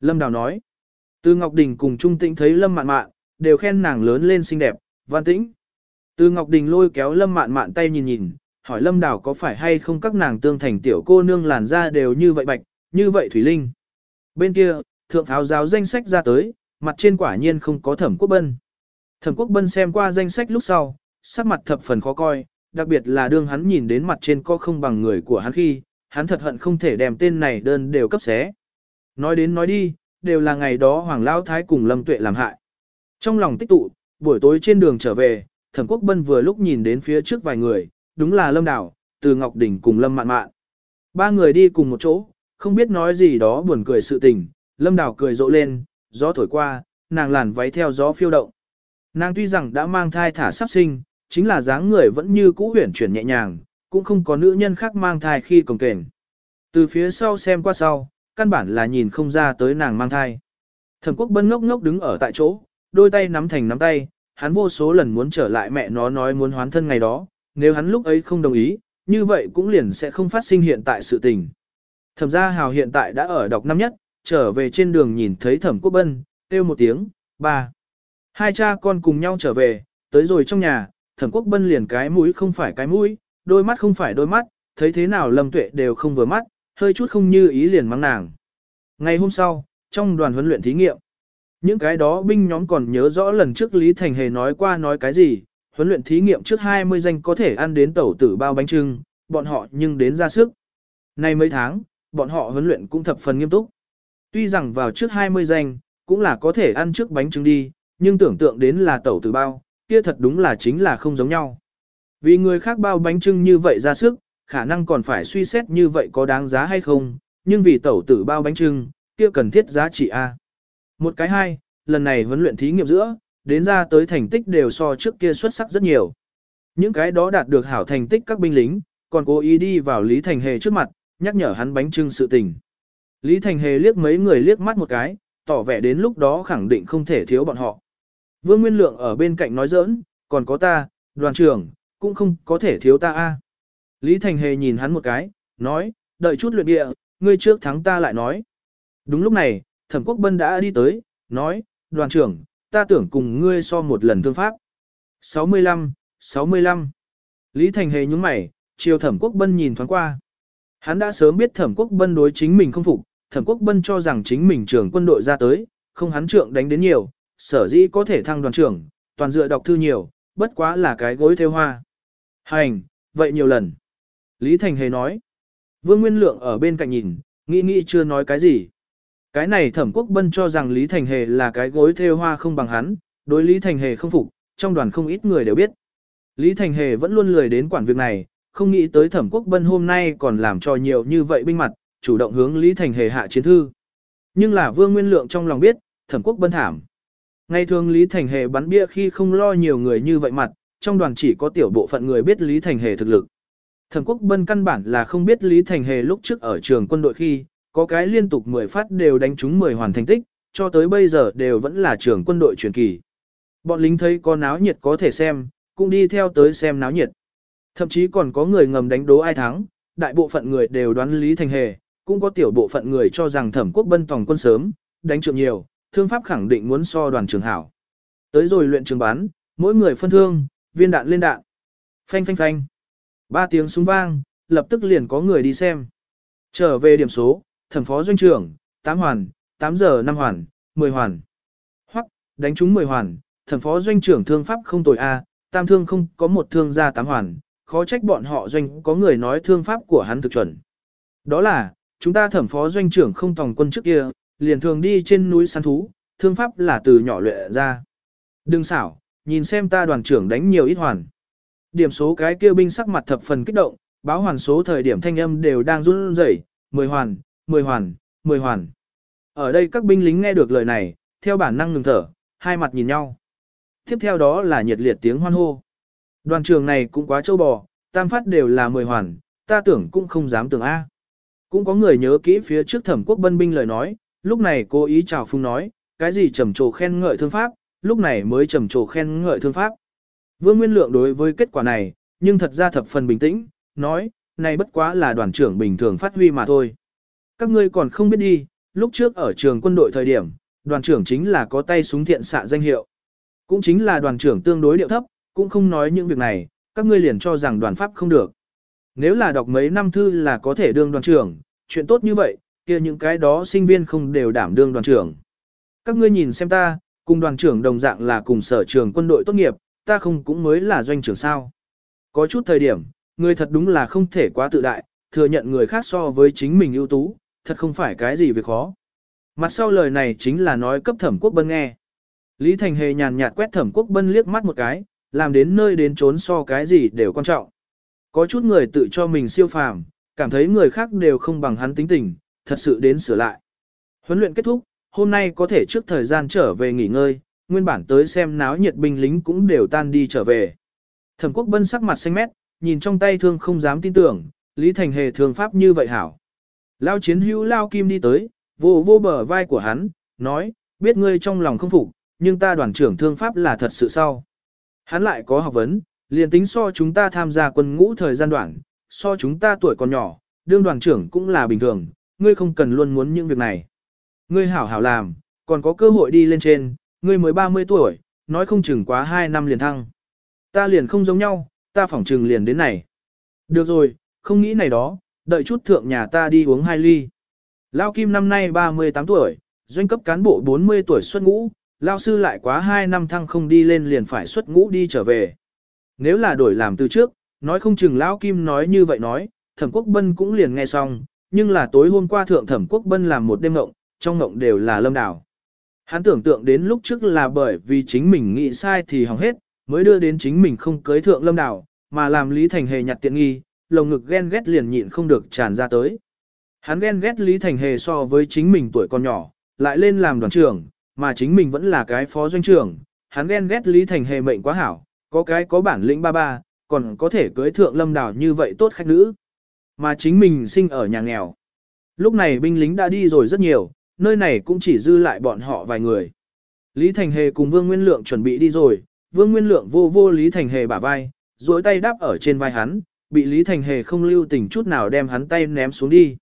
Lâm Đào nói, từ Ngọc Đình cùng Trung Tĩnh thấy Lâm Mạn Mạn, đều khen nàng lớn lên xinh đẹp, văn tĩnh. Từ Ngọc Đình lôi kéo Lâm Mạn Mạn tay nhìn nhìn, hỏi Lâm Đào có phải hay không các nàng tương thành tiểu cô nương làn da đều như vậy bạch, như vậy Thủy Linh. Bên kia, thượng tháo giáo danh sách ra tới, mặt trên quả nhiên không có thẩm quốc bân. Thẩm quốc bân xem qua danh sách lúc sau, sắc mặt thập phần khó coi, đặc biệt là đương hắn nhìn đến mặt trên có không bằng người của hắn khi, hắn thật hận không thể đem tên này đơn đều cấp xé. Nói đến nói đi, đều là ngày đó Hoàng Lão Thái cùng Lâm Tuệ làm hại. Trong lòng tích tụ, buổi tối trên đường trở về, Thẩm Quốc Bân vừa lúc nhìn đến phía trước vài người, đúng là Lâm Đảo, Từ Ngọc Đình cùng Lâm Mạn Mạn. Ba người đi cùng một chỗ, không biết nói gì đó buồn cười sự tình, Lâm Đảo cười rộ lên, gió thổi qua, nàng làn váy theo gió phiêu động. Nàng tuy rằng đã mang thai thả sắp sinh, chính là dáng người vẫn như cũ huyển chuyển nhẹ nhàng, cũng không có nữ nhân khác mang thai khi cồng kềnh. Từ phía sau xem qua sau, căn bản là nhìn không ra tới nàng mang thai. Thẩm quốc bân ngốc ngốc đứng ở tại chỗ, đôi tay nắm thành nắm tay, hắn vô số lần muốn trở lại mẹ nó nói muốn hoán thân ngày đó, nếu hắn lúc ấy không đồng ý, như vậy cũng liền sẽ không phát sinh hiện tại sự tình. Thẩm gia hào hiện tại đã ở đọc năm nhất, trở về trên đường nhìn thấy thẩm quốc bân, kêu một tiếng, ba. Hai cha con cùng nhau trở về, tới rồi trong nhà, thẩm quốc bân liền cái mũi không phải cái mũi, đôi mắt không phải đôi mắt, thấy thế nào lâm tuệ đều không vừa mắt, hơi chút không như ý liền mắng nàng. Ngày hôm sau, trong đoàn huấn luyện thí nghiệm, những cái đó binh nhóm còn nhớ rõ lần trước Lý Thành Hề nói qua nói cái gì, huấn luyện thí nghiệm trước 20 danh có thể ăn đến tẩu tử bao bánh trưng, bọn họ nhưng đến ra sức. Nay mấy tháng, bọn họ huấn luyện cũng thập phần nghiêm túc. Tuy rằng vào trước 20 danh, cũng là có thể ăn trước bánh trứng đi, nhưng tưởng tượng đến là tẩu tử bao, kia thật đúng là chính là không giống nhau. Vì người khác bao bánh trưng như vậy ra sức, khả năng còn phải suy xét như vậy có đáng giá hay không, nhưng vì tẩu tử bao bánh trưng, kia cần thiết giá trị A. Một cái hai, lần này huấn luyện thí nghiệm giữa, đến ra tới thành tích đều so trước kia xuất sắc rất nhiều. Những cái đó đạt được hảo thành tích các binh lính, còn cố ý đi vào Lý Thành Hề trước mặt, nhắc nhở hắn bánh trưng sự tình. Lý Thành Hề liếc mấy người liếc mắt một cái, tỏ vẻ đến lúc đó khẳng định không thể thiếu bọn họ. Vương Nguyên Lượng ở bên cạnh nói giỡn, còn có ta, đoàn trưởng, cũng không có thể thiếu ta a. Lý Thành Hề nhìn hắn một cái, nói, đợi chút luyện địa, ngươi trước thắng ta lại nói. Đúng lúc này, Thẩm Quốc Bân đã đi tới, nói, đoàn trưởng, ta tưởng cùng ngươi so một lần thương pháp. 65, 65. Lý Thành Hề nhúng mày, chiều Thẩm Quốc Bân nhìn thoáng qua. Hắn đã sớm biết Thẩm Quốc Bân đối chính mình không phục, Thẩm Quốc Bân cho rằng chính mình trưởng quân đội ra tới, không hắn trưởng đánh đến nhiều, sở dĩ có thể thăng đoàn trưởng, toàn dựa đọc thư nhiều, bất quá là cái gối theo hoa. Hành, vậy nhiều lần. Lý Thành Hề nói. Vương Nguyên Lượng ở bên cạnh nhìn, nghĩ nghĩ chưa nói cái gì. Cái này thẩm quốc bân cho rằng Lý Thành Hề là cái gối theo hoa không bằng hắn, đối Lý Thành Hề không phục, trong đoàn không ít người đều biết. Lý Thành Hề vẫn luôn lười đến quản việc này, không nghĩ tới thẩm quốc bân hôm nay còn làm cho nhiều như vậy binh mặt, chủ động hướng Lý Thành Hề hạ chiến thư. Nhưng là Vương Nguyên Lượng trong lòng biết, thẩm quốc bân thảm. Ngày thường Lý Thành Hề bắn bia khi không lo nhiều người như vậy mặt, trong đoàn chỉ có tiểu bộ phận người biết Lý Thành Hề thực lực. Thẩm Quốc Bân căn bản là không biết Lý Thành Hề lúc trước ở trường quân đội khi, có cái liên tục 10 phát đều đánh trúng 10 hoàn thành tích, cho tới bây giờ đều vẫn là trường quân đội truyền kỳ. Bọn lính thấy có náo nhiệt có thể xem, cũng đi theo tới xem náo nhiệt. Thậm chí còn có người ngầm đánh đố ai thắng, đại bộ phận người đều đoán Lý Thành Hề, cũng có tiểu bộ phận người cho rằng Thẩm Quốc Bân tòng quân sớm, đánh trượng nhiều, thương pháp khẳng định muốn so đoàn trường hảo. Tới rồi luyện trường bán, mỗi người phân thương, viên đạn lên đạn. Phanh phanh phanh. Ba tiếng súng vang, lập tức liền có người đi xem. Trở về điểm số, thẩm phó doanh trưởng, 8 hoàn, 8 giờ 5 hoàn, 10 hoàn. Hoặc, đánh trúng 10 hoàn, thẩm phó doanh trưởng thương pháp không tồi A, tam thương không có một thương ra 8 hoàn, khó trách bọn họ doanh có người nói thương pháp của hắn thực chuẩn. Đó là, chúng ta thẩm phó doanh trưởng không tòng quân trước kia, liền thường đi trên núi săn thú, thương pháp là từ nhỏ luyện ra. Đừng xảo, nhìn xem ta đoàn trưởng đánh nhiều ít hoàn. Điểm số cái kia binh sắc mặt thập phần kích động, báo hoàn số thời điểm thanh âm đều đang run rẩy, 10 hoàn, 10 hoàn, 10 hoàn. Ở đây các binh lính nghe được lời này, theo bản năng ngừng thở, hai mặt nhìn nhau. Tiếp theo đó là nhiệt liệt tiếng hoan hô. Đoàn trường này cũng quá trâu bò, tam phát đều là 10 hoàn, ta tưởng cũng không dám tưởng A. Cũng có người nhớ kỹ phía trước thẩm quốc bân binh lời nói, lúc này cố ý chào phung nói, cái gì trầm trồ khen ngợi thương pháp, lúc này mới trầm trồ khen ngợi thương pháp. Vương Nguyên Lượng đối với kết quả này, nhưng thật ra thập phần bình tĩnh, nói, này bất quá là đoàn trưởng bình thường phát huy mà thôi. Các ngươi còn không biết đi, lúc trước ở trường quân đội thời điểm, đoàn trưởng chính là có tay súng thiện xạ danh hiệu. Cũng chính là đoàn trưởng tương đối điệu thấp, cũng không nói những việc này, các ngươi liền cho rằng đoàn pháp không được. Nếu là đọc mấy năm thư là có thể đương đoàn trưởng, chuyện tốt như vậy, kia những cái đó sinh viên không đều đảm đương đoàn trưởng. Các ngươi nhìn xem ta, cùng đoàn trưởng đồng dạng là cùng sở trường quân đội tốt nghiệp, ta không cũng mới là doanh trưởng sao. Có chút thời điểm, người thật đúng là không thể quá tự đại, thừa nhận người khác so với chính mình ưu tú, thật không phải cái gì việc khó. Mặt sau lời này chính là nói cấp thẩm quốc bân nghe. Lý Thành Hề nhàn nhạt quét thẩm quốc bân liếc mắt một cái, làm đến nơi đến trốn so cái gì đều quan trọng. Có chút người tự cho mình siêu phàm, cảm thấy người khác đều không bằng hắn tính tình, thật sự đến sửa lại. Huấn luyện kết thúc, hôm nay có thể trước thời gian trở về nghỉ ngơi, nguyên bản tới xem náo nhiệt binh lính cũng đều tan đi trở về. Thẩm quốc bân sắc mặt xanh mét, nhìn trong tay thương không dám tin tưởng, Lý Thành Hề thương pháp như vậy hảo. Lao chiến hữu Lao Kim đi tới, vô vô bờ vai của hắn, nói, biết ngươi trong lòng không phục, nhưng ta đoàn trưởng thương pháp là thật sự sao. Hắn lại có học vấn, liền tính so chúng ta tham gia quân ngũ thời gian đoạn, so chúng ta tuổi còn nhỏ, đương đoàn trưởng cũng là bình thường, ngươi không cần luôn muốn những việc này. Ngươi hảo hảo làm, còn có cơ hội đi lên trên, ngươi mới 30 tuổi, nói không chừng quá 2 năm liền thăng. Ta liền không giống nhau, ta phỏng trừng liền đến này. Được rồi, không nghĩ này đó, đợi chút thượng nhà ta đi uống hai ly. Lao Kim năm nay 38 tuổi, doanh cấp cán bộ 40 tuổi xuất ngũ, Lao sư lại quá 2 năm thăng không đi lên liền phải xuất ngũ đi trở về. Nếu là đổi làm từ trước, nói không chừng lão Kim nói như vậy nói, thẩm quốc bân cũng liền nghe xong, nhưng là tối hôm qua thượng thẩm quốc bân làm một đêm ngộng, trong ngộng đều là lâm đảo. Hắn tưởng tượng đến lúc trước là bởi vì chính mình nghĩ sai thì hỏng hết, mới đưa đến chính mình không cưới thượng lâm đảo, mà làm Lý Thành Hề nhặt tiện nghi, lồng ngực ghen ghét liền nhịn không được tràn ra tới. Hắn ghen ghét Lý Thành Hề so với chính mình tuổi còn nhỏ, lại lên làm đoàn trưởng, mà chính mình vẫn là cái phó doanh trưởng. Hắn ghen ghét Lý Thành Hề mệnh quá hảo, có cái có bản lĩnh ba ba, còn có thể cưới thượng lâm đảo như vậy tốt khách nữ. Mà chính mình sinh ở nhà nghèo. Lúc này binh lính đã đi rồi rất nhiều, nơi này cũng chỉ dư lại bọn họ vài người. Lý Thành Hề cùng Vương Nguyên Lượng chuẩn bị đi rồi, Vương Nguyên Lượng vô vô Lý Thành Hề bả vai, duỗi tay đáp ở trên vai hắn, bị Lý Thành Hề không lưu tình chút nào đem hắn tay ném xuống đi.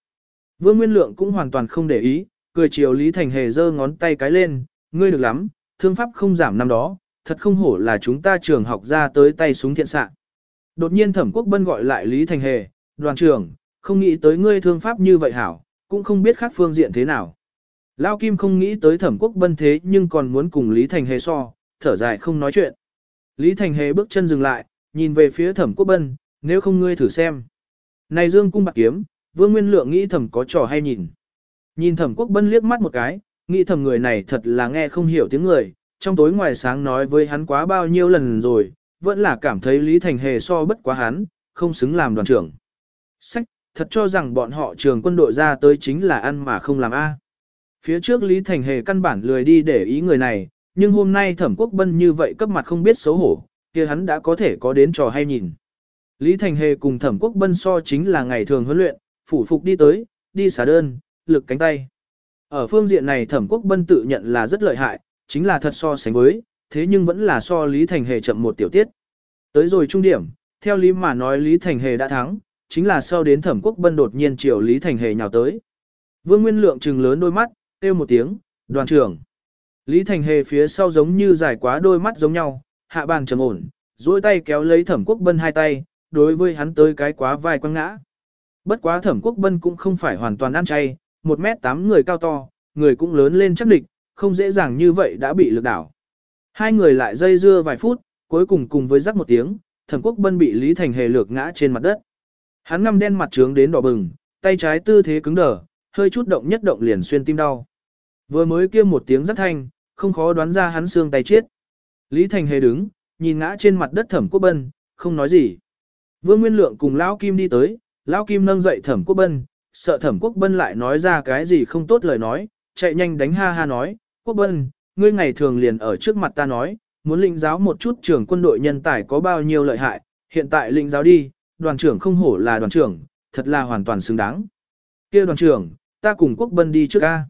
Vương Nguyên Lượng cũng hoàn toàn không để ý, cười chiều Lý Thành Hề giơ ngón tay cái lên, ngươi được lắm, thương pháp không giảm năm đó, thật không hổ là chúng ta trường học ra tới tay súng thiện xạ. Đột nhiên Thẩm Quốc Bân gọi lại Lý Thành Hề, đoàn trưởng, không nghĩ tới ngươi thương pháp như vậy hảo, cũng không biết khác phương diện thế nào. Lao Kim không nghĩ tới thẩm quốc bân thế nhưng còn muốn cùng Lý Thành Hề so, thở dài không nói chuyện. Lý Thành Hề bước chân dừng lại, nhìn về phía thẩm quốc bân, nếu không ngươi thử xem. Này dương cung bạc kiếm, vương nguyên lượng nghĩ thẩm có trò hay nhìn. Nhìn thẩm quốc bân liếc mắt một cái, nghĩ thẩm người này thật là nghe không hiểu tiếng người, trong tối ngoài sáng nói với hắn quá bao nhiêu lần rồi, vẫn là cảm thấy Lý Thành Hề so bất quá hắn, không xứng làm đoàn trưởng. Sách, thật cho rằng bọn họ trường quân đội ra tới chính là ăn mà không làm A. Phía trước Lý Thành Hề căn bản lười đi để ý người này, nhưng hôm nay thẩm quốc bân như vậy cấp mặt không biết xấu hổ, kia hắn đã có thể có đến trò hay nhìn. Lý Thành Hề cùng thẩm quốc bân so chính là ngày thường huấn luyện, phủ phục đi tới, đi xả đơn, lực cánh tay. Ở phương diện này thẩm quốc bân tự nhận là rất lợi hại, chính là thật so sánh với, thế nhưng vẫn là so Lý Thành Hề chậm một tiểu tiết. Tới rồi trung điểm, theo lý mà nói Lý Thành Hề đã thắng, chính là sau đến thẩm quốc bân đột nhiên chiều Lý Thành Hề nhào tới. Vương Nguyên Lượng trừng lớn đôi mắt, kêu một tiếng, đoàn trưởng. Lý Thành Hề phía sau giống như dài quá đôi mắt giống nhau, hạ bàn trầm ổn, duỗi tay kéo lấy thẩm quốc bân hai tay, đối với hắn tới cái quá vai quăng ngã. Bất quá thẩm quốc bân cũng không phải hoàn toàn ăn chay, một mét tám người cao to, người cũng lớn lên chắc địch, không dễ dàng như vậy đã bị lực đảo. Hai người lại dây dưa vài phút, cuối cùng cùng với rắc một tiếng, thẩm quốc bân bị Lý Thành Hề lược ngã trên mặt đất. Hắn ngăm đen mặt trướng đến đỏ bừng, tay trái tư thế cứng đờ, hơi chút động nhất động liền xuyên tim đau. Vừa mới kia một tiếng rất thanh, không khó đoán ra hắn xương tay chết. Lý Thành Hề đứng, nhìn ngã trên mặt đất thẩm quốc bân, không nói gì. Vương Nguyên Lượng cùng Lão Kim đi tới, Lão Kim nâng dậy thẩm quốc bân, sợ thẩm quốc bân lại nói ra cái gì không tốt lời nói, chạy nhanh đánh ha ha nói, quốc bân, ngươi ngày thường liền ở trước mặt ta nói, muốn lĩnh giáo một chút trưởng quân đội nhân tài có bao nhiêu lợi hại, hiện tại lĩnh giáo đi, đoàn trưởng không hổ là đoàn trưởng, thật là hoàn toàn xứng đáng. kia đoàn trưởng, ta cùng quốc bân đi trước ca.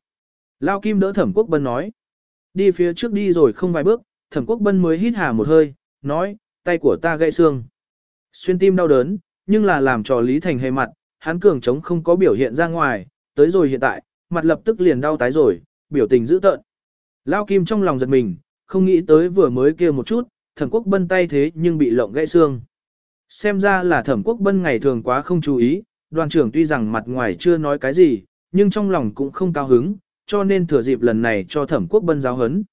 Lao Kim đỡ thẩm quốc bân nói. Đi phía trước đi rồi không vài bước, thẩm quốc bân mới hít hà một hơi, nói, tay của ta gãy xương. Xuyên tim đau đớn, nhưng là làm trò Lý Thành hề mặt, hắn cường chống không có biểu hiện ra ngoài, tới rồi hiện tại, mặt lập tức liền đau tái rồi, biểu tình dữ tợn. Lao Kim trong lòng giật mình, không nghĩ tới vừa mới kia một chút, thẩm quốc bân tay thế nhưng bị lộng gãy xương. Xem ra là thẩm quốc bân ngày thường quá không chú ý, đoàn trưởng tuy rằng mặt ngoài chưa nói cái gì, nhưng trong lòng cũng không cao hứng, cho nên thừa dịp lần này cho thẩm quốc bân giáo hấn.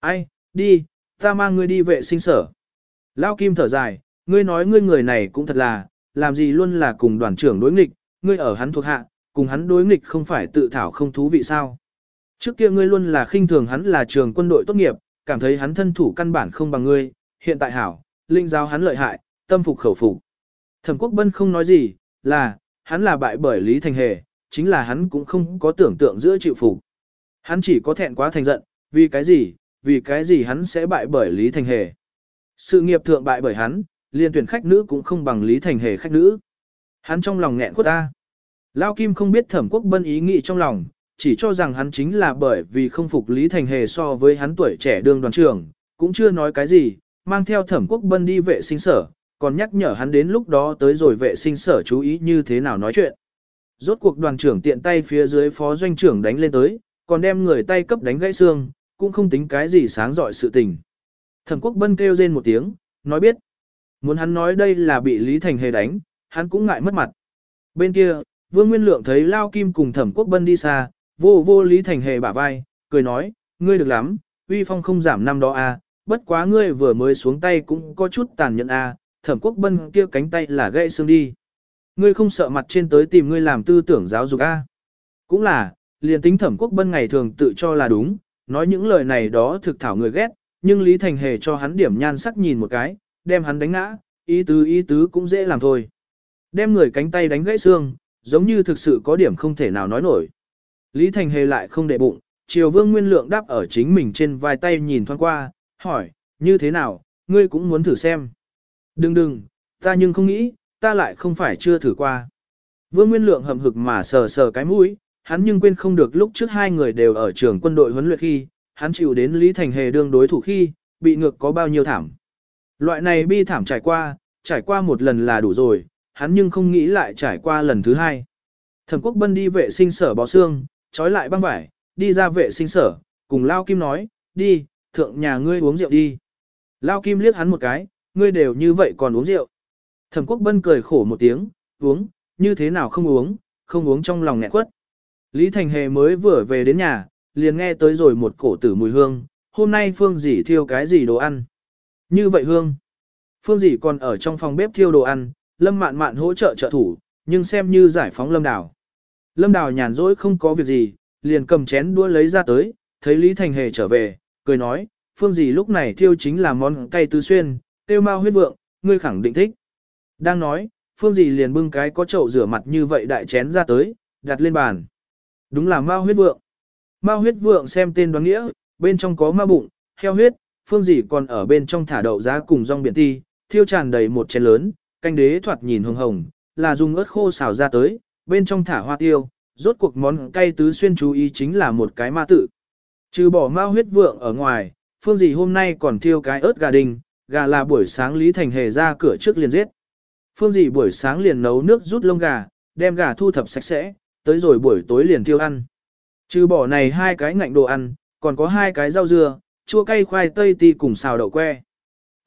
Ai, đi, ta mang ngươi đi vệ sinh sở. Lao Kim thở dài, ngươi nói ngươi người này cũng thật là, làm gì luôn là cùng đoàn trưởng đối nghịch, ngươi ở hắn thuộc hạ, cùng hắn đối nghịch không phải tự thảo không thú vị sao. Trước kia ngươi luôn là khinh thường hắn là trường quân đội tốt nghiệp, cảm thấy hắn thân thủ căn bản không bằng ngươi, hiện tại hảo, linh giáo hắn lợi hại, tâm phục khẩu phục. Thẩm Quốc Bân không nói gì, là, hắn là bại bởi Lý Thành Hề, chính là hắn cũng không có tưởng tượng giữa chịu phục. Hắn chỉ có thẹn quá thành giận, vì cái gì, vì cái gì hắn sẽ bại bởi Lý Thành Hề. Sự nghiệp thượng bại bởi hắn, liên tuyển khách nữ cũng không bằng Lý Thành Hề khách nữ. Hắn trong lòng nghẹn khuất ta. Lao Kim không biết thẩm quốc bân ý nghĩ trong lòng, chỉ cho rằng hắn chính là bởi vì không phục Lý Thành Hề so với hắn tuổi trẻ đương đoàn trưởng, cũng chưa nói cái gì, mang theo thẩm quốc bân đi vệ sinh sở, còn nhắc nhở hắn đến lúc đó tới rồi vệ sinh sở chú ý như thế nào nói chuyện. Rốt cuộc đoàn trưởng tiện tay phía dưới phó doanh trưởng đánh lên tới, còn đem người tay cấp đánh gãy xương, cũng không tính cái gì sáng dọi sự tình. Thẩm quốc bân kêu rên một tiếng, nói biết. Muốn hắn nói đây là bị Lý Thành Hề đánh, hắn cũng ngại mất mặt. Bên kia, Vương Nguyên Lượng thấy Lao Kim cùng Thẩm Quốc Bân đi xa, vô vô Lý Thành Hề bả vai, cười nói, ngươi được lắm, uy phong không giảm năm đó a, à, bất quá ngươi vừa mới xuống tay cũng có chút tàn nhẫn a, à, Thẩm Quốc Bân kia cánh tay là gãy xương đi. Ngươi không sợ mặt trên tới tìm ngươi làm tư tưởng giáo dục a? À. Cũng là, liền tính Thẩm Quốc Bân ngày thường tự cho là đúng, nói những lời này đó thực thảo người ghét, nhưng Lý Thành Hề cho hắn điểm nhan sắc nhìn một cái, đem hắn đánh ngã, ý tứ ý tứ cũng dễ làm thôi. Đem người cánh tay đánh gãy xương, giống như thực sự có điểm không thể nào nói nổi. Lý Thành Hề lại không để bụng, Triều Vương Nguyên Lượng đáp ở chính mình trên vai tay nhìn thoáng qua, hỏi, như thế nào, ngươi cũng muốn thử xem. Đừng đừng, ta nhưng không nghĩ, ta lại không phải chưa thử qua. Vương Nguyên Lượng hầm hực mà sờ sờ cái mũi, hắn nhưng quên không được lúc trước hai người đều ở trường quân đội huấn luyện khi, hắn chịu đến Lý Thành Hề đương đối thủ khi, bị ngược có bao nhiêu thảm. Loại này bi thảm trải qua, trải qua một lần là đủ rồi, hắn nhưng không nghĩ lại trải qua lần thứ hai. Thẩm quốc bân đi vệ sinh sở bó xương, trói lại băng vải, đi ra vệ sinh sở, cùng Lao Kim nói, đi, thượng nhà ngươi uống rượu đi. Lao Kim liếc hắn một cái, ngươi đều như vậy còn uống rượu. Thẩm quốc bân cười khổ một tiếng, uống, như thế nào không uống, không uống trong lòng nghẹn quất. Lý Thành Hề mới vừa về đến nhà, liền nghe tới rồi một cổ tử mùi hương, hôm nay Phương dì thiêu cái gì đồ ăn. Như vậy hương. Phương dì còn ở trong phòng bếp thiêu đồ ăn, Lâm Mạn Mạn hỗ trợ trợ thủ, nhưng xem như giải phóng Lâm đảo. Lâm Đào nhàn rỗi không có việc gì, liền cầm chén đũa lấy ra tới, thấy Lý Thành Hề trở về, cười nói, Phương gì lúc này thiêu chính là món cay tứ xuyên, tiêu mao huyết vượng, ngươi khẳng định thích. Đang nói, Phương gì liền bưng cái có chậu rửa mặt như vậy đại chén ra tới, đặt lên bàn. Đúng là mao huyết vượng. Mao huyết vượng xem tên đoán nghĩa, bên trong có ma bụng, heo huyết, phương dì còn ở bên trong thả đậu giá cùng rong biển ti, thiêu tràn đầy một chén lớn, canh đế thoạt nhìn hồng hồng, là dùng ớt khô xào ra tới, bên trong thả hoa tiêu, rốt cuộc món cay tứ xuyên chú ý chính là một cái ma tự. Trừ bỏ ma huyết vượng ở ngoài, phương dì hôm nay còn thiêu cái ớt gà đình, gà là buổi sáng Lý Thành Hề ra cửa trước liền giết. Phương dì buổi sáng liền nấu nước rút lông gà, đem gà thu thập sạch sẽ, tới rồi buổi tối liền thiêu ăn. Trừ bỏ này hai cái ngạnh đồ ăn, còn có hai cái rau dưa, chua cay khoai tây ti cùng xào đậu que.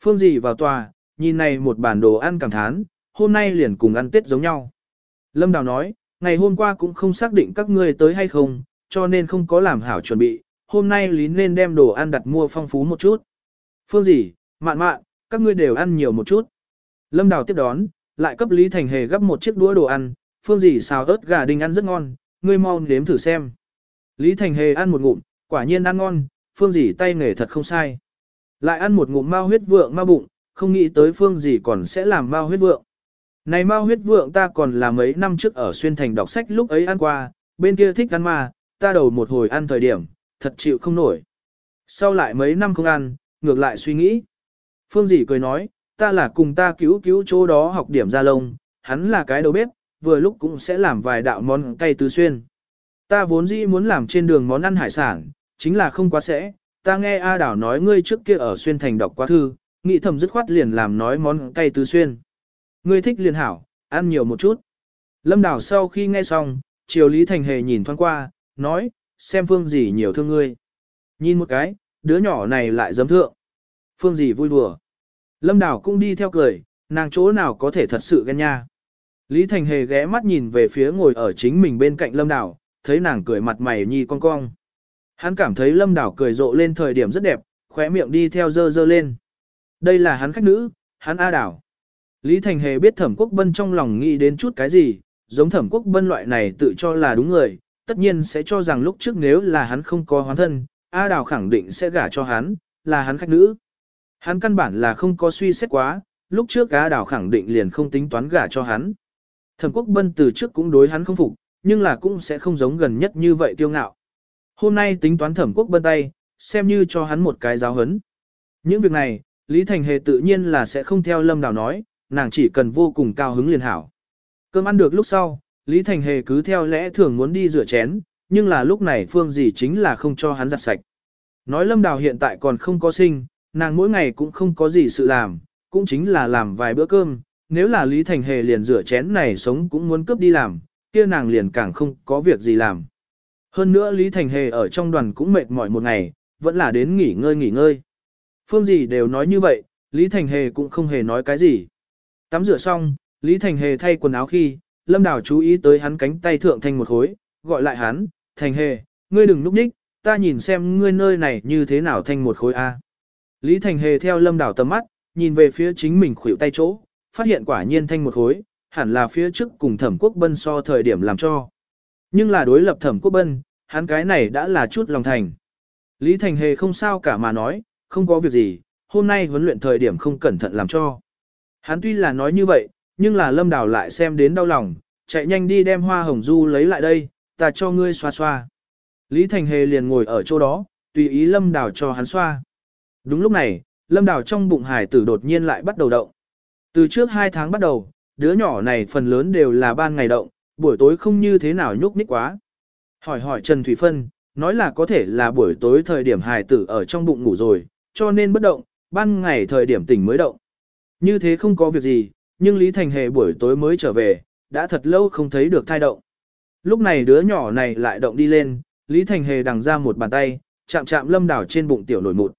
Phương dì vào tòa, nhìn này một bản đồ ăn cảm thán, hôm nay liền cùng ăn tết giống nhau. Lâm Đào nói, ngày hôm qua cũng không xác định các ngươi tới hay không, cho nên không có làm hảo chuẩn bị, hôm nay lý nên đem đồ ăn đặt mua phong phú một chút. Phương gì, mạn mạn, các ngươi đều ăn nhiều một chút. Lâm Đào tiếp đón, lại cấp Lý Thành Hề gấp một chiếc đũa đồ ăn, phương gì xào ớt gà đinh ăn rất ngon, ngươi mau nếm thử xem. Lý Thành Hề ăn một ngụm, quả nhiên ăn ngon, phương gì tay nghề thật không sai. Lại ăn một ngụm mao huyết vượng ma bụng, không nghĩ tới phương gì còn sẽ làm mao huyết vượng. Này mau huyết vượng ta còn là mấy năm trước ở xuyên thành đọc sách lúc ấy ăn qua, bên kia thích ăn mà, ta đầu một hồi ăn thời điểm, thật chịu không nổi. Sau lại mấy năm không ăn, ngược lại suy nghĩ. Phương dĩ cười nói, ta là cùng ta cứu cứu chỗ đó học điểm ra lông, hắn là cái đầu bếp, vừa lúc cũng sẽ làm vài đạo món cay tứ xuyên. Ta vốn dĩ muốn làm trên đường món ăn hải sản, chính là không quá sẽ, ta nghe A Đảo nói ngươi trước kia ở xuyên thành đọc quá thư, nghĩ thầm dứt khoát liền làm nói món cay tứ xuyên. Ngươi thích liền hảo, ăn nhiều một chút. Lâm Đào sau khi nghe xong, Triều Lý Thành Hề nhìn thoáng qua, nói, xem phương gì nhiều thương ngươi. Nhìn một cái, đứa nhỏ này lại dấm thượng. Phương gì vui đùa. Lâm Đào cũng đi theo cười, nàng chỗ nào có thể thật sự ghen nha. Lý Thành Hề ghé mắt nhìn về phía ngồi ở chính mình bên cạnh Lâm Đào, thấy nàng cười mặt mày nhi cong cong. Hắn cảm thấy Lâm Đào cười rộ lên thời điểm rất đẹp, khóe miệng đi theo dơ dơ lên. Đây là hắn khách nữ, hắn A Đảo. Lý Thành Hề biết Thẩm Quốc Bân trong lòng nghĩ đến chút cái gì, giống Thẩm Quốc Bân loại này tự cho là đúng người, tất nhiên sẽ cho rằng lúc trước nếu là hắn không có hoán thân, A Đào khẳng định sẽ gả cho hắn, là hắn khách nữ. Hắn căn bản là không có suy xét quá, lúc trước A Đào khẳng định liền không tính toán gả cho hắn. Thẩm Quốc Bân từ trước cũng đối hắn không phục, nhưng là cũng sẽ không giống gần nhất như vậy tiêu ngạo. Hôm nay tính toán Thẩm Quốc Bân tay, xem như cho hắn một cái giáo hấn. Những việc này, Lý Thành Hề tự nhiên là sẽ không theo Lâm Đào nói, nàng chỉ cần vô cùng cao hứng liền hảo. Cơm ăn được lúc sau, Lý Thành Hề cứ theo lẽ thường muốn đi rửa chén, nhưng là lúc này phương gì chính là không cho hắn giặt sạch. Nói Lâm Đào hiện tại còn không có sinh, nàng mỗi ngày cũng không có gì sự làm, cũng chính là làm vài bữa cơm, nếu là Lý Thành Hề liền rửa chén này sống cũng muốn cướp đi làm, kia nàng liền càng không có việc gì làm. Hơn nữa Lý Thành Hề ở trong đoàn cũng mệt mỏi một ngày, vẫn là đến nghỉ ngơi nghỉ ngơi. Phương gì đều nói như vậy, Lý Thành Hề cũng không hề nói cái gì. Tắm rửa xong, Lý Thành Hề thay quần áo khi, Lâm Đào chú ý tới hắn cánh tay thượng thành một khối, gọi lại hắn, Thành Hề, ngươi đừng núp nhích, ta nhìn xem ngươi nơi này như thế nào thành một khối A. Lý Thành Hề theo Lâm Đào tầm mắt, nhìn về phía chính mình khuỷu tay chỗ, phát hiện quả nhiên thanh một khối, hẳn là phía trước cùng thẩm quốc bân so thời điểm làm cho. Nhưng là đối lập thẩm quốc bân, hắn cái này đã là chút lòng thành. Lý Thành Hề không sao cả mà nói, không có việc gì, hôm nay huấn luyện thời điểm không cẩn thận làm cho. Hắn tuy là nói như vậy, nhưng là lâm đào lại xem đến đau lòng, chạy nhanh đi đem hoa hồng du lấy lại đây, ta cho ngươi xoa xoa. Lý Thành Hề liền ngồi ở chỗ đó, tùy ý lâm đào cho hắn xoa. Đúng lúc này, lâm đào trong bụng hải tử đột nhiên lại bắt đầu động. Từ trước hai tháng bắt đầu, đứa nhỏ này phần lớn đều là ban ngày động, buổi tối không như thế nào nhúc nhích quá. Hỏi hỏi Trần Thủy Phân, nói là có thể là buổi tối thời điểm hài tử ở trong bụng ngủ rồi, cho nên bất động, ban ngày thời điểm tỉnh mới động. Như thế không có việc gì, nhưng Lý Thành Hề buổi tối mới trở về, đã thật lâu không thấy được thai động. Lúc này đứa nhỏ này lại động đi lên, Lý Thành Hề đằng ra một bàn tay, chạm chạm lâm đảo trên bụng tiểu nổi mụt.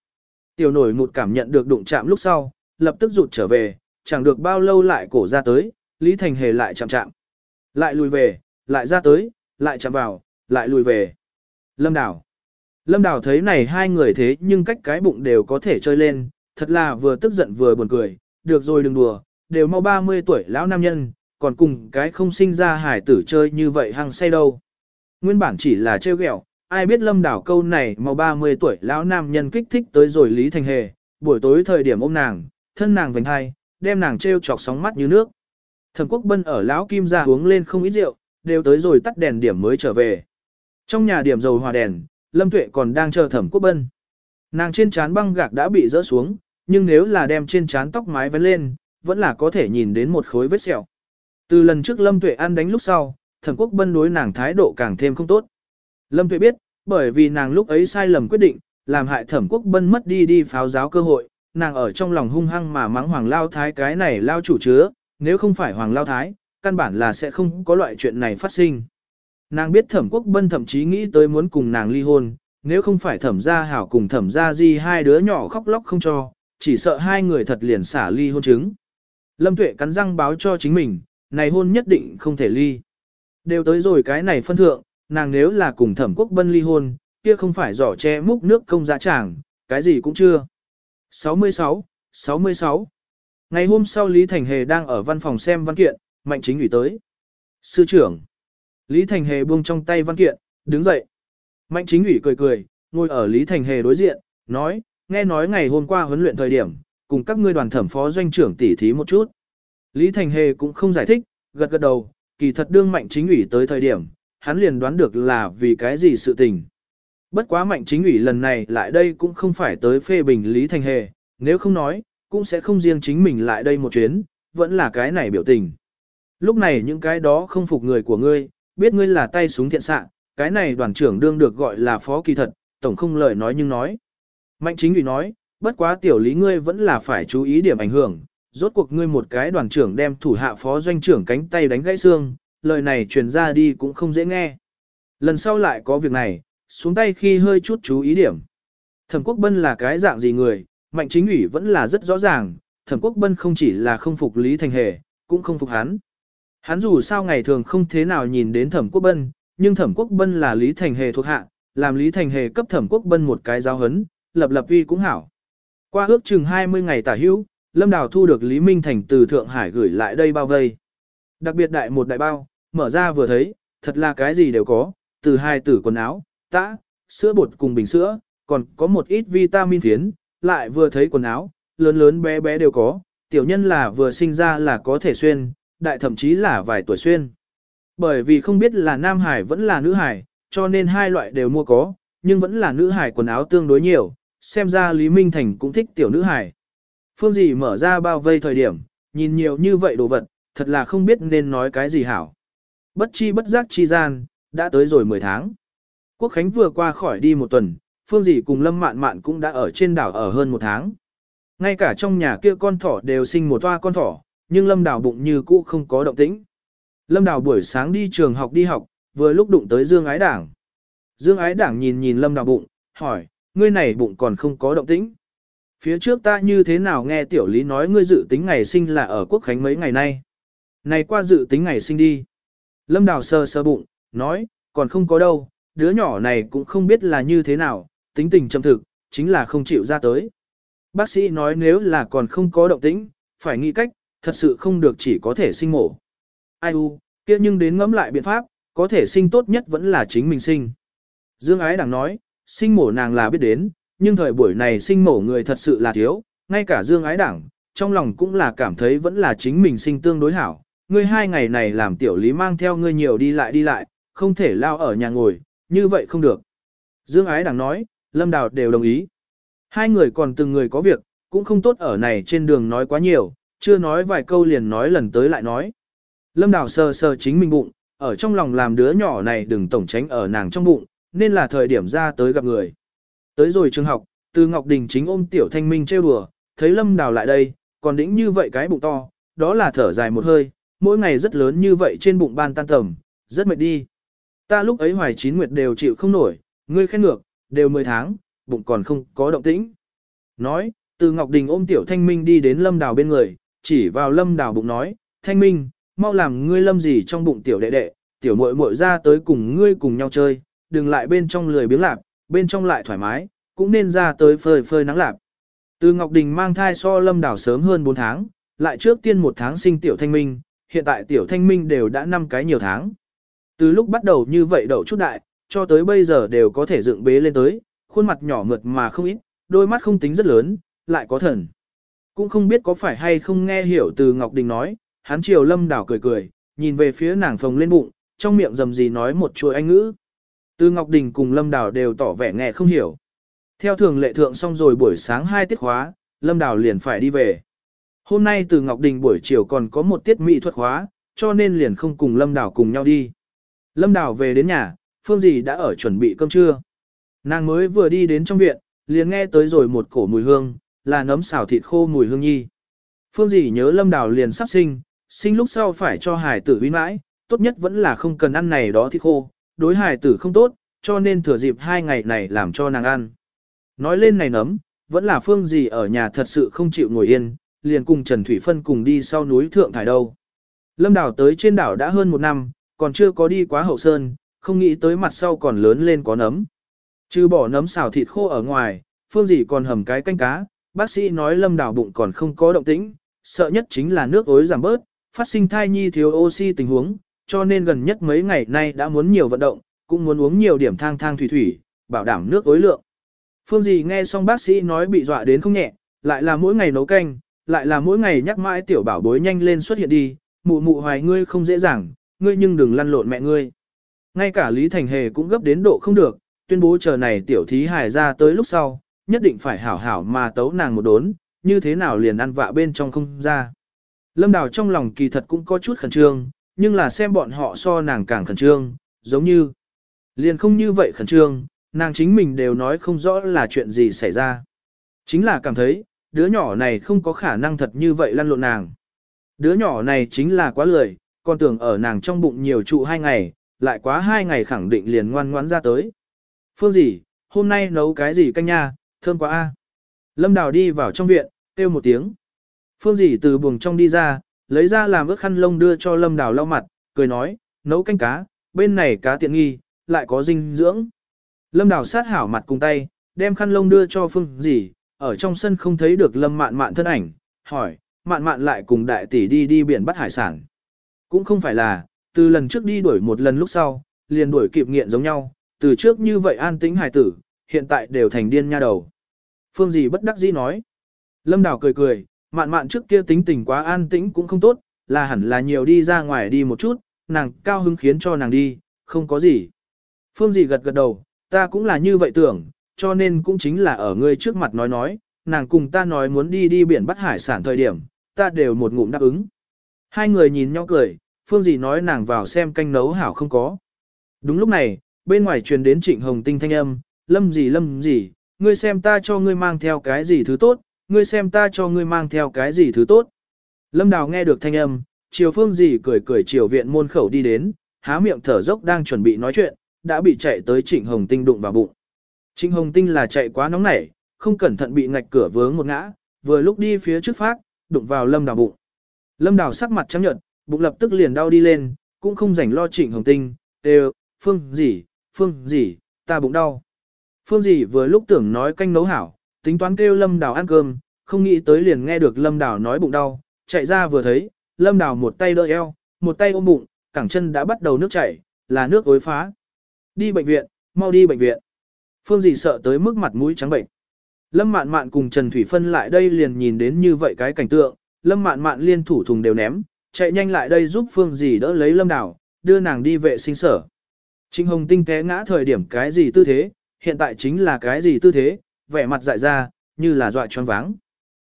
Tiểu nổi mụt cảm nhận được đụng chạm lúc sau, lập tức rụt trở về, chẳng được bao lâu lại cổ ra tới, Lý Thành Hề lại chạm chạm. Lại lùi về, lại ra tới, lại chạm vào, lại lùi về. Lâm Đảo. Lâm Đảo thấy này hai người thế nhưng cách cái bụng đều có thể chơi lên, thật là vừa tức giận vừa buồn cười, được rồi đừng đùa, đều mau 30 tuổi lão nam nhân, còn cùng cái không sinh ra hải tử chơi như vậy hăng say đâu. Nguyên bản chỉ là trêu ghẹo, ai biết lâm đảo câu này mau 30 tuổi lão nam nhân kích thích tới rồi Lý Thành Hề, buổi tối thời điểm ôm nàng, thân nàng vành hai, đem nàng trêu chọc sóng mắt như nước. Thẩm Quốc Bân ở lão Kim gia uống lên không ít rượu, đều tới rồi tắt đèn điểm mới trở về. Trong nhà điểm dầu hòa đèn, Lâm Tuệ còn đang chờ Thẩm Quốc Bân. Nàng trên trán băng gạc đã bị rỡ xuống, nhưng nếu là đem trên trán tóc mái vén lên, vẫn là có thể nhìn đến một khối vết sẹo. Từ lần trước Lâm Tuệ An đánh lúc sau, Thẩm Quốc Bân đối nàng thái độ càng thêm không tốt. Lâm Tuệ biết, bởi vì nàng lúc ấy sai lầm quyết định, làm hại Thẩm Quốc Bân mất đi đi pháo giáo cơ hội, nàng ở trong lòng hung hăng mà mắng Hoàng Lao Thái cái này lao chủ chứa, nếu không phải Hoàng Lao Thái, căn bản là sẽ không có loại chuyện này phát sinh. Nàng biết Thẩm Quốc Bân thậm chí nghĩ tới muốn cùng nàng ly hôn, nếu không phải Thẩm Gia Hảo cùng Thẩm Gia Di hai đứa nhỏ khóc lóc không cho, chỉ sợ hai người thật liền xả ly hôn chứng. Lâm Tuệ cắn răng báo cho chính mình, này hôn nhất định không thể ly. Đều tới rồi cái này phân thượng, nàng nếu là cùng thẩm quốc bân ly hôn, kia không phải giỏ che múc nước công giá tràng, cái gì cũng chưa. 66, 66. Ngày hôm sau Lý Thành Hề đang ở văn phòng xem văn kiện, Mạnh Chính ủy tới. Sư trưởng. Lý Thành Hề buông trong tay văn kiện, đứng dậy. Mạnh Chính ủy cười cười, ngồi ở Lý Thành Hề đối diện, nói, nghe nói ngày hôm qua huấn luyện thời điểm, cùng các ngươi đoàn thẩm phó doanh trưởng tỉ thí một chút. Lý Thành Hề cũng không giải thích, gật gật đầu, kỳ thật đương mạnh chính ủy tới thời điểm, hắn liền đoán được là vì cái gì sự tình. Bất quá mạnh chính ủy lần này lại đây cũng không phải tới phê bình Lý Thành Hề, nếu không nói, cũng sẽ không riêng chính mình lại đây một chuyến, vẫn là cái này biểu tình. Lúc này những cái đó không phục người của ngươi, biết ngươi là tay súng thiện xạ, cái này đoàn trưởng đương được gọi là phó kỳ thật, tổng không lời nói nhưng nói. Mạnh chính ủy nói, bất quá tiểu lý ngươi vẫn là phải chú ý điểm ảnh hưởng, rốt cuộc ngươi một cái đoàn trưởng đem thủ hạ phó doanh trưởng cánh tay đánh gãy xương, lời này truyền ra đi cũng không dễ nghe. Lần sau lại có việc này, xuống tay khi hơi chút chú ý điểm. Thẩm Quốc Bân là cái dạng gì người, mạnh chính ủy vẫn là rất rõ ràng, Thẩm Quốc Bân không chỉ là không phục Lý Thành Hề, cũng không phục hắn. Hắn dù sao ngày thường không thế nào nhìn đến Thẩm Quốc Bân, nhưng Thẩm Quốc Bân là Lý Thành Hề thuộc hạ, làm Lý Thành Hề cấp Thẩm Quốc Bân một cái giáo hấn, lập lập uy cũng hảo. Qua ước chừng 20 ngày tả hữu, Lâm Đào thu được Lý Minh Thành từ Thượng Hải gửi lại đây bao vây. Đặc biệt đại một đại bao, mở ra vừa thấy, thật là cái gì đều có, từ hai tử quần áo, tã, sữa bột cùng bình sữa, còn có một ít vitamin phiến, lại vừa thấy quần áo, lớn lớn bé bé đều có, tiểu nhân là vừa sinh ra là có thể xuyên, đại thậm chí là vài tuổi xuyên. Bởi vì không biết là nam hải vẫn là nữ hải, cho nên hai loại đều mua có, nhưng vẫn là nữ hải quần áo tương đối nhiều, xem ra Lý Minh Thành cũng thích tiểu nữ hải. Phương dì mở ra bao vây thời điểm, nhìn nhiều như vậy đồ vật, thật là không biết nên nói cái gì hảo. Bất chi bất giác chi gian, đã tới rồi 10 tháng. Quốc Khánh vừa qua khỏi đi một tuần, Phương dì cùng Lâm Mạn Mạn cũng đã ở trên đảo ở hơn một tháng. Ngay cả trong nhà kia con thỏ đều sinh một toa con thỏ, nhưng Lâm Đào bụng như cũ không có động tĩnh. Lâm Đào buổi sáng đi trường học đi học, vừa lúc đụng tới Dương Ái Đảng. Dương Ái Đảng nhìn nhìn Lâm Đào bụng, hỏi, ngươi này bụng còn không có động tĩnh. Phía trước ta như thế nào nghe tiểu lý nói ngươi dự tính ngày sinh là ở quốc khánh mấy ngày nay. Này qua dự tính ngày sinh đi. Lâm Đào sơ sơ bụng, nói, còn không có đâu, đứa nhỏ này cũng không biết là như thế nào, tính tình trầm thực, chính là không chịu ra tới. Bác sĩ nói nếu là còn không có động tĩnh, phải nghĩ cách, thật sự không được chỉ có thể sinh mổ. Ai u, kia nhưng đến ngẫm lại biện pháp, có thể sinh tốt nhất vẫn là chính mình sinh. Dương Ái Đảng nói, sinh mổ nàng là biết đến, nhưng thời buổi này sinh mổ người thật sự là thiếu, ngay cả Dương Ái Đảng, trong lòng cũng là cảm thấy vẫn là chính mình sinh tương đối hảo. Ngươi hai ngày này làm tiểu lý mang theo ngươi nhiều đi lại đi lại, không thể lao ở nhà ngồi, như vậy không được. Dương Ái Đảng nói, Lâm Đào đều đồng ý. Hai người còn từng người có việc, cũng không tốt ở này trên đường nói quá nhiều, chưa nói vài câu liền nói lần tới lại nói. Lâm Đào sờ sờ chính mình bụng, ở trong lòng làm đứa nhỏ này đừng tổng tránh ở nàng trong bụng, nên là thời điểm ra tới gặp người. Tới rồi trường học, từ Ngọc Đình chính ôm Tiểu Thanh Minh trêu đùa, thấy Lâm Đào lại đây, còn đĩnh như vậy cái bụng to, đó là thở dài một hơi, mỗi ngày rất lớn như vậy trên bụng ban tan tầm, rất mệt đi. Ta lúc ấy hoài chín nguyệt đều chịu không nổi, ngươi khen ngược, đều 10 tháng, bụng còn không có động tĩnh. Nói, từ Ngọc Đình ôm Tiểu Thanh Minh đi đến Lâm Đào bên người, chỉ vào Lâm Đào bụng nói, Thanh Minh, mau làm ngươi lâm gì trong bụng Tiểu đệ đệ, Tiểu muội muội ra tới cùng ngươi cùng nhau chơi, đừng lại bên trong lười biếng lạp, bên trong lại thoải mái, cũng nên ra tới phơi phơi nắng lạp. Từ Ngọc Đình mang thai so Lâm Đảo sớm hơn 4 tháng, lại trước tiên một tháng sinh Tiểu Thanh Minh, hiện tại Tiểu Thanh Minh đều đã 5 cái nhiều tháng. Từ lúc bắt đầu như vậy đậu chút đại, cho tới bây giờ đều có thể dựng bế lên tới, khuôn mặt nhỏ mượt mà không ít, đôi mắt không tính rất lớn, lại có thần. Cũng không biết có phải hay không nghe hiểu từ Ngọc Đình nói, hắn chiều Lâm Đảo cười cười, nhìn về phía nàng phồng lên bụng, trong miệng rầm gì nói một chuỗi anh ngữ. Từ Ngọc Đình cùng Lâm Đào đều tỏ vẻ nghe không hiểu. Theo thường lệ thượng xong rồi buổi sáng hai tiết khóa, Lâm Đào liền phải đi về. Hôm nay từ Ngọc Đình buổi chiều còn có một tiết mỹ thuật khóa, cho nên liền không cùng Lâm Đào cùng nhau đi. Lâm Đào về đến nhà, Phương Dì đã ở chuẩn bị cơm trưa. Nàng mới vừa đi đến trong viện, liền nghe tới rồi một cổ mùi hương, là nấm xào thịt khô mùi hương nhi. Phương Dì nhớ Lâm Đào liền sắp sinh, sinh lúc sau phải cho hải tử huy mãi, tốt nhất vẫn là không cần ăn này đó thịt khô, đối hải tử không tốt, cho nên thừa dịp hai ngày này làm cho nàng ăn. Nói lên này nấm, vẫn là Phương gì ở nhà thật sự không chịu ngồi yên, liền cùng Trần Thủy Phân cùng đi sau núi Thượng Thải đâu. Lâm Đảo tới trên đảo đã hơn một năm, còn chưa có đi quá hậu sơn, không nghĩ tới mặt sau còn lớn lên có nấm. Chứ bỏ nấm xào thịt khô ở ngoài, Phương gì còn hầm cái canh cá, bác sĩ nói Lâm Đảo bụng còn không có động tĩnh, sợ nhất chính là nước ối giảm bớt, phát sinh thai nhi thiếu oxy tình huống, cho nên gần nhất mấy ngày nay đã muốn nhiều vận động, cũng muốn uống nhiều điểm thang thang thủy thủy, bảo đảm nước ối lượng. Phương gì nghe xong bác sĩ nói bị dọa đến không nhẹ, lại là mỗi ngày nấu canh, lại là mỗi ngày nhắc mãi tiểu bảo bối nhanh lên xuất hiện đi, mụ mụ hoài ngươi không dễ dàng, ngươi nhưng đừng lăn lộn mẹ ngươi. Ngay cả Lý Thành Hề cũng gấp đến độ không được, tuyên bố chờ này tiểu thí hài ra tới lúc sau, nhất định phải hảo hảo mà tấu nàng một đốn, như thế nào liền ăn vạ bên trong không ra. Lâm Đào trong lòng kỳ thật cũng có chút khẩn trương, nhưng là xem bọn họ so nàng càng khẩn trương, giống như liền không như vậy khẩn trương, nàng chính mình đều nói không rõ là chuyện gì xảy ra. Chính là cảm thấy, đứa nhỏ này không có khả năng thật như vậy lăn lộn nàng. Đứa nhỏ này chính là quá lười, còn tưởng ở nàng trong bụng nhiều trụ hai ngày, lại quá hai ngày khẳng định liền ngoan ngoãn ra tới. Phương gì, hôm nay nấu cái gì canh nha, thơm quá a. Lâm Đào đi vào trong viện, kêu một tiếng. Phương dì từ buồng trong đi ra, lấy ra làm ướt khăn lông đưa cho Lâm Đào lau mặt, cười nói, nấu canh cá, bên này cá tiện nghi, lại có dinh dưỡng. Lâm Đào sát hảo mặt cùng tay, đem khăn lông đưa cho Phương dì, ở trong sân không thấy được Lâm Mạn Mạn thân ảnh, hỏi, Mạn Mạn lại cùng đại tỷ đi đi biển bắt hải sản. Cũng không phải là, từ lần trước đi đuổi một lần lúc sau, liền đuổi kịp nghiện giống nhau, từ trước như vậy an tĩnh hải tử, hiện tại đều thành điên nha đầu. Phương dì bất đắc dĩ nói. Lâm Đào cười cười, mạn mạn trước kia tính tình quá an tĩnh cũng không tốt, là hẳn là nhiều đi ra ngoài đi một chút, nàng cao hứng khiến cho nàng đi, không có gì. Phương dì gật gật đầu, ta cũng là như vậy tưởng, cho nên cũng chính là ở ngươi trước mặt nói nói, nàng cùng ta nói muốn đi đi biển bắt hải sản thời điểm, ta đều một ngụm đáp ứng. Hai người nhìn nhau cười, Phương dì nói nàng vào xem canh nấu hảo không có. Đúng lúc này, bên ngoài truyền đến trịnh hồng tinh thanh âm, lâm gì lâm gì, ngươi xem ta cho ngươi mang theo cái gì thứ tốt, ngươi xem ta cho ngươi mang theo cái gì thứ tốt. Lâm Đào nghe được thanh âm, chiều phương dì cười cười chiều viện môn khẩu đi đến, há miệng thở dốc đang chuẩn bị nói chuyện, đã bị chạy tới Trịnh Hồng Tinh đụng vào bụng. Trịnh Hồng Tinh là chạy quá nóng nảy, không cẩn thận bị ngạch cửa vướng một ngã, vừa lúc đi phía trước phát, đụng vào Lâm Đào bụng. Lâm Đào sắc mặt trắng nhợt, bụng lập tức liền đau đi lên, cũng không rảnh lo Trịnh Hồng Tinh, đều, phương dì, phương dì, ta bụng đau. Phương dì vừa lúc tưởng nói canh nấu hảo, tính toán kêu Lâm Đào ăn cơm, không nghĩ tới liền nghe được Lâm Đào nói bụng đau, chạy ra vừa thấy, Lâm Đào một tay đỡ eo, một tay ôm bụng, cẳng chân đã bắt đầu nước chảy, là nước ối phá. Đi bệnh viện, mau đi bệnh viện. Phương dì sợ tới mức mặt mũi trắng bệnh. Lâm Mạn Mạn cùng Trần Thủy Phân lại đây liền nhìn đến như vậy cái cảnh tượng, Lâm Mạn Mạn liên thủ thùng đều ném, chạy nhanh lại đây giúp Phương dì đỡ lấy Lâm Đào, đưa nàng đi vệ sinh sở. trịnh Hồng Tinh té ngã thời điểm cái gì tư thế, hiện tại chính là cái gì tư thế, vẻ mặt dại ra, như là dọa choáng váng.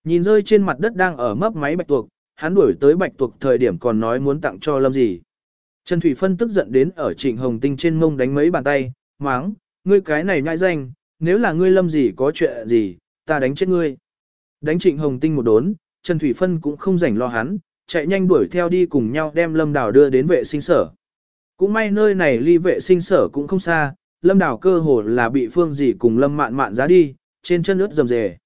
Nhìn rơi trên mặt đất đang ở mấp máy bạch tuộc, hắn đuổi tới bạch tuộc thời điểm còn nói muốn tặng cho lâm gì. Trần Thủy Phân tức giận đến ở trịnh hồng tinh trên mông đánh mấy bàn tay, máng, ngươi cái này nhãi danh, nếu là ngươi lâm gì có chuyện gì, ta đánh chết ngươi. Đánh trịnh hồng tinh một đốn, Trần Thủy Phân cũng không rảnh lo hắn, chạy nhanh đuổi theo đi cùng nhau đem lâm đào đưa đến vệ sinh sở. Cũng may nơi này ly vệ sinh sở cũng không xa, lâm đào cơ hồ là bị phương dì cùng lâm mạn mạn giá đi, trên chân ướt rầm rề.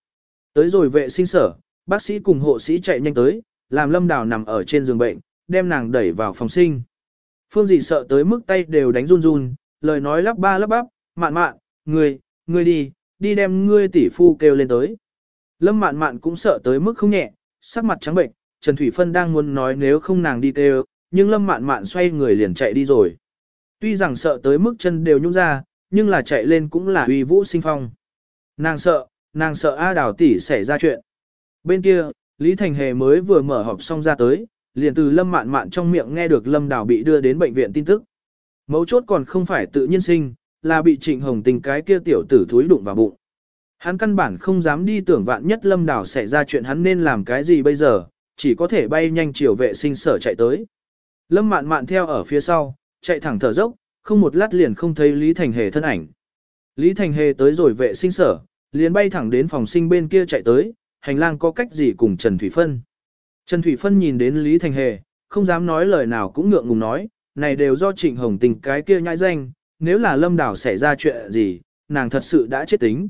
Tới rồi vệ sinh sở, bác sĩ cùng hộ sĩ chạy nhanh tới, làm lâm đào nằm ở trên giường bệnh, đem nàng đẩy vào phòng sinh. Phương dị sợ tới mức tay đều đánh run run, lời nói lắp ba lắp bắp, mạn mạn, ngươi, ngươi đi, đi đem ngươi tỷ phu kêu lên tới. Lâm mạn mạn cũng sợ tới mức không nhẹ, sắc mặt trắng bệnh, Trần Thủy Phân đang muốn nói nếu không nàng đi kêu, nhưng lâm mạn mạn xoay người liền chạy đi rồi. Tuy rằng sợ tới mức chân đều nhung ra, nhưng là chạy lên cũng là uy vũ sinh phong. Nàng sợ, nàng sợ A Đào tỷ xảy ra chuyện. Bên kia, Lý Thành Hề mới vừa mở họp xong ra tới, liền từ Lâm Mạn Mạn trong miệng nghe được Lâm Đào bị đưa đến bệnh viện tin tức. Mấu chốt còn không phải tự nhiên sinh, là bị Trịnh Hồng Tình cái kia tiểu tử thúi đụng vào bụng. Hắn căn bản không dám đi tưởng vạn nhất lâm Đào xảy ra chuyện hắn nên làm cái gì bây giờ, chỉ có thể bay nhanh chiều vệ sinh sở chạy tới. Lâm mạn mạn theo ở phía sau, chạy thẳng thở dốc, không một lát liền không thấy Lý Thành Hề thân ảnh. Lý Thành Hề tới rồi vệ sinh sở, liền bay thẳng đến phòng sinh bên kia chạy tới, hành lang có cách gì cùng Trần Thủy Phân. Trần Thủy Phân nhìn đến Lý Thành Hề, không dám nói lời nào cũng ngượng ngùng nói, này đều do Trịnh Hồng tình cái kia nhãi danh, nếu là Lâm Đảo xảy ra chuyện gì, nàng thật sự đã chết tính.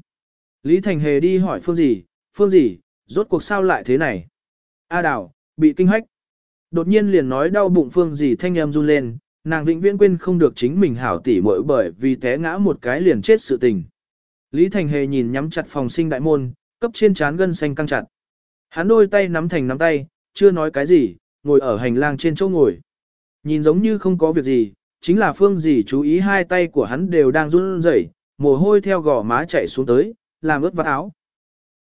Lý Thành Hề đi hỏi Phương gì, Phương gì, rốt cuộc sao lại thế này? A Đào, bị kinh hách. Đột nhiên liền nói đau bụng Phương gì thanh em run lên, nàng vĩnh viễn quên không được chính mình hảo tỉ muội bởi vì té ngã một cái liền chết sự tình. Lý Thành Hề nhìn nhắm chặt phòng sinh đại môn, cấp trên trán gân xanh căng chặt. Hắn đôi tay nắm thành nắm tay, chưa nói cái gì, ngồi ở hành lang trên chỗ ngồi. Nhìn giống như không có việc gì, chính là phương gì chú ý hai tay của hắn đều đang run rẩy, mồ hôi theo gò má chảy xuống tới, làm ướt vạt áo,